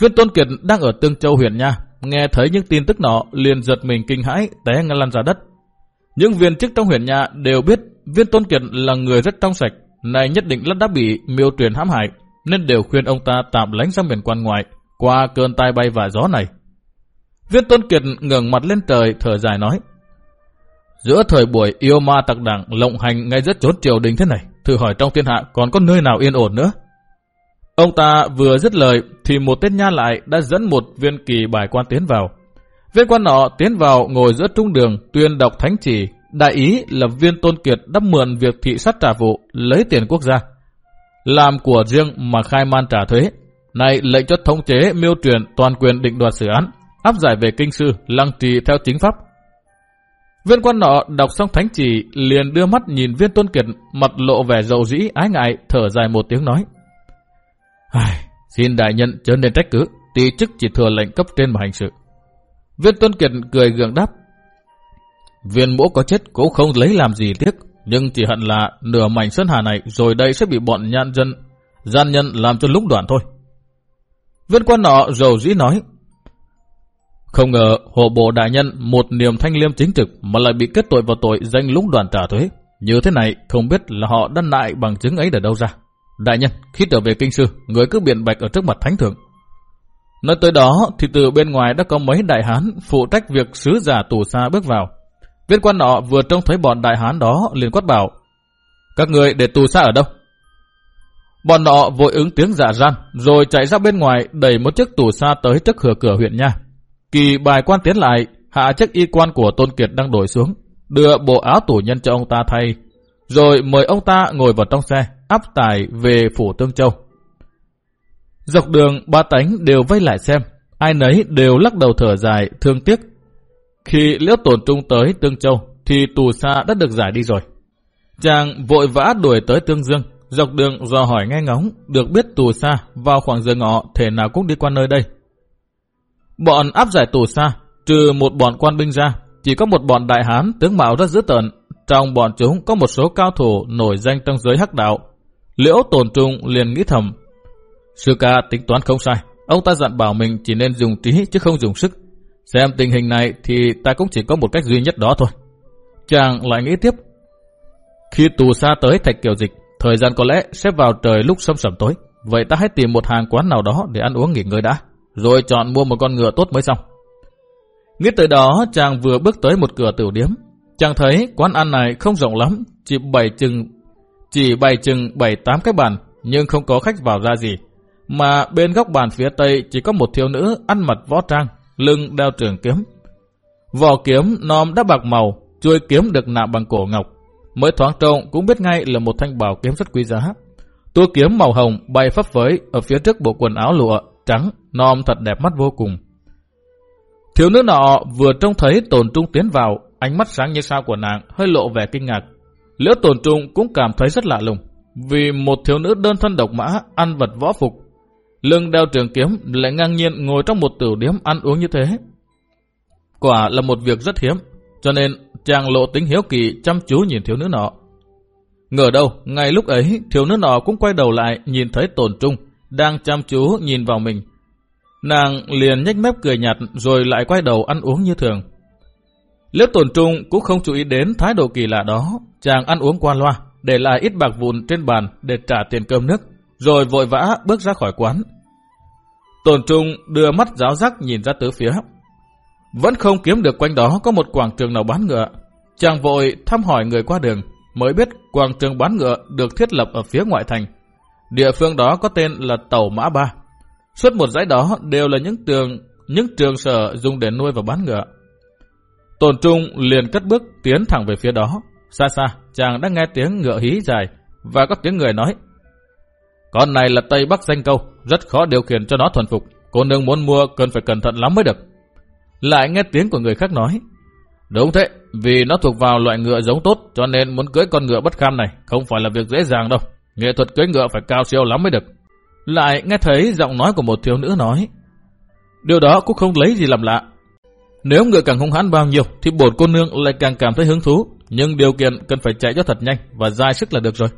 Speaker 1: Viên tôn kiệt đang ở Tương Châu huyện nha, nghe thấy những tin tức nọ liền giật mình kinh hãi té ngã lăn ra đất. Những viên chức trong huyện nhà đều biết viên tôn kiệt là người rất trong sạch, này nhất định lát đã bị miêu truyền hãm hại, nên đều khuyên ông ta tạm lánh sang miền quan ngoại, qua cơn tai bay và gió này. Viên tôn kiệt ngẩng mặt lên trời thở dài nói, Giữa thời buổi yêu ma tặc đảng lộng hành ngay rất chốn triều đình thế này, thử hỏi trong thiên hạ còn có nơi nào yên ổn nữa. Ông ta vừa dứt lời thì một tên nha lại đã dẫn một viên kỳ bài quan tiến vào. Viên quan nọ tiến vào ngồi giữa trung đường tuyên đọc thánh chỉ, đại ý là viên tôn kiệt đắp mượn việc thị sát trả vụ, lấy tiền quốc gia. Làm của riêng mà khai man trả thuế. Này lệnh cho thống chế miêu truyền toàn quyền định đoạt xử án, áp giải về kinh sư, lăng trì theo chính pháp. Viên quan nọ đọc xong thánh chỉ liền đưa mắt nhìn viên tôn kiệt mặt lộ vẻ dầu dĩ ái ngại thở dài một tiếng nói. Ai, xin đại nhân chớ nên trách cứ, tùy chức chỉ thừa lệnh cấp trên mà hành sự. Viên tôn Kiệt cười gượng đáp. Viên mũ có chết cũng không lấy làm gì tiếc, nhưng chỉ hận là nửa mảnh sơn hà này rồi đây sẽ bị bọn nhan dân, gian nhân làm cho lúng đoạn thôi. Viên quan nọ dầu dĩ nói, không ngờ hộ bộ đại nhân một niềm thanh liêm chính trực mà lại bị kết tội vào tội danh lúng đoàn trả thuế. Như thế này không biết là họ đã nại bằng chứng ấy ở đâu ra. Đại nhân, khi trở về kinh sư, người cứ biện bạch ở trước mặt thánh thượng. Nói tới đó thì từ bên ngoài đã có mấy đại hán phụ trách việc sứ giả tù xa bước vào. Viên quan nọ vừa trông thấy bọn đại hán đó liền quát bảo. Các người để tù xa ở đâu? Bọn nọ vội ứng tiếng giả gian, rồi chạy ra bên ngoài đẩy một chiếc tù xa tới trước cửa cửa huyện nha. Kỳ bài quan tiến lại, hạ chiếc y quan của Tôn Kiệt đang đổi xuống, đưa bộ áo tù nhân cho ông ta thay, rồi mời ông ta ngồi vào trong xe, áp tải về phủ Tương Châu. Dọc đường ba tánh đều vây lại xem, ai nấy đều lắc đầu thở dài, thương tiếc. Khi liễu tổn trung tới Tương Châu, thì tù xa đã được giải đi rồi. Chàng vội vã đuổi tới Tương Dương, dọc đường dò hỏi nghe ngóng, được biết tù xa vào khoảng giờ ngọ thể nào cũng đi qua nơi đây. Bọn áp giải tù xa, trừ một bọn quan binh ra, chỉ có một bọn đại hán tướng mạo rất dữ tợn. Trong bọn chúng có một số cao thủ nổi danh trong giới hắc đạo. Liễu tổn trung liền nghĩ thầm. Sư ca tính toán không sai. Ông ta dặn bảo mình chỉ nên dùng trí chứ không dùng sức. Xem tình hình này thì ta cũng chỉ có một cách duy nhất đó thôi. Chàng lại nghĩ tiếp. Khi tù xa tới thạch kiều dịch, thời gian có lẽ sẽ vào trời lúc sâm sẩm tối. Vậy ta hãy tìm một hàng quán nào đó để ăn uống nghỉ ngơi đã. Rồi chọn mua một con ngựa tốt mới xong. Nghĩ tới đó, chàng vừa bước tới một cửa tiểu điếm. Chàng thấy quán ăn này không rộng lắm, chỉ bày chừng chỉ bày chừng bảy tám cái bàn, nhưng không có khách vào ra gì. Mà bên góc bàn phía tây chỉ có một thiếu nữ ăn mặc võ trang, lưng đeo trường kiếm. Vỏ kiếm nòm đã bạc màu, chuôi kiếm được nạm bằng cổ ngọc. Mới thoáng trông cũng biết ngay là một thanh bảo kiếm rất quý giá. Tua kiếm màu hồng bay phấp phới ở phía trước bộ quần áo lụa, trắng, nòm thật đẹp mắt vô cùng. Thiếu nữ nọ vừa trông thấy tồn trung tiến vào, ánh mắt sáng như sao của nàng hơi lộ vẻ kinh ngạc. Liễu tồn trung cũng cảm thấy rất lạ lùng, vì một thiếu nữ đơn thân độc mã, ăn vật võ phục, lưng đeo trường kiếm lại ngang nhiên ngồi trong một tử điếm ăn uống như thế. Quả là một việc rất hiếm, cho nên chàng lộ tính hiếu kỳ chăm chú nhìn thiếu nữ nọ. Ngờ đâu, ngay lúc ấy, thiếu nữ nọ cũng quay đầu lại nhìn thấy tổn trung, đang chăm chú nhìn vào mình, Nàng liền nhếch mép cười nhạt rồi lại quay đầu ăn uống như thường. Liễu tổn trung cũng không chú ý đến thái độ kỳ lạ đó. Chàng ăn uống qua loa, để lại ít bạc vụn trên bàn để trả tiền cơm nước, rồi vội vã bước ra khỏi quán. Tồn trung đưa mắt giáo giác nhìn ra tứ phía. Vẫn không kiếm được quanh đó có một quảng trường nào bán ngựa. Chàng vội thăm hỏi người qua đường, mới biết quảng trường bán ngựa được thiết lập ở phía ngoại thành. Địa phương đó có tên là Tàu Mã Ba. Suốt một dãy đó đều là những tường, những trường sở dùng để nuôi và bán ngựa. Tồn Trung liền cất bước tiến thẳng về phía đó. Xa xa, chàng đã nghe tiếng ngựa hí dài và có tiếng người nói. Con này là Tây Bắc danh câu, rất khó điều khiển cho nó thuần phục. Cô nương muốn mua cần phải cẩn thận lắm mới được. Lại nghe tiếng của người khác nói. Đúng thế, vì nó thuộc vào loại ngựa giống tốt cho nên muốn cưới con ngựa bất kham này không phải là việc dễ dàng đâu. Nghệ thuật cưới ngựa phải cao siêu lắm mới được. Lại nghe thấy giọng nói của một thiếu nữ nói. Điều đó cũng không lấy gì làm lạ. Nếu ngựa càng hung hãn bao nhiêu thì bổn cô nương lại càng cảm thấy hứng thú. Nhưng điều kiện cần phải chạy cho thật nhanh và dai sức là được rồi.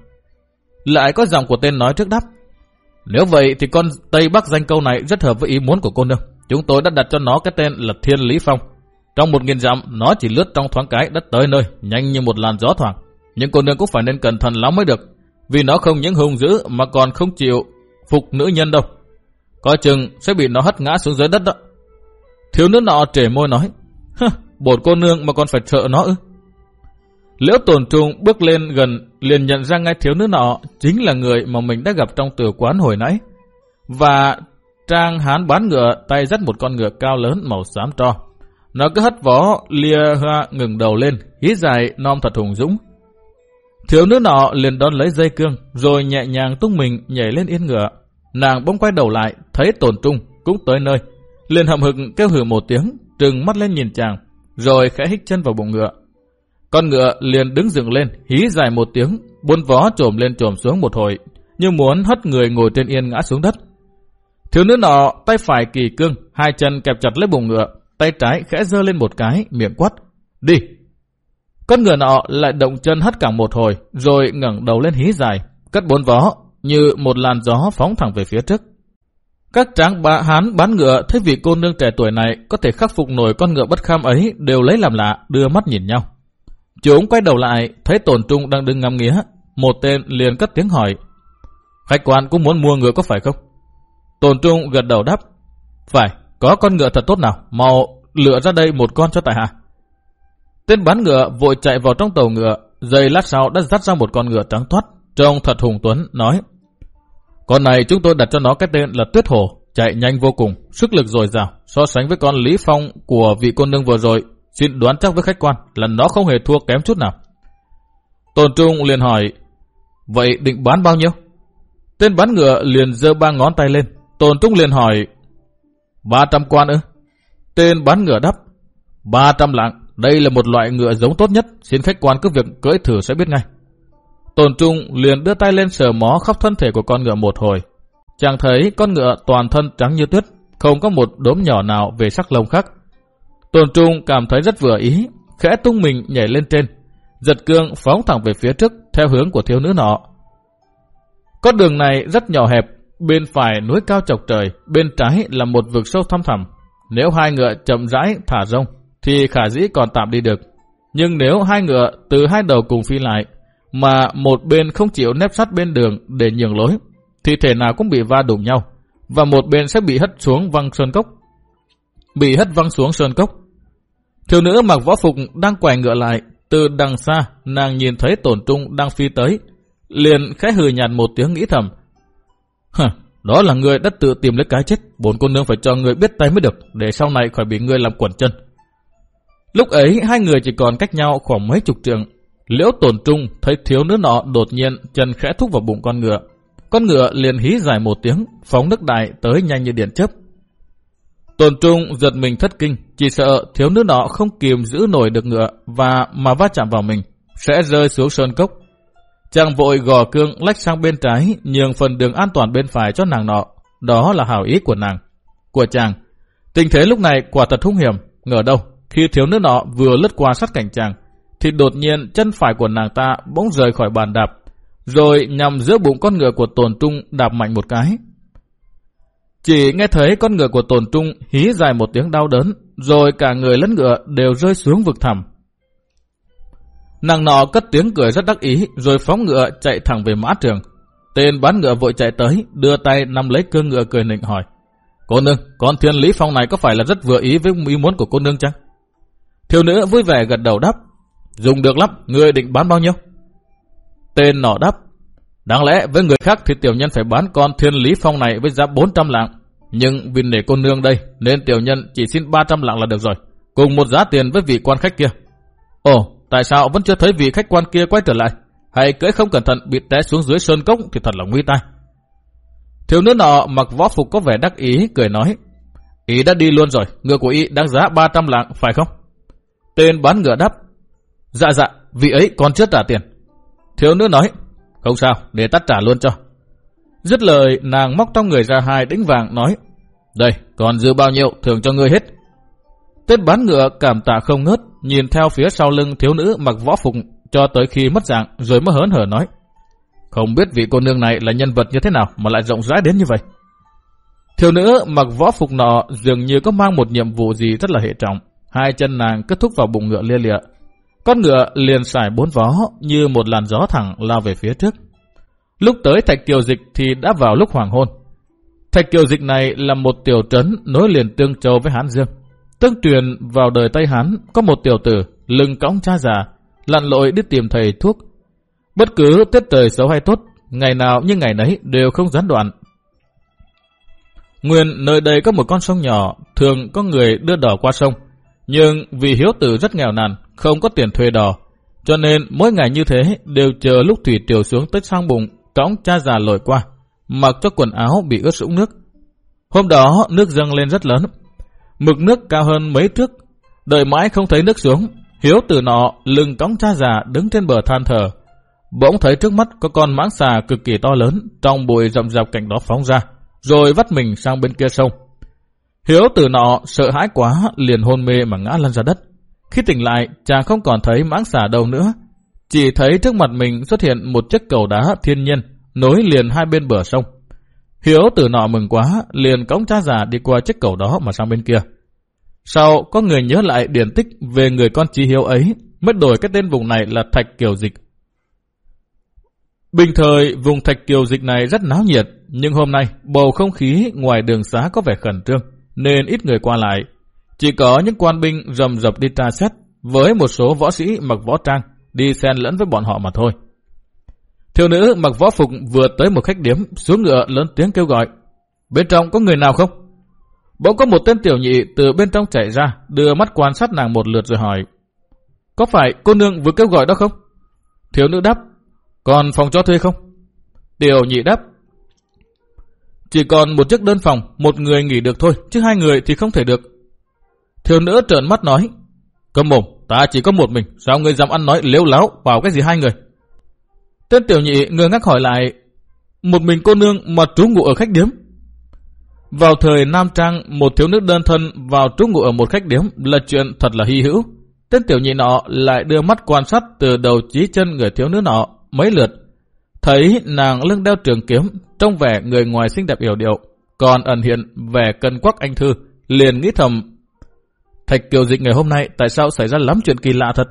Speaker 1: Lại có giọng của tên nói trước đáp. Nếu vậy thì con Tây Bắc danh câu này rất hợp với ý muốn của cô nương. Chúng tôi đã đặt cho nó cái tên là Thiên Lý Phong. Trong một nghìn dặm, nó chỉ lướt trong thoáng cái đất tới nơi, nhanh như một làn gió thoảng. Nhưng cô nương cũng phải nên cẩn thận lắm mới được. Vì nó không những hung dữ mà còn không chịu phục nữ nhân đâu. Coi chừng sẽ bị nó hất ngã xuống dưới đất đó. Thiếu nữ nọ trề môi nói, bột cô nương mà còn phải sợ nó ư. Liễu tồn trung bước lên gần liền nhận ra ngay thiếu nữ nọ chính là người mà mình đã gặp trong tử quán hồi nãy. Và trang hán bán ngựa tay dắt một con ngựa cao lớn màu xám tro. Nó cứ hất vó lia hoa ngừng đầu lên, hí dài non thật hùng dũng. Thiếu nữ nọ liền đón lấy dây cương, rồi nhẹ nhàng tung mình nhảy lên yên ngựa. Nàng bỗng quay đầu lại, thấy tổn trung, cũng tới nơi. Liền hậm hực kêu hử một tiếng, trừng mắt lên nhìn chàng, rồi khẽ hích chân vào bụng ngựa. Con ngựa liền đứng dựng lên, hí dài một tiếng, buôn vó trồm lên trồm xuống một hồi, như muốn hất người ngồi trên yên ngã xuống đất. Thiếu nữ nọ tay phải kỳ cương, hai chân kẹp chặt lấy bụng ngựa, tay trái khẽ giơ lên một cái, miệng quát. Đi! Con ngựa nọ lại động chân hất cẳng một hồi, rồi ngẩng đầu lên hí dài, cất bốn vó, như một làn gió phóng thẳng về phía trước. Các tráng bá hán bán ngựa thấy vị cô nương trẻ tuổi này có thể khắc phục nổi con ngựa bất kham ấy đều lấy làm lạ, đưa mắt nhìn nhau. Chúng quay đầu lại, thấy tổn trung đang đứng ngắm nghĩa một tên liền cất tiếng hỏi. Khách quan cũng muốn mua ngựa có phải không? Tồn Trung gật đầu đáp. Phải, có con ngựa thật tốt nào, mau lựa ra đây một con cho tại hạ. Tên bán ngựa vội chạy vào trong tàu ngựa, giây lát sau đã dắt ra một con ngựa trắng thoát, trông thật hùng tuấn, nói. Con này chúng tôi đặt cho nó cái tên là Tuyết Hồ, chạy nhanh vô cùng, sức lực dồi dào, so sánh với con Lý Phong của vị cô nương vừa rồi, xin đoán chắc với khách quan là nó không hề thua kém chút nào. Tôn Trung liền hỏi, vậy định bán bao nhiêu? Tên bán ngựa liền giơ ba ngón tay lên, Tôn Trung liền hỏi, 300 quan ư? Tên bán ngựa đắp, 300 lạng, đây là một loại ngựa giống tốt nhất, xin khách quan cứ việc cưỡi thử sẽ biết ngay. Tôn Trung liền đưa tay lên sờ mó khắp thân thể của con ngựa một hồi. Chàng thấy con ngựa toàn thân trắng như tuyết, không có một đốm nhỏ nào về sắc lông khác. Tôn Trung cảm thấy rất vừa ý, khẽ tung mình nhảy lên trên, giật cương phóng thẳng về phía trước theo hướng của thiếu nữ nọ. Con đường này rất nhỏ hẹp, bên phải núi cao chọc trời, bên trái là một vực sâu thăm thẳm. Nếu hai ngựa chậm rãi thả rông, thì khả dĩ còn tạm đi được. Nhưng nếu hai ngựa từ hai đầu cùng phi lại, mà một bên không chịu nép sát bên đường để nhường lối, thì thể nào cũng bị va đụng nhau, và một bên sẽ bị hất xuống văng sơn cốc. Bị hất văng xuống sơn cốc. Thiếu nữ mặc võ phục đang quay ngựa lại, từ đằng xa nàng nhìn thấy tổn trung đang phi tới, liền khẽ hừ nhạt một tiếng nghĩ thầm. Hả, đó là người đã tự tìm lấy cái chết, bốn cô nương phải cho người biết tay mới được, để sau này khỏi bị người làm quẩn chân. Lúc ấy hai người chỉ còn cách nhau khoảng mấy chục trường. Liễu tổn trung thấy thiếu nữ nọ đột nhiên chân khẽ thúc vào bụng con ngựa. Con ngựa liền hí dài một tiếng, phóng nước đại tới nhanh như điện chớp. Tồn trung giật mình thất kinh, chỉ sợ thiếu nữ nọ không kiềm giữ nổi được ngựa và mà va chạm vào mình, sẽ rơi xuống sơn cốc. Chàng vội gò cương lách sang bên trái, nhường phần đường an toàn bên phải cho nàng nọ. Đó là hảo ý của nàng. Của chàng. Tình thế lúc này quả thật hung hiểm, ngờ đâu. Khi thiếu nữ nọ vừa lướt qua sát cảnh chàng, thì đột nhiên chân phải của nàng ta bỗng rời khỏi bàn đạp, rồi nhằm giữa bụng con ngựa của tồn trung đạp mạnh một cái. Chỉ nghe thấy con ngựa của tồn trung hí dài một tiếng đau đớn, rồi cả người lẫn ngựa đều rơi xuống vực thẳm. Nàng nọ cất tiếng cười rất đắc ý, rồi phóng ngựa chạy thẳng về mã trường. Tên bán ngựa vội chạy tới, đưa tay nắm lấy cương ngựa cười nịnh hỏi. Cô nương, con thiên lý phong này có phải là rất vừa ý với ý muốn của cô nương chăng? Thiếu nữ vui vẻ gật đầu đáp. Dùng được lắm, người định bán bao nhiêu? Tên nọ đáp. Đáng lẽ với người khác thì tiểu nhân phải bán con thiên lý phong này với giá 400 lạng. Nhưng vì nể cô nương đây nên tiểu nhân chỉ xin 300 lạng là được rồi. Cùng một giá tiền với vị quan khách kia. Ồ, tại sao vẫn chưa thấy vị khách quan kia quay trở lại? Hay cưỡi không cẩn thận bị té xuống dưới sơn cốc thì thật là nguy tai. Thiếu nữ nọ mặc võ phục có vẻ đắc ý, cười nói. Ý đã đi luôn rồi, ngựa của ý đáng giá 300 lạng, phải không? Tên bán ngựa đáp. Dạ dạ, vị ấy còn chưa trả tiền. Thiếu nữ nói. Không sao, để tắt trả luôn cho. Dứt lời, nàng móc trong người ra hai đĩnh vàng nói. Đây, còn dư bao nhiêu, thường cho ngươi hết. tết bán ngựa cảm tạ không ngớt, nhìn theo phía sau lưng thiếu nữ mặc võ phục cho tới khi mất dạng, rồi mới hớn hở nói. Không biết vị cô nương này là nhân vật như thế nào mà lại rộng rãi đến như vậy. Thiếu nữ mặc võ phục nọ dường như có mang một nhiệm vụ gì rất là hệ trọng. Hai chân nàng kết thúc vào bụng ngựa lia lịa. Con ngựa liền xài bốn vó như một làn gió thẳng lao về phía trước. Lúc tới Thạch Kiều Dịch thì đã vào lúc hoàng hôn. Thạch Kiều Dịch này là một tiểu trấn nối liền Tương Châu với Hán Dương. Tương truyền vào đời Tây Hán có một tiểu tử lưng cõng cha già, lặn lội đi tìm thầy thuốc. Bất cứ tiết trời xấu hay tốt, ngày nào như ngày nấy đều không gián đoạn. Nguyên nơi đây có một con sông nhỏ, thường có người đưa đò qua sông. Nhưng vì hiếu tử rất nghèo nàn, không có tiền thuê đò, cho nên mỗi ngày như thế đều chờ lúc thủy triều xuống tới sang bụng, cõng cha già lội qua, mặc cho quần áo bị ướt sũng nước. Hôm đó nước dâng lên rất lớn, mực nước cao hơn mấy thước, đợi mãi không thấy nước xuống, hiếu tử nọ lưng cõng cha già đứng trên bờ than thở. Bỗng thấy trước mắt có con mãng xà cực kỳ to lớn trong bụi rậm rạp cạnh đó phóng ra, rồi vắt mình sang bên kia sông. Hiếu từ nọ sợ hãi quá liền hôn mê mà ngã lăn ra đất. Khi tỉnh lại, chàng không còn thấy mãng xà đâu nữa. Chỉ thấy trước mặt mình xuất hiện một chiếc cầu đá thiên nhiên, nối liền hai bên bờ sông. Hiếu từ nọ mừng quá, liền cõng cha già đi qua chiếc cầu đó mà sang bên kia. Sau, có người nhớ lại điển tích về người con trí hiếu ấy, mới đổi cái tên vùng này là Thạch Kiều Dịch. Bình thời, vùng thạch kiều dịch này rất náo nhiệt, nhưng hôm nay bầu không khí ngoài đường xá có vẻ khẩn trương, nên ít người qua lại. Chỉ có những quan binh rầm rập đi tra xét, với một số võ sĩ mặc võ trang, đi xen lẫn với bọn họ mà thôi. Thiếu nữ mặc võ phục vừa tới một khách điếm, xuống ngựa lớn tiếng kêu gọi. Bên trong có người nào không? Bỗng có một tên tiểu nhị từ bên trong chạy ra, đưa mắt quan sát nàng một lượt rồi hỏi. Có phải cô nương vừa kêu gọi đó không? Thiếu nữ đáp. Còn phòng cho thuê không? Tiểu nhị đáp. Chỉ còn một chiếc đơn phòng, một người nghỉ được thôi, chứ hai người thì không thể được. Thiếu nữ trợn mắt nói. Cầm mồm, ta chỉ có một mình, sao người dám ăn nói lếu láo vào cái gì hai người? Tên tiểu nhị ngơ ngác hỏi lại. Một mình cô nương mà trú ngụ ở khách điếm. Vào thời Nam Trang, một thiếu nữ đơn thân vào trú ngụ ở một khách điếm là chuyện thật là hy hữu. Tên tiểu nhị nọ lại đưa mắt quan sát từ đầu chí chân người thiếu nữ nọ mấy lượt. Thấy nàng lưng đeo trường kiếm, trông vẻ người ngoài xinh đẹp hiểu điệu, còn ẩn hiện vẻ cân quắc anh thư, liền nghĩ thầm. Thạch kiều dịch ngày hôm nay tại sao xảy ra lắm chuyện kỳ lạ thật?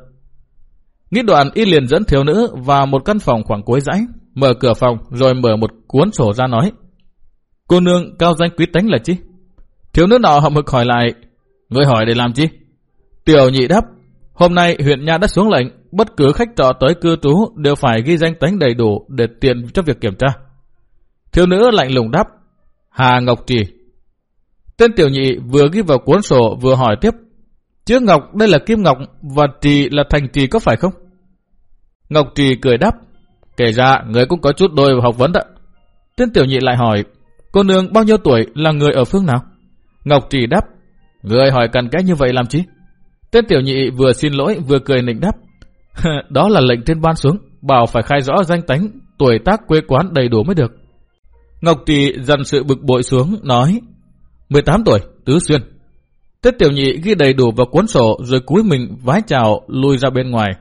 Speaker 1: Nghĩ đoạn y liền dẫn thiếu nữ vào một căn phòng khoảng cuối dãy, mở cửa phòng rồi mở một cuốn sổ ra nói. Cô nương cao danh quý tánh là chi? Thiếu nữ nọ hậm hực hỏi lại, người hỏi để làm chi? Tiểu nhị đáp, hôm nay huyện nhà đã xuống lệnh, bất cứ khách trọ tới cư trú đều phải ghi danh tánh đầy đủ để tiện cho việc kiểm tra. Thiếu nữ lạnh lùng đáp, Hà Ngọc Trì. Tên tiểu nhị vừa ghi vào cuốn sổ vừa hỏi tiếp, Chứ Ngọc đây là Kim Ngọc và Trì là Thành Trì có phải không? Ngọc Trì cười đáp, kể ra người cũng có chút đôi học vấn đó. Tên tiểu nhị lại hỏi, Cô nương bao nhiêu tuổi là người ở phương nào? Ngọc Trì đáp. Người hỏi cần cái như vậy làm chi? Tên tiểu nhị vừa xin lỗi vừa cười nịnh đáp. [LAUGHS] Đó là lệnh trên ban xuống, bảo phải khai rõ danh tánh, tuổi tác quê quán đầy đủ mới được. Ngọc Trì dần sự bực bội xuống, nói 18 tuổi, tứ xuyên. Tên tiểu nhị ghi đầy đủ vào cuốn sổ rồi cúi mình vái chào lui ra bên ngoài.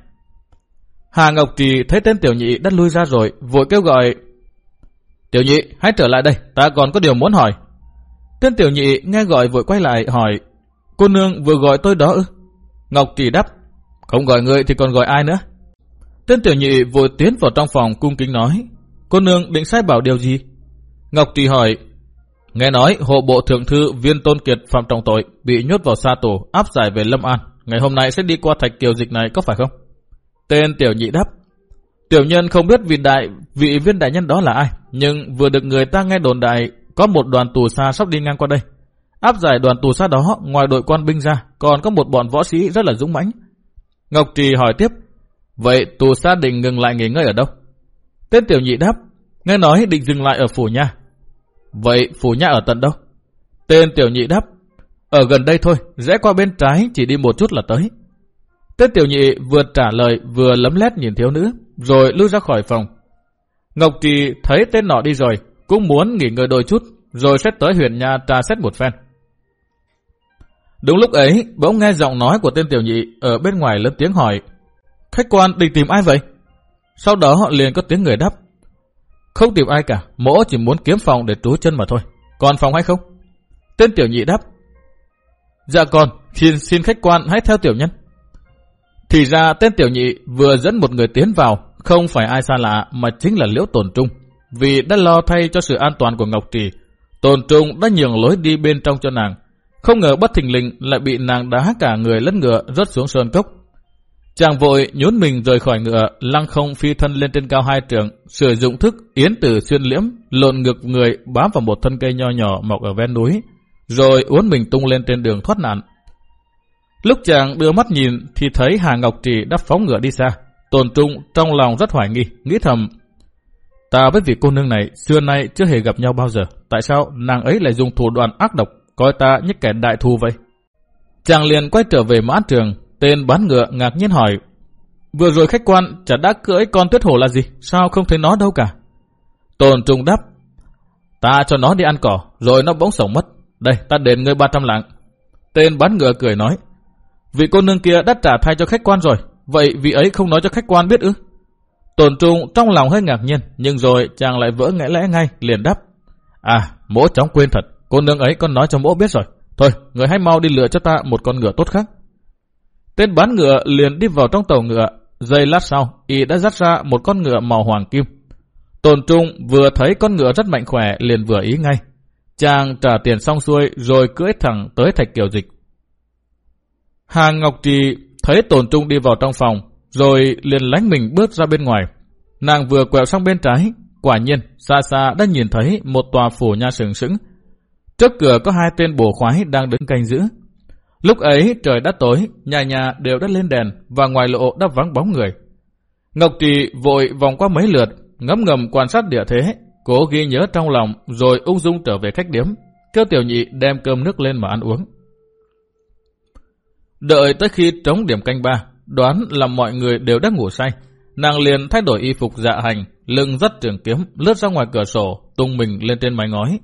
Speaker 1: Hà Ngọc Trì thấy tên tiểu nhị đã lui ra rồi, vội kêu gọi Tiểu nhị, hãy trở lại đây, ta còn có điều muốn hỏi. Tên tiểu nhị nghe gọi vội quay lại hỏi, cô nương vừa gọi tôi đó ư? Ngọc Trì đáp, không gọi người thì còn gọi ai nữa? Tên tiểu nhị vội tiến vào trong phòng cung kính nói, cô nương định sai bảo điều gì? Ngọc Trì hỏi, nghe nói hộ bộ thượng thư viên tôn kiệt phạm trọng tội bị nhốt vào xa tù áp giải về Lâm An, ngày hôm nay sẽ đi qua thạch kiều dịch này có phải không? Tên tiểu nhị đáp, Tiểu nhân không biết vị đại vị viên đại nhân đó là ai, nhưng vừa được người ta nghe đồn đại có một đoàn tù xa sắp đi ngang qua đây. Áp giải đoàn tù xa đó, ngoài đội quan binh ra, còn có một bọn võ sĩ rất là dũng mãnh. Ngọc Trì hỏi tiếp, vậy tù xa định ngừng lại nghỉ ngơi ở đâu? Tên tiểu nhị đáp, nghe nói định dừng lại ở phủ nha. Vậy phủ nhà ở tận đâu? Tên tiểu nhị đáp, ở gần đây thôi, rẽ qua bên trái chỉ đi một chút là tới. Tên tiểu nhị vừa trả lời vừa lấm lét nhìn thiếu nữ, rồi lưu ra khỏi phòng. Ngọc Trì thấy tên nọ đi rồi, cũng muốn nghỉ ngơi đôi chút, rồi sẽ tới huyện nhà trà xét một phen. Đúng lúc ấy, bỗng nghe giọng nói của tên tiểu nhị ở bên ngoài lớn tiếng hỏi, khách quan định tìm ai vậy? Sau đó họ liền có tiếng người đáp, không tìm ai cả, mỗ chỉ muốn kiếm phòng để trú chân mà thôi. Còn phòng hay không? Tên tiểu nhị đáp, dạ còn, xin, xin khách quan hãy theo tiểu nhân. Thì ra tên tiểu nhị vừa dẫn một người tiến vào, không phải ai xa lạ mà chính là Liễu Tồn Trung. Vì đã lo thay cho sự an toàn của Ngọc Trì, Tồn Trung đã nhường lối đi bên trong cho nàng. Không ngờ bất thình lình lại bị nàng đá cả người lẫn ngựa rớt xuống sơn cốc. Chàng vội nhún mình rời khỏi ngựa, lăng không phi thân lên trên cao hai trường, sử dụng thức yến tử xuyên liễm, lộn ngược người bám vào một thân cây nho nhỏ mọc ở ven núi, rồi uốn mình tung lên trên đường thoát nạn. Lúc chàng đưa mắt nhìn thì thấy Hà Ngọc Trì đã phóng ngựa đi xa. Tồn Trung trong lòng rất hoài nghi, nghĩ thầm. Ta với vị cô nương này xưa nay chưa hề gặp nhau bao giờ. Tại sao nàng ấy lại dùng thủ đoạn ác độc, coi ta như kẻ đại thù vậy? Chàng liền quay trở về mã trường, tên bán ngựa ngạc nhiên hỏi. Vừa rồi khách quan chả đã cưỡi con tuyết hổ là gì? Sao không thấy nó đâu cả? Tồn Trung đáp. Ta cho nó đi ăn cỏ, rồi nó bỗng sống mất. Đây, ta đền ngươi 300 lạng. Tên bán ngựa cười nói. Vị cô nương kia đã trả thay cho khách quan rồi, vậy vị ấy không nói cho khách quan biết ư? Tồn trung trong lòng hơi ngạc nhiên, nhưng rồi chàng lại vỡ ngẽ lẽ ngay, liền đáp. À, mỗ chóng quên thật, cô nương ấy con nói cho mỗ biết rồi. Thôi, người hãy mau đi lựa cho ta một con ngựa tốt khác. Tên bán ngựa liền đi vào trong tàu ngựa, giây lát sau, y đã dắt ra một con ngựa màu hoàng kim. Tồn Trung vừa thấy con ngựa rất mạnh khỏe liền vừa ý ngay. Chàng trả tiền xong xuôi rồi cưỡi thẳng tới thạch kiều dịch. Hàng Ngọc Trì thấy Tồn Trung đi vào trong phòng rồi liền lánh mình bước ra bên ngoài. Nàng vừa quẹo sang bên trái, quả nhiên xa xa đã nhìn thấy một tòa phủ nha sừng sững. Trước cửa có hai tên bổ khoái đang đứng canh giữ. Lúc ấy trời đã tối, nhà nhà đều đã lên đèn và ngoài lộ đã vắng bóng người. Ngọc Trì vội vòng qua mấy lượt, ngấm ngầm quan sát địa thế, cố ghi nhớ trong lòng rồi ung dung trở về khách điếm, kêu tiểu nhị đem cơm nước lên mà ăn uống. Đợi tới khi trống điểm canh ba, đoán là mọi người đều đã ngủ say, nàng liền thay đổi y phục dạ hành, lưng dắt trường kiếm, lướt ra ngoài cửa sổ, tung mình lên trên mái ngói.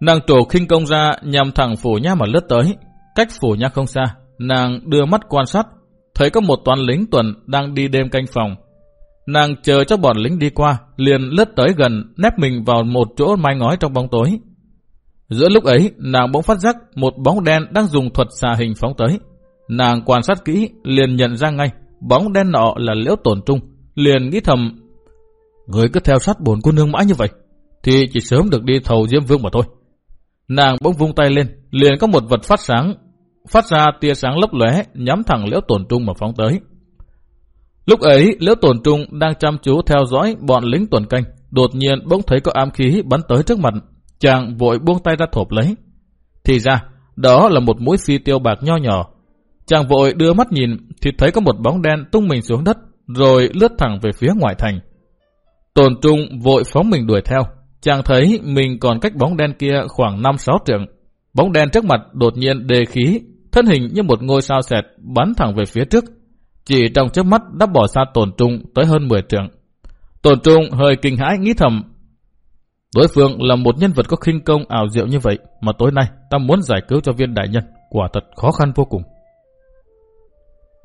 Speaker 1: Nàng trổ khinh công ra nhằm thẳng phủ nha mà lướt tới, cách phủ nha không xa, nàng đưa mắt quan sát, thấy có một toán lính tuần đang đi đêm canh phòng. Nàng chờ cho bọn lính đi qua, liền lướt tới gần, nép mình vào một chỗ mái ngói trong bóng tối. Giữa lúc ấy, nàng bỗng phát giác một bóng đen đang dùng thuật xà hình phóng tới. Nàng quan sát kỹ, liền nhận ra ngay, bóng đen nọ là liễu tổn trung. Liền nghĩ thầm, người cứ theo sát bổn cô nương mãi như vậy, thì chỉ sớm được đi thầu Diêm Vương mà thôi. Nàng bỗng vung tay lên, liền có một vật phát sáng, phát ra tia sáng lấp lóe nhắm thẳng liễu tổn trung mà phóng tới. Lúc ấy, liễu tổn trung đang chăm chú theo dõi bọn lính tuần canh, đột nhiên bỗng thấy có ám khí bắn tới trước mặt, chàng vội buông tay ra thộp lấy. Thì ra, đó là một mũi phi tiêu bạc nho nhỏ. Chàng vội đưa mắt nhìn thì thấy có một bóng đen tung mình xuống đất, rồi lướt thẳng về phía ngoại thành. Tồn trung vội phóng mình đuổi theo, chàng thấy mình còn cách bóng đen kia khoảng 5-6 trượng. Bóng đen trước mặt đột nhiên đề khí, thân hình như một ngôi sao sẹt bắn thẳng về phía trước. Chỉ trong chớp mắt đã bỏ xa tổn trung tới hơn 10 trượng. Tổn trung hơi kinh hãi nghĩ thầm. Đối phương là một nhân vật có khinh công ảo diệu như vậy mà tối nay ta muốn giải cứu cho viên đại nhân. Quả thật khó khăn vô cùng.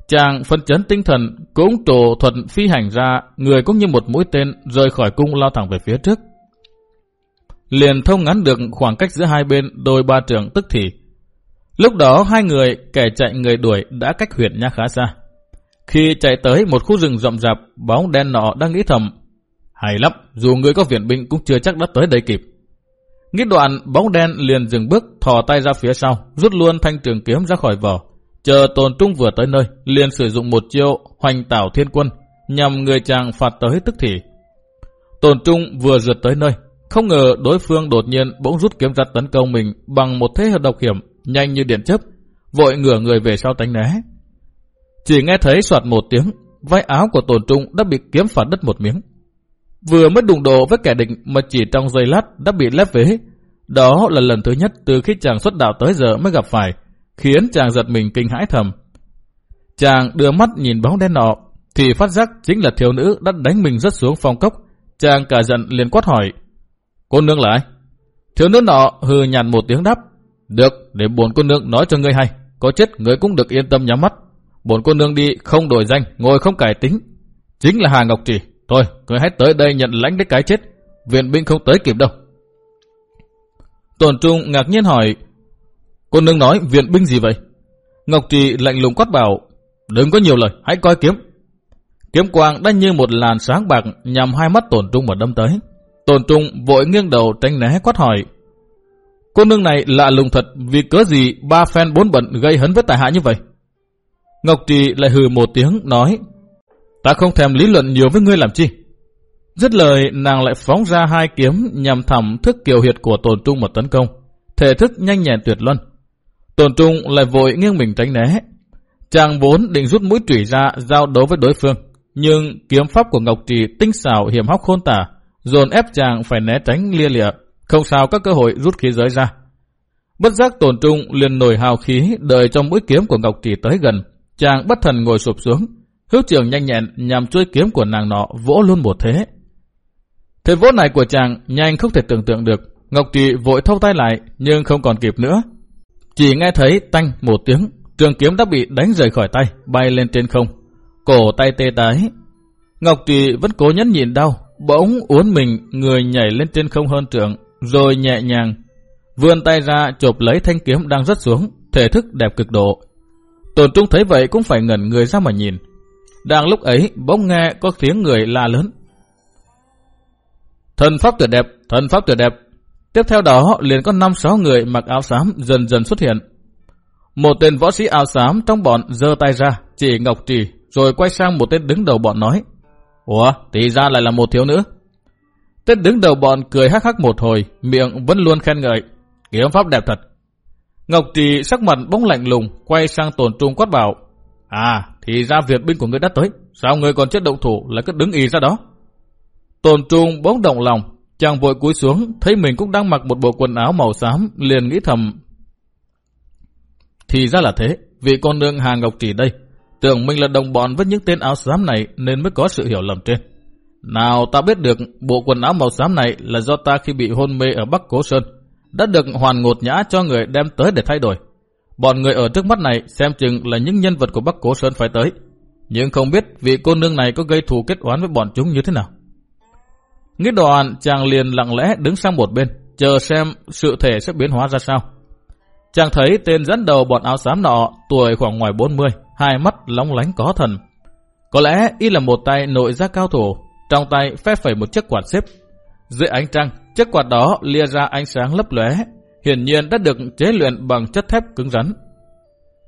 Speaker 1: Chàng phân chấn tinh thần cũng trổ thuận phi hành ra, người cũng như một mũi tên rời khỏi cung lao thẳng về phía trước. Liền thông ngắn được khoảng cách giữa hai bên đôi ba trường tức thì. Lúc đó hai người, kẻ chạy người đuổi đã cách huyện nha khá xa. Khi chạy tới một khu rừng rậm rạp, bóng đen nọ đang nghĩ thầm. Hay lắm, dù người có viện binh cũng chưa chắc đã tới đây kịp. Nghĩ đoạn, bóng đen liền dừng bước, thò tay ra phía sau, rút luôn thanh trường kiếm ra khỏi vỏ. Chờ tồn trung vừa tới nơi, liền sử dụng một chiêu hoành tảo thiên quân, nhằm người chàng phạt tới tức thì. Tồn trung vừa rượt tới nơi, không ngờ đối phương đột nhiên bỗng rút kiếm ra tấn công mình bằng một thế hợp độc hiểm, nhanh như điện chớp, vội ngửa người về sau tránh né. Chỉ nghe thấy soạt một tiếng, vai áo của tồn trung đã bị kiếm phạt đất một miếng. Vừa mới đụng độ với kẻ địch mà chỉ trong giây lát đã bị lép vế. Đó là lần thứ nhất từ khi chàng xuất đạo tới giờ mới gặp phải, khiến chàng giật mình kinh hãi thầm. Chàng đưa mắt nhìn bóng đen nọ, thì phát giác chính là thiếu nữ đã đánh mình rất xuống phong cốc. Chàng cả giận liền quát hỏi, Cô nương là ai? Thiếu nữ nọ hừ nhàn một tiếng đáp, được, để buồn cô nương nói cho ngươi hay, có chết ngươi cũng được yên tâm nhắm mắt. Buồn cô nương đi không đổi danh, ngồi không cải tính. Chính là Hà Ngọc Trì. Thôi, ngươi hãy tới đây nhận lãnh đến cái chết. Viện binh không tới kịp đâu. Tổn Trung ngạc nhiên hỏi, Cô nương nói viện binh gì vậy? Ngọc Trì lạnh lùng quát bảo, đừng có nhiều lời, hãy coi kiếm. Kiếm quang đã như một làn sáng bạc nhằm hai mắt tổn trung mà đâm tới. Tổn trung vội nghiêng đầu tránh né quát hỏi. Cô nương này lạ lùng thật vì cớ gì ba phen bốn bận gây hấn với tài hạ như vậy? Ngọc Trì lại hừ một tiếng nói, ta không thèm lý luận nhiều với ngươi làm chi. Dứt lời nàng lại phóng ra hai kiếm nhằm thẩm thức kiều hiệt của tồn trung một tấn công. Thể thức nhanh nhẹn tuyệt luân. Tồn trung lại vội nghiêng mình tránh né. Chàng vốn định rút mũi trủy ra giao đấu với đối phương. Nhưng kiếm pháp của Ngọc Trì tinh xảo hiểm hóc khôn tả, dồn ép chàng phải né tránh lia lịa, không sao các cơ hội rút khí giới ra. Bất giác tổn trung liền nổi hào khí đợi trong mũi kiếm của Ngọc Trì tới gần. Chàng bất thần ngồi sụp xuống, hữu trường nhanh nhẹn nhằm chuôi kiếm của nàng nọ vỗ luôn một thế. Thế vỗ này của chàng nhanh không thể tưởng tượng được. Ngọc Trì vội thâu tay lại nhưng không còn kịp nữa. Chỉ nghe thấy tanh một tiếng, trường kiếm đã bị đánh rời khỏi tay, bay lên trên không. Cổ tay tê tái. Ngọc Trì vẫn cố nhẫn nhìn đau, bỗng uốn mình, người nhảy lên trên không hơn trường, rồi nhẹ nhàng vươn tay ra chộp lấy thanh kiếm đang rớt xuống, thể thức đẹp cực độ. Tồn Trung thấy vậy cũng phải ngẩn người ra mà nhìn. Đang lúc ấy, bỗng nghe có tiếng người la lớn. Thần pháp tuyệt đẹp, thần pháp tuyệt đẹp. Tiếp theo đó liền có 5-6 người mặc áo xám dần dần xuất hiện. Một tên võ sĩ áo xám trong bọn giơ tay ra, chỉ Ngọc Trì, rồi quay sang một tên đứng đầu bọn nói. Ủa, thì ra lại là một thiếu nữ. Tên đứng đầu bọn cười hắc hắc một hồi, miệng vẫn luôn khen ngợi. Kiếm pháp đẹp thật. Ngọc Trì sắc mặt bỗng lạnh lùng, quay sang tổn trung quát bảo. À, thì ra việc binh của ngươi đã tới. Sao ngươi còn chết động thủ lại cứ đứng y ra đó? Tổn trung bỗng động lòng, chàng vội cúi xuống, thấy mình cũng đang mặc một bộ quần áo màu xám, liền nghĩ thầm. Thì ra là thế, vị con nương Hà Ngọc Trì đây, tưởng mình là đồng bọn với những tên áo xám này nên mới có sự hiểu lầm trên. Nào ta biết được bộ quần áo màu xám này là do ta khi bị hôn mê ở Bắc Cố Sơn, đã được hoàn ngột nhã cho người đem tới để thay đổi. Bọn người ở trước mắt này xem chừng là những nhân vật của Bắc Cố Sơn phải tới. Nhưng không biết vị cô nương này có gây thù kết oán với bọn chúng như thế nào. Nghĩ đoạn chàng liền lặng lẽ đứng sang một bên, chờ xem sự thể sẽ biến hóa ra sao. Chàng thấy tên dẫn đầu bọn áo xám nọ, tuổi khoảng ngoài 40, hai mắt lóng lánh có thần. Có lẽ y là một tay nội gia cao thủ, trong tay phép phẩy một chiếc quạt xếp. Dưới ánh trăng, chiếc quạt đó lia ra ánh sáng lấp lóe, hiển nhiên đã được chế luyện bằng chất thép cứng rắn.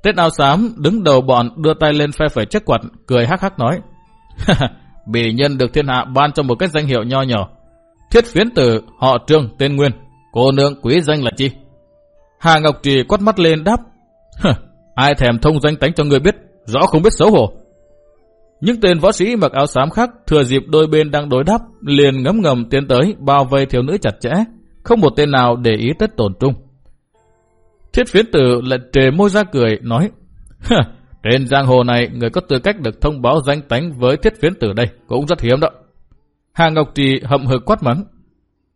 Speaker 1: tết áo xám đứng đầu bọn đưa tay lên phe phẩy chiếc quạt, cười hắc hắc nói. Bỉ nhân được thiên hạ ban cho một cái danh hiệu nho nhỏ. Thiết phiến tử, họ trương, tên nguyên. Cô nương quý danh là chi? Hà Ngọc Trì quát mắt lên đáp. Ai thèm thông danh tánh cho người biết, rõ không biết xấu hổ. Những tên võ sĩ mặc áo xám khác thừa dịp đôi bên đang đối đáp, liền ngấm ngầm tiến tới bao vây thiếu nữ chặt chẽ, không một tên nào để ý tất tổn trung. Thiết phiến tử lại trề môi ra cười, nói, trên giang hồ này, người có tư cách được thông báo danh tánh với thiết phiến tử đây, cũng rất hiếm đó. Hà Ngọc Trì hậm hực quát mắng.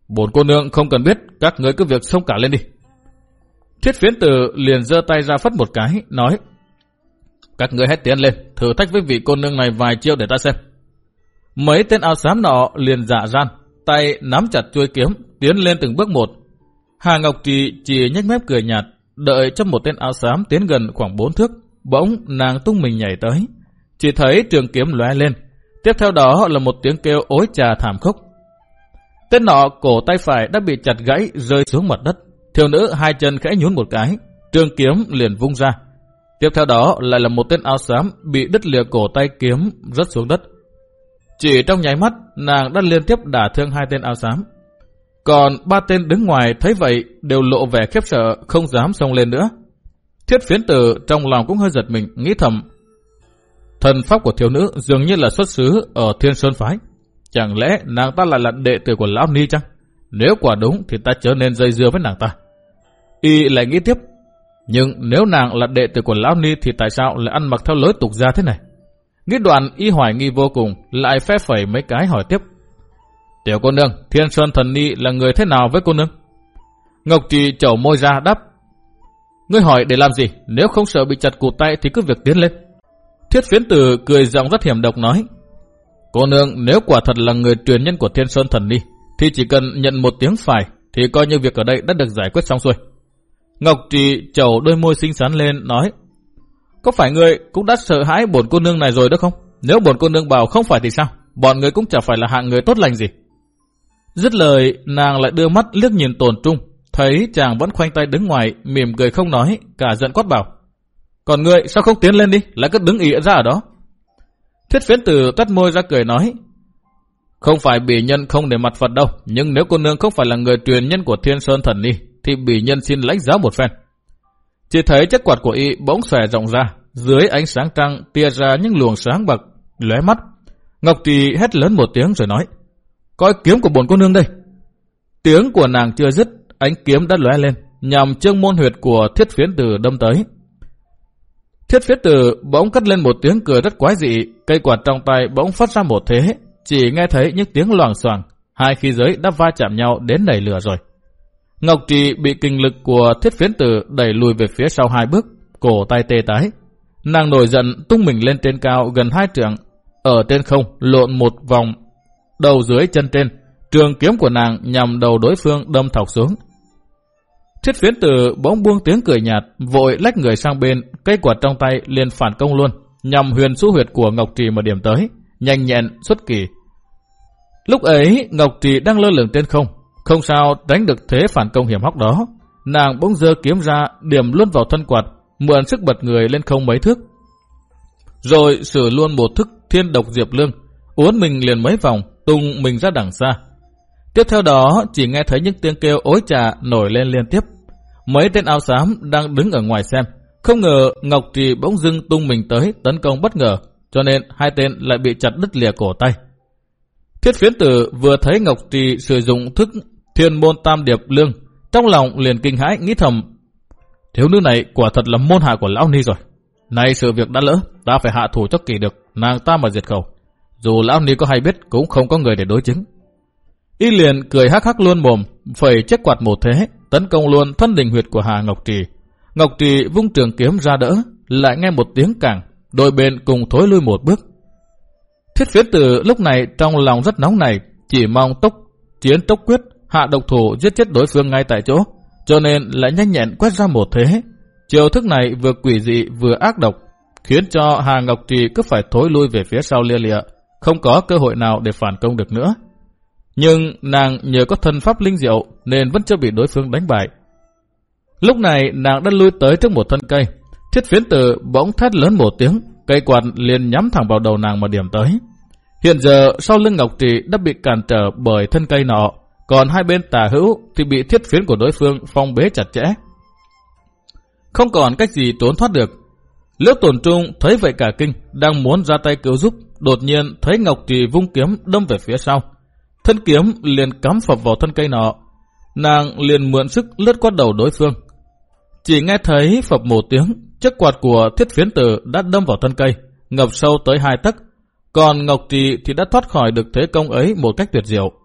Speaker 1: Bốn cô nương không cần biết, các người cứ việc xông cả lên đi. Thiết phiến tử liền giơ tay ra phất một cái, nói, các người hãy tiến lên, thử thách với vị cô nương này vài chiêu để ta xem. Mấy tên áo xám nọ liền dạ gian, tay nắm chặt chuôi kiếm, tiến lên từng bước một. Hà Ngọc Trì chỉ nhếch mép cười nhạt, đợi cho một tên áo xám tiến gần khoảng bốn thước, bỗng nàng tung mình nhảy tới. Chỉ thấy trường kiếm lóe lên, tiếp theo đó là một tiếng kêu ối trà thảm khốc. Tên nọ cổ tay phải đã bị chặt gãy rơi xuống mặt đất, thiếu nữ hai chân khẽ nhún một cái, trường kiếm liền vung ra. Tiếp theo đó lại là một tên áo xám bị đứt lìa cổ tay kiếm rớt xuống đất. Chỉ trong nháy mắt, nàng đã liên tiếp đả thương hai tên áo xám. Còn ba tên đứng ngoài thấy vậy đều lộ vẻ khiếp sợ, không dám xông lên nữa. Thiết phiến tử trong lòng cũng hơi giật mình, nghĩ thầm. Thần pháp của thiếu nữ dường như là xuất xứ ở Thiên Sơn Phái. Chẳng lẽ nàng ta lại là đệ tử của Lão Ni chăng? Nếu quả đúng thì ta trở nên dây dưa với nàng ta. Y lại nghĩ tiếp. Nhưng nếu nàng là đệ tử của Lão Ni thì tại sao lại ăn mặc theo lối tục gia thế này? Nghĩ đoạn y hoài nghi vô cùng, lại phép phẩy mấy cái hỏi tiếp. Tiểu cô nương, Thiên Sơn Thần Ni là người thế nào với cô nương? Ngọc Trì chẩu môi ra đáp. Ngươi hỏi để làm gì? Nếu không sợ bị chặt cụt tay thì cứ việc tiến lên. Thiết phiến tử cười giọng rất hiểm độc nói. Cô nương nếu quả thật là người truyền nhân của Thiên Sơn Thần Ni thì chỉ cần nhận một tiếng phải thì coi như việc ở đây đã được giải quyết xong xuôi. Ngọc Trì chầu đôi môi xinh xắn lên nói. Có phải ngươi cũng đã sợ hãi bổn cô nương này rồi đó không? Nếu bổn cô nương bảo không phải thì sao? Bọn người cũng chẳng phải là hạng người tốt lành gì. Dứt lời, nàng lại đưa mắt liếc nhìn tồn trung, thấy chàng vẫn khoanh tay đứng ngoài, mỉm cười không nói, cả giận quát bảo. Còn ngươi sao không tiến lên đi, lại cứ đứng ỉa ra ở đó. Thiết phiến tử tắt môi ra cười nói. Không phải bỉ nhân không để mặt Phật đâu, nhưng nếu cô nương không phải là người truyền nhân của Thiên Sơn Thần đi thì bỉ nhân xin lãnh giáo một phen. Chỉ thấy chiếc quạt của y bỗng xòe rộng ra, dưới ánh sáng trăng tia ra những luồng sáng bạc lóe mắt. Ngọc Trì hét lớn một tiếng rồi nói coi kiếm của bổn cô nương đây. Tiếng của nàng chưa dứt, ánh kiếm đã lóe lên, nhằm trương môn huyệt của thiết phiến tử đâm tới. Thiết phiến tử bỗng cất lên một tiếng cười rất quái dị, cây quạt trong tay bỗng phát ra một thế, chỉ nghe thấy những tiếng loảng xoảng, hai khí giới đã va chạm nhau đến nảy lửa rồi. Ngọc Trì bị kinh lực của thiết phiến tử đẩy lùi về phía sau hai bước, cổ tay tê tái. Nàng nổi giận tung mình lên trên cao gần hai trượng, ở trên không lộn một vòng đầu dưới chân trên, trường kiếm của nàng nhằm đầu đối phương đâm thọc xuống. Thiết phiến tử bỗng buông tiếng cười nhạt, vội lách người sang bên, cây quạt trong tay liền phản công luôn, nhằm huyền xu huyệt của Ngọc Trì mà điểm tới, nhanh nhẹn, xuất kỳ. Lúc ấy, Ngọc Trì đang lơ lửng trên không, không sao đánh được thế phản công hiểm hóc đó. Nàng bỗng dơ kiếm ra, điểm luôn vào thân quạt, mượn sức bật người lên không mấy thước. Rồi sử luôn một thức thiên độc diệp lương, uốn mình liền mấy vòng, tung mình ra đằng xa. Tiếp theo đó, chỉ nghe thấy những tiếng kêu ối trà nổi lên liên tiếp. Mấy tên áo xám đang đứng ở ngoài xem. Không ngờ Ngọc Trì bỗng dưng tung mình tới tấn công bất ngờ, cho nên hai tên lại bị chặt đứt lìa cổ tay. Thiết phiến tử vừa thấy Ngọc Trì sử dụng thức thiên môn tam điệp lương, trong lòng liền kinh hãi nghĩ thầm. Thiếu nữ này quả thật là môn hạ của lão ni rồi. Nay sự việc đã lỡ, ta phải hạ thủ cho kỳ được, nàng ta mà diệt khẩu. Dù lão ni có hay biết cũng không có người để đối chứng. Y liền cười hắc hắc luôn mồm, phẩy chiếc quạt một thế, tấn công luôn thân đình huyệt của Hà Ngọc Trì. Ngọc Trì vung trường kiếm ra đỡ, lại nghe một tiếng càng, đôi bên cùng thối lui một bước. Thiết phiến tử lúc này trong lòng rất nóng này, chỉ mong tốc chiến tốc quyết, hạ độc thủ giết chết đối phương ngay tại chỗ, cho nên lại nhanh nhẹn quét ra một thế. Chiều thức này vừa quỷ dị vừa ác độc, khiến cho Hà Ngọc Trì cứ phải thối lui về phía sau lia lịa, không có cơ hội nào để phản công được nữa. Nhưng nàng nhờ có thân pháp linh diệu nên vẫn chưa bị đối phương đánh bại. Lúc này nàng đã lui tới trước một thân cây. Thiết phiến tử bỗng thét lớn một tiếng, cây quạt liền nhắm thẳng vào đầu nàng mà điểm tới. Hiện giờ sau lưng Ngọc Trì đã bị cản trở bởi thân cây nọ, còn hai bên tà hữu thì bị thiết phiến của đối phương phong bế chặt chẽ. Không còn cách gì trốn thoát được. Liễu tổn trung thấy vậy cả kinh, đang muốn ra tay cứu giúp, đột nhiên thấy Ngọc Trì vung kiếm đâm về phía sau. Thân kiếm liền cắm phập vào thân cây nọ. Nàng liền mượn sức lướt qua đầu đối phương. Chỉ nghe thấy phập một tiếng, chiếc quạt của thiết phiến tử đã đâm vào thân cây, ngập sâu tới hai tấc. Còn Ngọc Trì thì đã thoát khỏi được thế công ấy một cách tuyệt diệu.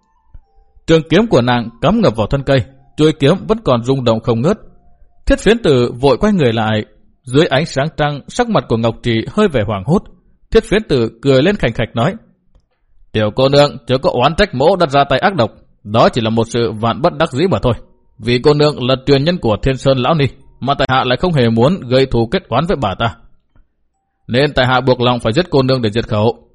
Speaker 1: Trường kiếm của nàng cắm ngập vào thân cây, chuôi kiếm vẫn còn rung động không ngớt. Thiết phiến tử vội quay người lại, dưới ánh sáng trăng, sắc mặt của Ngọc Trì hơi vẻ hoảng hốt. Thiết phiến tử cười lên khành khạch nói, Tiểu cô nương chưa có oán trách mỗ đặt ra tay ác độc. Đó chỉ là một sự vạn bất đắc dĩ mà thôi. Vì cô nương là truyền nhân của thiên sơn lão ni, mà tại hạ lại không hề muốn gây thù kết oán với bà ta. Nên tại hạ buộc lòng phải giết cô nương để diệt khẩu.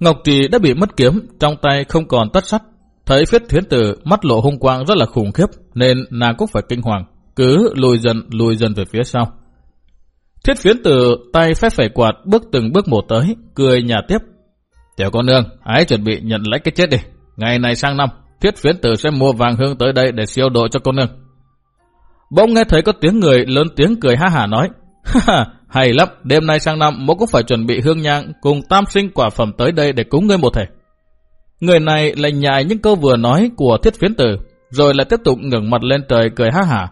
Speaker 1: Ngọc Trì đã bị mất kiếm, trong tay không còn tất sắt. Thấy phiết thiến tử mắt lộ hung quang rất là khủng khiếp, nên nàng cũng phải kinh hoàng, cứ lùi dần lùi dần về phía sau. Thiết phiến tử tay phép phải quạt bước từng bước một tới, cười nhà tiếp. Tiểu con nương, hãy chuẩn bị nhận lấy cái chết đi. Ngày này sang năm, thiết phiến tử sẽ mua vàng hương tới đây để siêu độ cho con nương. Bỗng nghe thấy có tiếng người lớn tiếng cười ha hả nói. Ha hay lắm, đêm nay sang năm mỗ cũng phải chuẩn bị hương nhang cùng tam sinh quả phẩm tới đây để cúng ngươi một thể. Người này lại nhại những câu vừa nói của thiết phiến tử, rồi lại tiếp tục ngẩng mặt lên trời cười ha hả.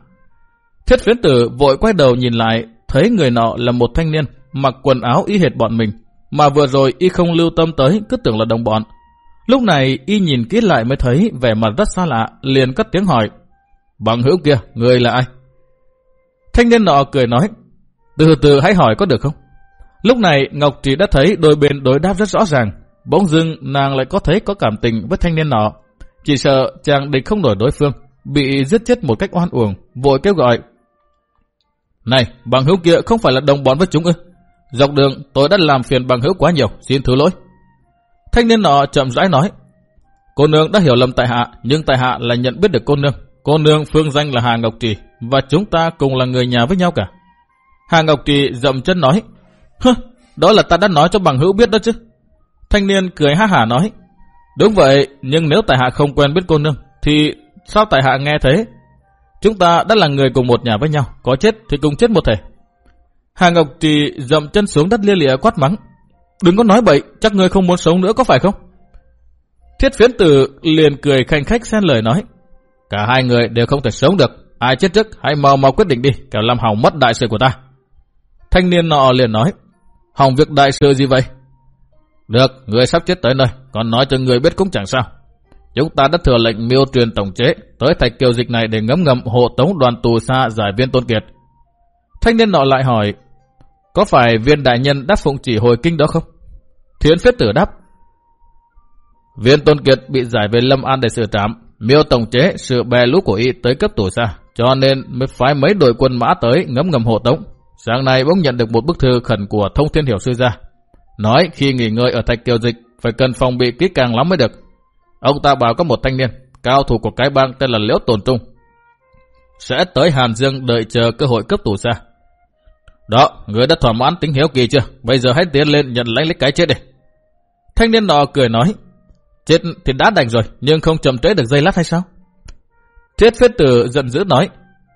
Speaker 1: Thiết phiến tử vội quay đầu nhìn lại, thấy người nọ là một thanh niên, mặc quần áo y hệt bọn mình, mà vừa rồi y không lưu tâm tới, cứ tưởng là đồng bọn. Lúc này y nhìn kỹ lại mới thấy vẻ mặt rất xa lạ, liền cất tiếng hỏi. Bằng hữu kia, người là ai? Thanh niên nọ cười nói, từ từ hãy hỏi có được không? Lúc này Ngọc Trì đã thấy đôi bên đối đáp rất rõ ràng. Bỗng dưng nàng lại có thấy có cảm tình với thanh niên nọ. Chỉ sợ chàng địch không nổi đối phương, bị giết chết một cách oan uổng, vội kêu gọi. Này, bằng hữu kia không phải là đồng bọn với chúng ư? Dọc đường tôi đã làm phiền bằng hữu quá nhiều, xin thứ lỗi. Thanh niên nọ chậm rãi nói. Cô nương đã hiểu lầm tại hạ, nhưng tại hạ là nhận biết được cô nương. Cô nương phương danh là Hà Ngọc Trì, và chúng ta cùng là người nhà với nhau cả. Hà Ngọc Trì dậm chân nói. Hơ, đó là ta đã nói cho bằng hữu biết đó chứ. Thanh niên cười ha hả nói. Đúng vậy, nhưng nếu tại hạ không quen biết cô nương, thì sao tại hạ nghe thế? Chúng ta đã là người cùng một nhà với nhau, có chết thì cùng chết một thể. Hà Ngọc Trì dậm chân xuống đất lia lịa quát mắng. Đừng có nói bậy, chắc ngươi không muốn sống nữa có phải không? Thiết phiến tử liền cười khanh khách xen lời nói. Cả hai người đều không thể sống được. Ai chết trước, hãy mau mau quyết định đi, kẻo làm hỏng mất đại sự của ta. Thanh niên nọ liền nói. Hỏng việc đại sự gì vậy? Được, người sắp chết tới nơi, còn nói cho người biết cũng chẳng sao. Chúng ta đã thừa lệnh miêu truyền tổng chế tới thạch kiều dịch này để ngấm ngầm hộ tống đoàn tù xa giải viên tôn kiệt. Thanh niên nọ lại hỏi, có phải viên đại nhân đáp phụng chỉ hồi kinh đó không? Thiến phết tử đáp, viên tôn kiệt bị giải về lâm an để xử trảm, miêu tổng chế sự bè lũ của y tới cấp tù xa, cho nên mới phái mấy đội quân mã tới ngấm ngầm hộ tống. Sáng nay bỗng nhận được một bức thư khẩn của thông thiên hiểu sư gia, nói khi nghỉ ngơi ở thạch kiều dịch phải cần phòng bị kỹ càng lắm mới được. Ông ta bảo có một thanh niên, cao thủ của cái bang tên là Liễu Tồn Trung. Sẽ tới Hàn Dương đợi chờ cơ hội cấp tù xa. Đó, người đã thỏa mãn tính hiếu kỳ chưa? Bây giờ hãy tiến lên nhận lãnh lấy cái chết đi. Thanh niên nọ cười nói, chết thì đã đành rồi, nhưng không chậm trễ được dây lát hay sao? Thiết phết tử giận dữ nói,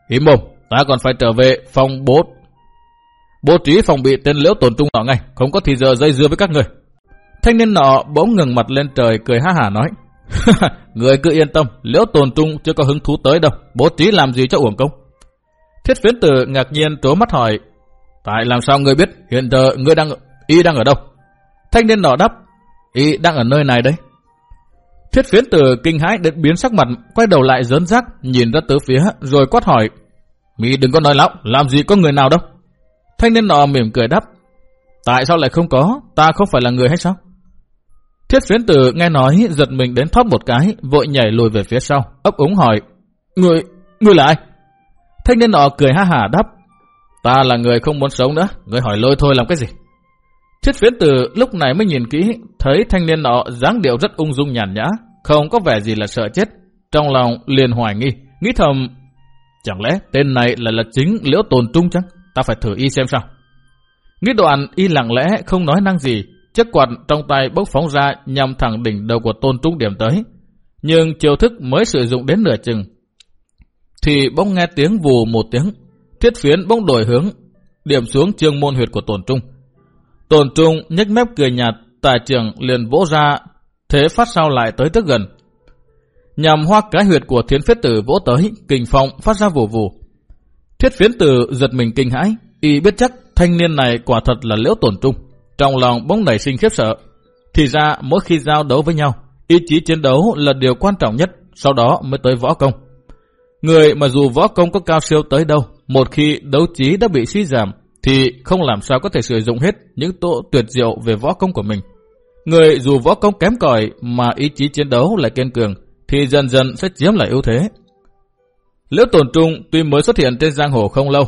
Speaker 1: im mồm, ta còn phải trở về phòng bố. Bố trí phòng bị tên liễu tổn trung nọ ngay, không có thì giờ dây dưa với các người. Thanh niên nọ bỗng ngừng mặt lên trời cười ha hả nói, [LAUGHS] người cứ yên tâm, liễu tồn trung chưa có hứng thú tới đâu, bố trí làm gì cho uổng công. Thiết phiến tử ngạc nhiên trố mắt hỏi, tại làm sao người biết hiện giờ người đang y đang ở đâu? Thanh niên nọ đáp, y đang ở nơi này đấy. Thiết phiến tử kinh hãi đến biến sắc mặt, quay đầu lại dớn rác, nhìn ra tứ phía, rồi quát hỏi, mi đừng có nói lão làm gì có người nào đâu. Thanh niên nọ mỉm cười đáp, tại sao lại không có, ta không phải là người hay sao? Thiết phiến tử nghe nói giật mình đến thoát một cái, vội nhảy lùi về phía sau, ấp úng hỏi, Người, người là ai? Thanh niên nọ cười ha hả đáp, ta là người không muốn sống nữa, người hỏi lôi thôi làm cái gì? Thiết phiến tử lúc này mới nhìn kỹ, thấy thanh niên nọ dáng điệu rất ung dung nhàn nhã, không có vẻ gì là sợ chết. Trong lòng liền hoài nghi, nghĩ thầm, chẳng lẽ tên này là là chính liễu tồn trung chăng? Ta phải thử y xem sao. Nghĩ đoạn y lặng lẽ không nói năng gì, chiếc quạt trong tay bốc phóng ra nhằm thẳng đỉnh đầu của tôn trung điểm tới. Nhưng chiêu thức mới sử dụng đến nửa chừng. Thì bỗng nghe tiếng vù một tiếng, thiết phiến bỗng đổi hướng, điểm xuống trương môn huyệt của Tôn trung. Tôn trung nhếch mép cười nhạt, tài trưởng liền vỗ ra, thế phát sau lại tới tức gần. Nhằm hoa cái huyệt của thiến phết tử vỗ tới, kình phong phát ra vù vù. Thiết phiến tử giật mình kinh hãi, y biết chắc thanh niên này quả thật là liễu tổn trung. Trong lòng bỗng nảy sinh khiếp sợ. Thì ra mỗi khi giao đấu với nhau, ý chí chiến đấu là điều quan trọng nhất, sau đó mới tới võ công. Người mà dù võ công có cao siêu tới đâu, một khi đấu trí đã bị suy giảm, thì không làm sao có thể sử dụng hết những tổ tuyệt diệu về võ công của mình. Người dù võ công kém cỏi mà ý chí chiến đấu lại kiên cường, thì dần dần sẽ chiếm lại ưu thế. Liễu Tồn Trung tuy mới xuất hiện trên giang hồ không lâu,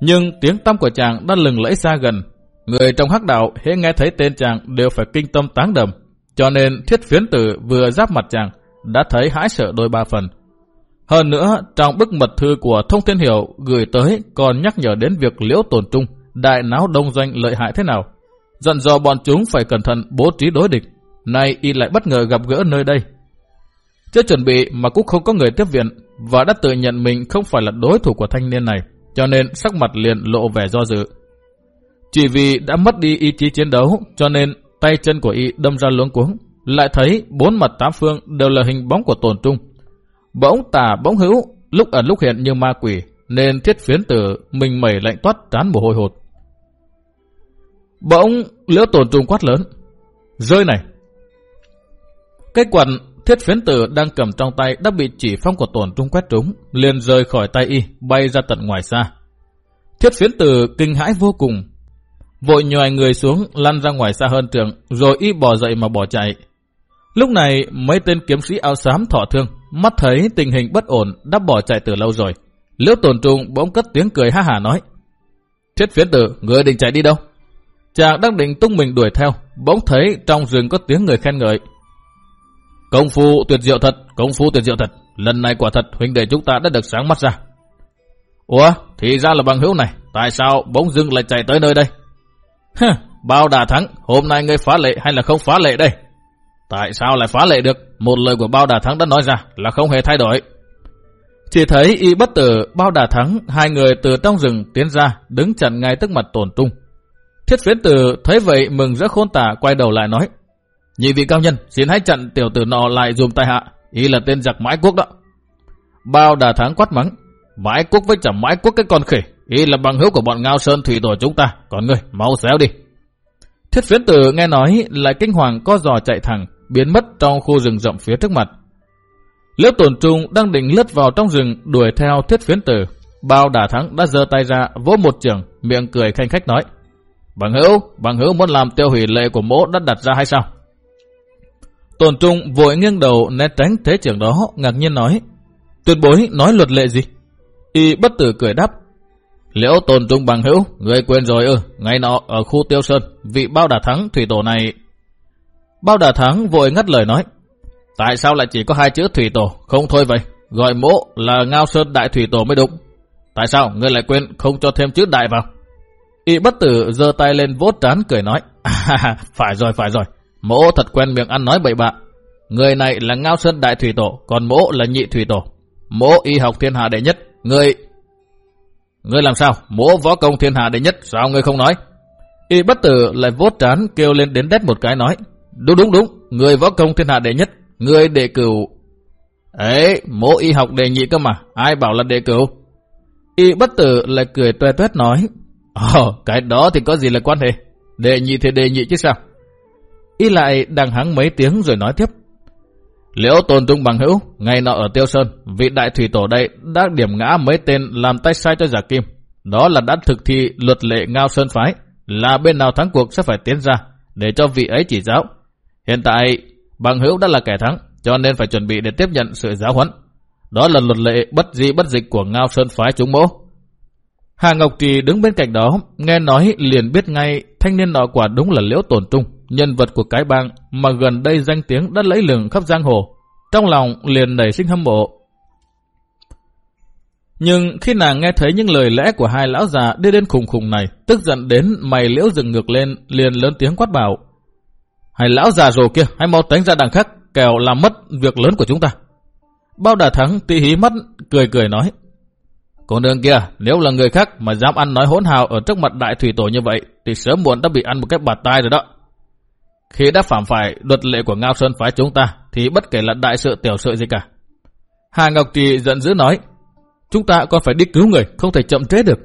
Speaker 1: nhưng tiếng tăm của chàng đã lừng lẫy xa gần. Người trong hắc đạo hễ nghe thấy tên chàng đều phải kinh tâm táng đầm, cho nên thiết phiến tử vừa giáp mặt chàng đã thấy hãi sợ đôi ba phần. Hơn nữa, trong bức mật thư của Thông Thiên Hiểu gửi tới còn nhắc nhở đến việc liễu tồn trung, đại náo đông doanh lợi hại thế nào. Dặn dò bọn chúng phải cẩn thận bố trí đối địch. Nay y lại bất ngờ gặp gỡ nơi đây. Chưa chuẩn bị mà cũng không có người tiếp viện và đã tự nhận mình không phải là đối thủ của thanh niên này, cho nên sắc mặt liền lộ vẻ do dự. Chỉ vì đã mất đi ý chí chiến đấu, cho nên tay chân của y đâm ra luống cuống, lại thấy bốn mặt tám phương đều là hình bóng của tổn trung Bỗng tà bỗng hữu, lúc ẩn lúc hiện như ma quỷ, nên thiết phiến tử mình mẩy lạnh toát trán mồ hôi hột. Bỗng liễu tổn trung quát lớn. Rơi này! Cái quần thiết phiến tử đang cầm trong tay đã bị chỉ phong của tổn trung quét trúng, liền rời khỏi tay y, bay ra tận ngoài xa. Thiết phiến tử kinh hãi vô cùng. Vội nhòi người xuống, lăn ra ngoài xa hơn trường, rồi y bỏ dậy mà bỏ chạy. Lúc này, mấy tên kiếm sĩ áo xám thọ thương, Mắt thấy tình hình bất ổn đã bỏ chạy từ lâu rồi. Liễu tồn trung bỗng cất tiếng cười ha hà nói. Thiết phiến tử, người định chạy đi đâu? Chàng đang định tung mình đuổi theo, bỗng thấy trong rừng có tiếng người khen ngợi. Công phu tuyệt diệu thật, công phu tuyệt diệu thật. Lần này quả thật huynh đệ chúng ta đã được sáng mắt ra. Ủa, thì ra là bằng hữu này, tại sao bỗng dưng lại chạy tới nơi đây? Hừ, bao đà thắng, hôm nay ngươi phá lệ hay là không phá lệ đây? Tại sao lại phá lệ được? Một lời của Bao Đà Thắng đã nói ra là không hề thay đổi. Chỉ thấy y bất tử Bao Đà Thắng, hai người từ trong rừng tiến ra, đứng chặn ngay tức mặt tổn trung. Thiết phiến tử thấy vậy mừng rất khôn tả quay đầu lại nói. Nhị vị cao nhân, xin hãy chặn tiểu tử nọ lại dùm tai hạ. Y là tên giặc mãi quốc đó. Bao Đà Thắng quát mắng. Mãi quốc với chẳng mãi quốc cái con khỉ. Y là bằng hữu của bọn Ngao Sơn Thủy Tổ chúng ta. Còn ngươi, mau xéo đi. Thiết phiến tử nghe nói lại kinh hoàng có giò chạy thẳng, biến mất trong khu rừng rộng phía trước mặt. Liễu tổn trung đang định lướt vào trong rừng đuổi theo thiết phiến tử. Bao đả thắng đã giơ tay ra vỗ một trường, miệng cười khanh khách nói. Bằng hữu, bằng hữu muốn làm tiêu hủy lệ của mỗ đã đặt ra hay sao? Tổn trung vội nghiêng đầu né tránh thế trưởng đó, ngạc nhiên nói. Tuyệt bối nói luật lệ gì? Y bất tử cười đáp. Liễu tồn trung bằng hữu, người quên rồi ư, ngày nọ ở khu tiêu sơn, vị bao đà thắng thủy tổ này Bao đà thắng vội ngắt lời nói. Tại sao lại chỉ có hai chữ thủy tổ, không thôi vậy? Gọi mỗ là Ngao Sơn Đại Thủy Tổ mới đúng. Tại sao ngươi lại quên không cho thêm chữ đại vào? Y bất tử giơ tay lên vốt trán cười nói. [LAUGHS] À, phải rồi, phải rồi. Mỗ thật quen miệng ăn nói bậy bạ. Người này là Ngao Sơn Đại Thủy Tổ, còn mỗ là Nhị Thủy Tổ. Mỗ y học thiên hạ đệ nhất. Người... Ngươi làm sao? Mỗ võ công thiên hạ đệ nhất, sao ngươi không nói? Y bất tử lại vốt trán kêu lên đến đét một cái nói. Đúng đúng đúng, người võ công thiên hạ đệ nhất, người đệ cửu. Ấy, mỗ y học đệ nhị cơ mà, ai bảo là đệ cửu? Y bất tử lại cười tuê tuét nói. Ồ, cái đó thì có gì là quan hệ? Đệ nhị thì đệ nhị chứ sao? Y lại đằng hắng mấy tiếng rồi nói tiếp. Liễu tồn trung bằng hữu, ngày nọ ở Tiêu Sơn, vị đại thủy tổ đây đã điểm ngã mấy tên làm tay sai cho giả kim. Đó là đã thực thi luật lệ ngao sơn phái, là bên nào thắng cuộc sẽ phải tiến ra, để cho vị ấy chỉ giáo. Hiện tại, bằng hữu đã là kẻ thắng, cho nên phải chuẩn bị để tiếp nhận sự giáo huấn. Đó là luật lệ bất di bất dịch của ngao sơn phái chúng mỗ. Hà Ngọc Trì đứng bên cạnh đó, nghe nói liền biết ngay thanh niên nọ quả đúng là liễu Tồn trung, nhân vật của cái bang mà gần đây danh tiếng đã lấy lừng khắp giang hồ. Trong lòng liền nảy sinh hâm mộ. Nhưng khi nàng nghe thấy những lời lẽ của hai lão già đi đến khùng khùng này, tức giận đến mày liễu dừng ngược lên, liền lớn tiếng quát bảo. Hai lão già rồ kia, hãy mau tránh ra đằng khác, kẻo làm mất việc lớn của chúng ta. Bao đà thắng tì hí mắt, cười cười nói. Cô nương kia, nếu là người khác mà dám ăn nói hỗn hào ở trước mặt đại thủy tổ như vậy, thì sớm muộn đã bị ăn một cái bạt tai rồi đó. Khi đã phạm phải luật lệ của Ngao Sơn phái chúng ta, thì bất kể là đại sự tiểu sự gì cả. Hà Ngọc Trì giận dữ nói, chúng ta còn phải đi cứu người, không thể chậm trễ được.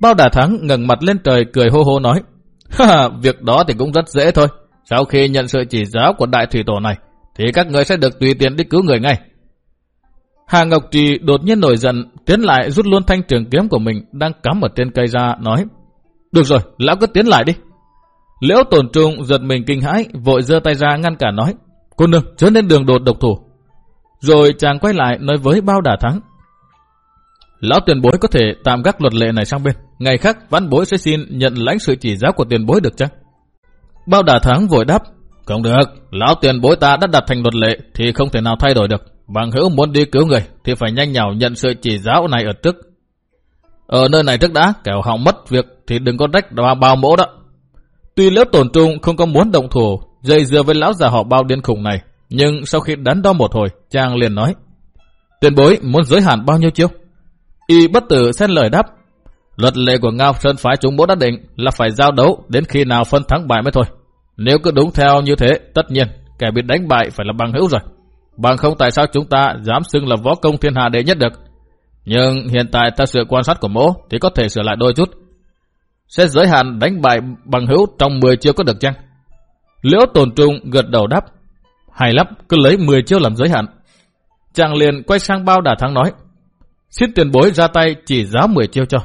Speaker 1: Bao đà thắng ngẩng mặt lên trời cười hô hô nói, ha việc đó thì cũng rất dễ thôi. Sau khi nhận sự chỉ giáo của đại thủy tổ này, thì các người sẽ được tùy tiện đi cứu người ngay. Hà Ngọc Trì đột nhiên nổi giận, tiến lại rút luôn thanh trường kiếm của mình đang cắm ở trên cây ra, nói Được rồi, lão cứ tiến lại đi. Liễu tổn trung giật mình kinh hãi, vội giơ tay ra ngăn cả nói Cô nương, chớ nên đường đột độc thủ. Rồi chàng quay lại nói với bao Đả thắng Lão tiền bối có thể tạm gác luật lệ này sang bên. Ngày khác văn bối sẽ xin nhận lãnh sự chỉ giáo của tiền bối được chăng? Bao Đả thắng vội đáp Không được, lão tiền bối ta đã đặt thành luật lệ thì không thể nào thay đổi được. Bằng hữu muốn đi cứu người thì phải nhanh nhào nhận sự chỉ giáo này ở trước. Ở nơi này trước đã, kẻo hỏng mất việc thì đừng có rách vào bao mỗ đó. Tuy liễu tổn trung không có muốn động thủ, dây dưa với lão già họ bao điên khủng này, nhưng sau khi đắn đo một hồi, chàng liền nói. Tiền bối muốn giới hạn bao nhiêu chiêu? Y bất tử xen lời đáp. Luật lệ của Ngao Sơn phái chúng bố đã định là phải giao đấu đến khi nào phân thắng bại mới thôi. Nếu cứ đúng theo như thế, tất nhiên, kẻ bị đánh bại phải là bằng hữu rồi. Bằng không tại sao chúng ta dám xưng là võ công thiên hạ đệ nhất được. Nhưng hiện tại ta sự quan sát của mỗ thì có thể sửa lại đôi chút. Sẽ giới hạn đánh bại bằng hữu trong 10 chiêu có được chăng? Liễu tồn trung gật đầu đáp. Hay lắm, cứ lấy 10 chiêu làm giới hạn. Chàng liền quay sang bao đà thắng nói. Xin tiền bối ra tay chỉ giá 10 chiêu cho.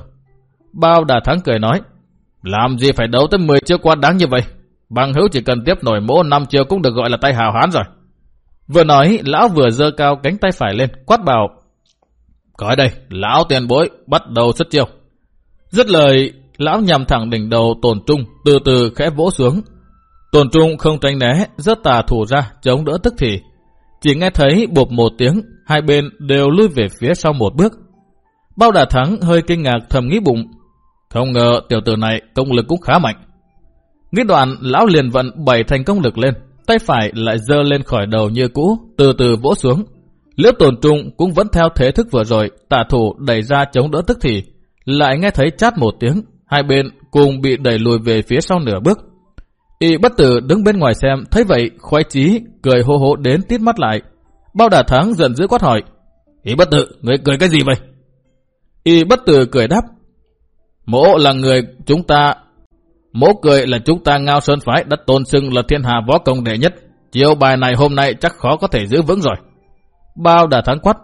Speaker 1: Bao đà thắng cười nói. Làm gì phải đấu tới 10 chiêu quá đáng như vậy? Bằng hữu chỉ cần tiếp nổi mỗ 5 chiêu cũng được gọi là tay hào hán rồi. Vừa nói, lão vừa dơ cao cánh tay phải lên, quát bảo. Cõi đây, lão tiền bối, bắt đầu xuất chiêu. Dứt lời, lão nhằm thẳng đỉnh đầu tổn trung, từ từ khẽ vỗ xuống. Tổn trung không tránh né, rất tà thủ ra, chống đỡ tức thì. Chỉ nghe thấy bột một tiếng, hai bên đều lui về phía sau một bước. Bao đà thắng hơi kinh ngạc thầm nghĩ bụng. Không ngờ tiểu tử này công lực cũng khá mạnh. Nghĩ đoạn, lão liền vận bảy thành công lực lên, tay phải lại dơ lên khỏi đầu như cũ, từ từ vỗ xuống. Liễu tổn trung cũng vẫn theo thế thức vừa rồi, tà thủ đẩy ra chống đỡ tức thì, lại nghe thấy chát một tiếng, hai bên cùng bị đẩy lùi về phía sau nửa bước. Y bất tử đứng bên ngoài xem, thấy vậy, khoái chí, cười hô hô đến tít mắt lại. Bao đà thắng giận dữ quát hỏi, Y bất tử, người cười cái gì vậy? Y bất tử cười đáp, mỗ là người chúng ta mỗ cười là chúng ta ngao sơn phái đã tôn xưng là thiên hạ võ công đệ nhất. Chiều bài này hôm nay chắc khó có thể giữ vững rồi. Bao đà thắng quát.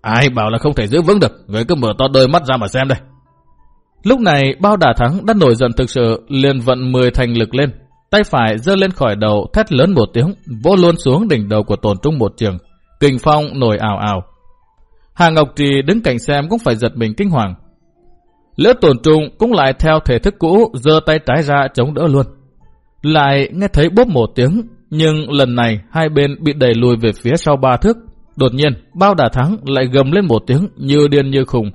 Speaker 1: Ai bảo là không thể giữ vững được, người cứ mở to đôi mắt ra mà xem đây. Lúc này bao đà thắng đã nổi giận thực sự, liền vận 10 thành lực lên. Tay phải giơ lên khỏi đầu, thét lớn một tiếng, vỗ luôn xuống đỉnh đầu của tổn trung một trường. Kình phong nổi ảo ảo. Hà Ngọc Trì đứng cạnh xem cũng phải giật mình kinh hoàng. Lỡ tổn trung cũng lại theo thể thức cũ, giơ tay trái ra chống đỡ luôn. Lại nghe thấy bốp một tiếng, nhưng lần này hai bên bị đẩy lùi về phía sau ba thước. Đột nhiên, bao đà thắng lại gầm lên một tiếng như điên như khùng,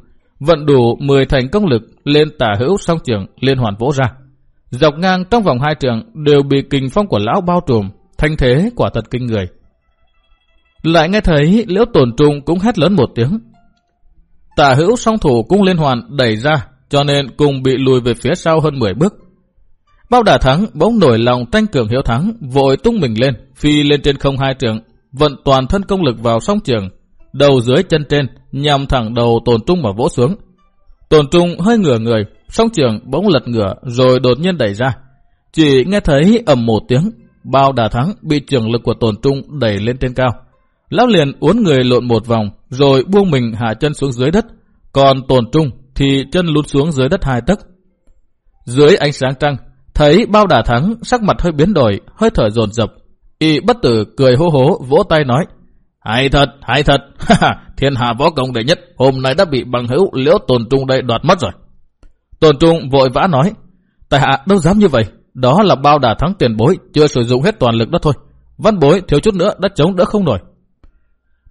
Speaker 1: vận đủ 10 thành công lực lên tả hữu song trường liên hoàn vỗ ra. Dọc ngang trong vòng hai trường đều bị kình phong của lão bao trùm, thanh thế quả thật kinh người. Lại nghe thấy liễu tổn trung cũng hét lớn một tiếng. Tả hữu song thủ cũng liên hoàn đẩy ra, cho nên cùng bị lùi về phía sau hơn 10 bước. Bao đà thắng bỗng nổi lòng tranh cường hiếu thắng, vội tung mình lên, phi lên trên không hai trường, vận toàn thân công lực vào song trường, đầu dưới chân trên, nhằm thẳng đầu tồn trung mà vỗ xuống. Tồn trung hơi ngửa người, song trường bỗng lật ngửa rồi đột nhiên đẩy ra. Chỉ nghe thấy ầm một tiếng, bao đà thắng bị trường lực của tồn trung đẩy lên trên cao. Lão liền uốn người lộn một vòng, rồi buông mình hạ chân xuống dưới đất. Còn tồn trung thì chân lún xuống dưới đất hai tấc. Dưới ánh sáng trăng, thấy bao đà thắng sắc mặt hơi biến đổi, hơi thở dồn dập. Y bất tử cười hô hố vỗ tay nói, hay thật, hay thật, thiên hạ võ công đệ nhất, hôm nay đã bị bằng hữu liễu tồn trung đây đoạt mất rồi. Tồn trung vội vã nói, tại hạ đâu dám như vậy, đó là bao đà thắng tiền bối, chưa sử dụng hết toàn lực đó thôi. Văn bối thiếu chút nữa đã chống đỡ không nổi.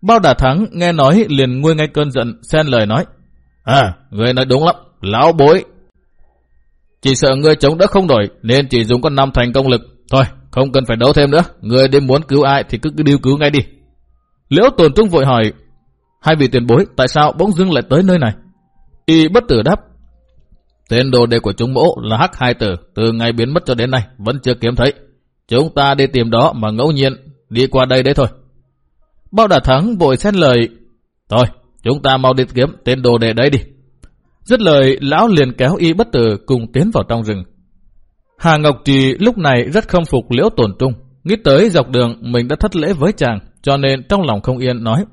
Speaker 1: Bao đà thắng nghe nói liền nguôi ngay cơn giận, xen lời nói. À, người nói đúng lắm, lão bối. Chỉ sợ ngươi chống đỡ không nổi nên chỉ dùng con năm thành công lực. Thôi, không cần phải đấu thêm nữa, người đêm muốn cứu ai thì cứ điêu cứu ngay đi. Liễu tồn trung vội hỏi, hai vị tiền bối tại sao bỗng dưng lại tới nơi này? Y bất tử đáp, tên đồ đệ của chúng mỗ là hắc hai tử, từ ngày biến mất cho đến nay vẫn chưa kiếm thấy. Chúng ta đi tìm đó mà ngẫu nhiên đi qua đây đấy thôi. Bao đả thắng vội xét lời, thôi chúng ta mau đi kiếm tên đồ đệ đấy đi. Dứt lời, lão liền kéo y bất tử cùng tiến vào trong rừng. Hà Ngọc Trì lúc này rất không phục liễu tổn trung, nghĩ tới dọc đường mình đã thất lễ với chàng, cho nên trong lòng không yên nói.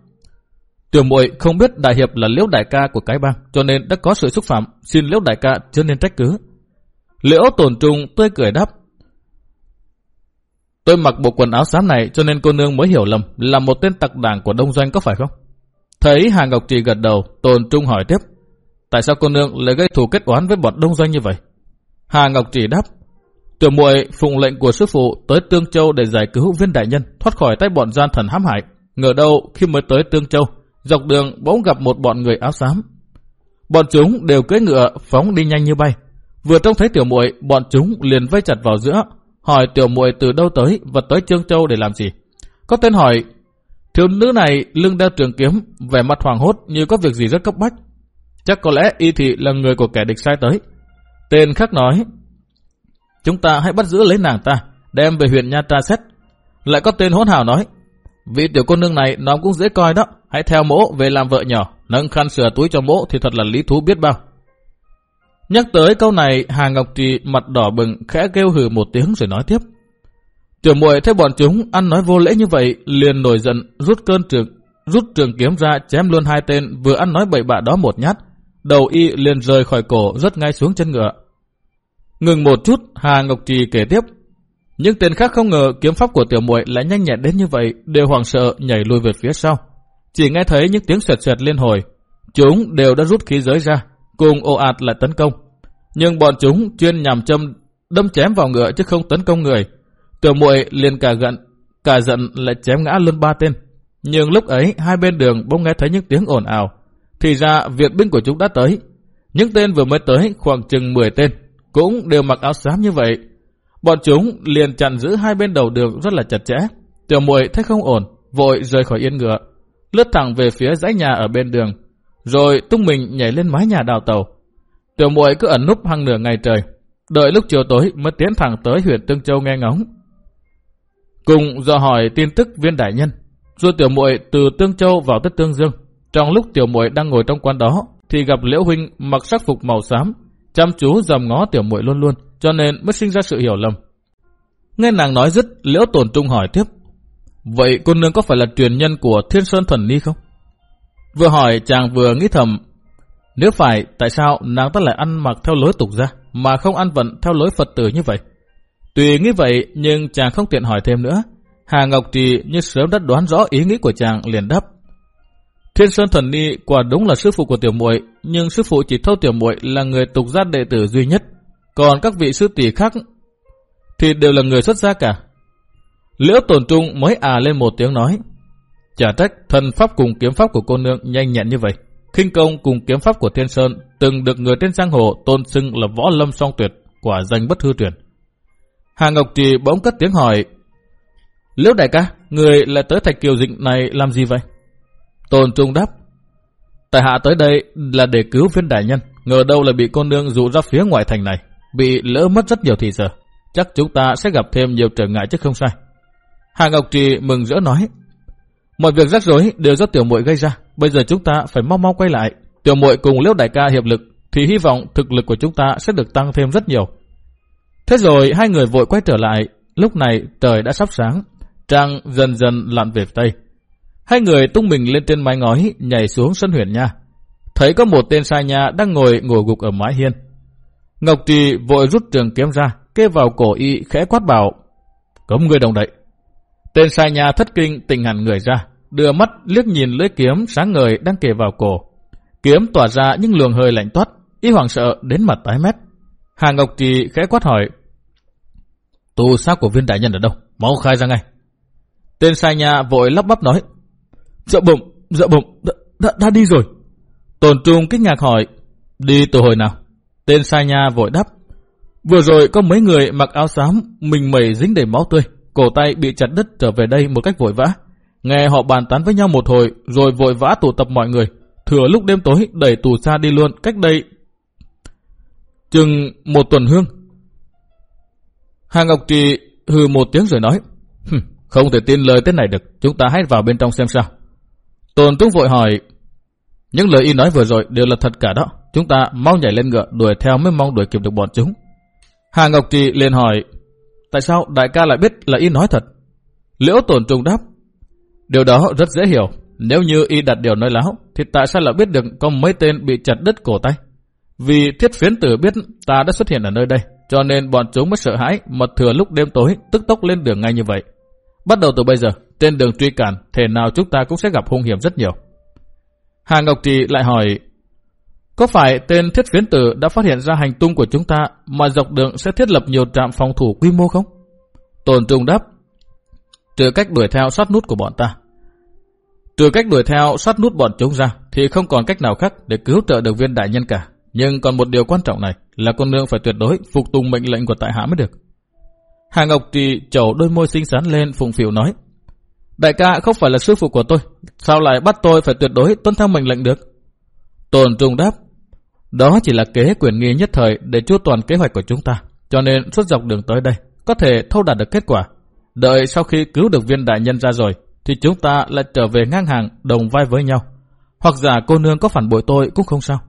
Speaker 1: Tiểu muội không biết đại hiệp là liễu đại ca của cái bang, cho nên đã có sự xúc phạm, xin liễu đại ca chưa nên trách cứ. Liễu tổn trung tươi cười đáp. Tôi mặc bộ quần áo xám này cho nên cô nương mới hiểu lầm là một tên tặc đảng của đông doanh có phải không? Thấy Hà Ngọc Trì gật đầu, tồn trung hỏi tiếp. Tại sao cô nương lại gây thù kết oán với bọn đông doanh như vậy? Hà Ngọc Trì đáp. Tiểu muội phụng lệnh của sư phụ tới Tương Châu để giải cứu viên đại nhân thoát khỏi tay bọn gian thần hãm hại. Ngờ đâu khi mới tới Tương Châu, dọc đường bỗng gặp một bọn người áo xám. Bọn chúng đều cưỡi ngựa phóng đi nhanh như bay. Vừa trông thấy tiểu muội, bọn chúng liền vây chặt vào giữa, hỏi tiểu muội từ đâu tới và tới tương Châu để làm gì. Có tên hỏi, thiếu nữ này lưng đeo trường kiếm, vẻ mặt hoàng hốt như có việc gì rất cấp bách. Chắc có lẽ y thị là người của kẻ địch sai tới. Tên khác nói, Chúng ta hãy bắt giữ lấy nàng ta, đem về huyện Nha Tra xét. Lại có tên hỗn hào nói, vị tiểu cô nương này nó cũng dễ coi đó, hãy theo mỗ về làm vợ nhỏ, nâng khăn sửa túi cho mỗ thì thật là lý thú biết bao. Nhắc tới câu này, Hà Ngọc Trì mặt đỏ bừng khẽ kêu hừ một tiếng rồi nói tiếp. Tiểu muội thấy bọn chúng ăn nói vô lễ như vậy, liền nổi giận rút cơn trường rút trường kiếm ra chém luôn hai tên vừa ăn nói bậy bạ đó một nhát. Đầu y liền rời khỏi cổ rất ngay xuống chân ngựa. Ngừng một chút, Hà Ngọc Trì kể tiếp. Những tên khác không ngờ kiếm pháp của tiểu muội lại nhanh nhẹn đến như vậy, đều hoảng sợ nhảy lùi về phía sau. Chỉ nghe thấy những tiếng sệt sệt liên hồi. Chúng đều đã rút khí giới ra, cùng ồ ạt lại tấn công. Nhưng bọn chúng chuyên nhằm châm đâm chém vào ngựa chứ không tấn công người. Tiểu muội liền cả giận, cả giận lại chém ngã luôn ba tên. Nhưng lúc ấy hai bên đường bỗng nghe thấy những tiếng ồn ào. Thì ra việc binh của chúng đã tới. Những tên vừa mới tới khoảng chừng 10 tên cũng đều mặc áo xám như vậy. Bọn chúng liền chặn giữ hai bên đầu đường rất là chặt chẽ. Tiểu muội thấy không ổn, vội rời khỏi yên ngựa, lướt thẳng về phía dãy nhà ở bên đường, rồi tung mình nhảy lên mái nhà đào tàu. Tiểu muội cứ ẩn núp hàng nửa ngày trời, đợi lúc chiều tối mới tiến thẳng tới huyện Tương Châu nghe ngóng. Cùng dò hỏi tin tức viên đại nhân, rồi tiểu muội từ Tương Châu vào tới Tương Dương. Trong lúc tiểu muội đang ngồi trong quán đó, thì gặp Liễu huynh mặc sắc phục màu xám, chăm chú dòm ngó tiểu muội luôn luôn, cho nên mới sinh ra sự hiểu lầm. Nghe nàng nói dứt, Liễu Tổn Trung hỏi tiếp, vậy cô nương có phải là truyền nhân của Thiên Sơn Thuần Ni không? Vừa hỏi chàng vừa nghĩ thầm, nếu phải, tại sao nàng ta lại ăn mặc theo lối tục ra, mà không ăn vận theo lối Phật tử như vậy? Tuy nghĩ vậy, nhưng chàng không tiện hỏi thêm nữa. Hà Ngọc Trì như sớm đã đoán rõ ý nghĩ của chàng liền đáp. Thiên Sơn Thần Ni quả đúng là sư phụ của tiểu muội, nhưng sư phụ chỉ thâu tiểu muội là người tục gia đệ tử duy nhất, còn các vị sư tỷ khác thì đều là người xuất gia cả. Liễu tồn trung mới à lên một tiếng nói. Chả trách thần pháp cùng kiếm pháp của cô nương nhanh nhẹn như vậy. kinh công cùng kiếm pháp của Thiên Sơn từng được người trên giang hồ tôn xưng là võ lâm song tuyệt, quả danh bất hư truyền. Hà Ngọc Trì bỗng cất tiếng hỏi. Liễu đại ca, người lại tới thạch kiều dịch này làm gì vậy? Tôn Trung đáp. Tại hạ tới đây là để cứu viên đại nhân, ngờ đâu là bị cô nương dụ ra phía ngoài thành này, bị lỡ mất rất nhiều thì giờ. Chắc chúng ta sẽ gặp thêm nhiều trở ngại chứ không sai. Hà Ngọc Trì mừng rỡ nói. Mọi việc rắc rối đều do tiểu muội gây ra, bây giờ chúng ta phải mau mau quay lại. Tiểu muội cùng Liễu đại ca hiệp lực thì hy vọng thực lực của chúng ta sẽ được tăng thêm rất nhiều. Thế rồi hai người vội quay trở lại, lúc này trời đã sắp sáng, trăng dần dần lặn về Tây. Hai người tung mình lên trên mái ngói, nhảy xuống sân huyền nha. Thấy có một tên sai nhà đang ngồi ngồi gục ở mái hiên. Ngọc Trì vội rút trường kiếm ra, kê vào cổ y khẽ quát bảo. Cấm người đồng đậy. Tên sai nhà thất kinh tình hẳn người ra, đưa mắt liếc nhìn lưỡi kiếm sáng ngời đang kề vào cổ. Kiếm tỏa ra những luồng hơi lạnh toát, y hoàng sợ đến mặt tái mét. Hà Ngọc Trì khẽ quát hỏi. Tu xác của viên đại nhân ở đâu? Mau khai ra ngay. Tên sai nhà vội lắp bắp nói. Dạ bụng, dạ bụng, đã, đã, đã đi rồi. Tồn trung kích ngạc hỏi. Đi từ hồi nào? Tên sai nha vội đáp. Vừa rồi có mấy người mặc áo xám, mình mẩy dính đầy máu tươi, cổ tay bị chặt đứt trở về đây một cách vội vã. Nghe họ bàn tán với nhau một hồi, rồi vội vã tụ tập mọi người. Thừa lúc đêm tối đẩy tù xa đi luôn cách đây chừng một tuần hương. Hà Ngọc Trì hừ một tiếng rồi nói, không thể tin lời thế này được, chúng ta hãy vào bên trong xem sao. Tôn Túc vội hỏi, những lời y nói vừa rồi đều là thật cả đó, chúng ta mau nhảy lên ngựa đuổi theo mới mong đuổi kịp được bọn chúng. Hà Ngọc Trì liền hỏi, tại sao đại ca lại biết là y nói thật? Liễu Tổn Trung đáp, điều đó rất dễ hiểu, nếu như y đặt điều nói láo, thì tại sao lại biết được có mấy tên bị chặt đứt cổ tay? Vì thiết phiến tử biết ta đã xuất hiện ở nơi đây, cho nên bọn chúng mới sợ hãi mà thừa lúc đêm tối tức tốc lên đường ngay như vậy. Bắt đầu từ bây giờ, trên đường truy cản, thể nào chúng ta cũng sẽ gặp hung hiểm rất nhiều. Hà Ngọc Trì lại hỏi, có phải tên thiết phiến tử đã phát hiện ra hành tung của chúng ta mà dọc đường sẽ thiết lập nhiều trạm phòng thủ quy mô không? Tồn Trung đáp, trừ cách đuổi theo sát nút của bọn ta. Trừ cách đuổi theo sát nút bọn chúng ra thì không còn cách nào khác để cứu trợ được viên đại nhân cả. Nhưng còn một điều quan trọng này là con nương phải tuyệt đối phục tùng mệnh lệnh của tại hạ mới được. Hà Ngọc Trì chầu đôi môi xinh xắn lên phụng phịu nói. Đại ca không phải là sư phụ của tôi, sao lại bắt tôi phải tuyệt đối tuân theo mệnh lệnh được? Tồn Trung đáp, đó chỉ là kế quyền nghi nhất thời để chu toàn kế hoạch của chúng ta, cho nên suốt dọc đường tới đây có thể thâu đạt được kết quả. Đợi sau khi cứu được viên đại nhân ra rồi, thì chúng ta lại trở về ngang hàng đồng vai với nhau. Hoặc giả cô nương có phản bội tôi cũng không sao.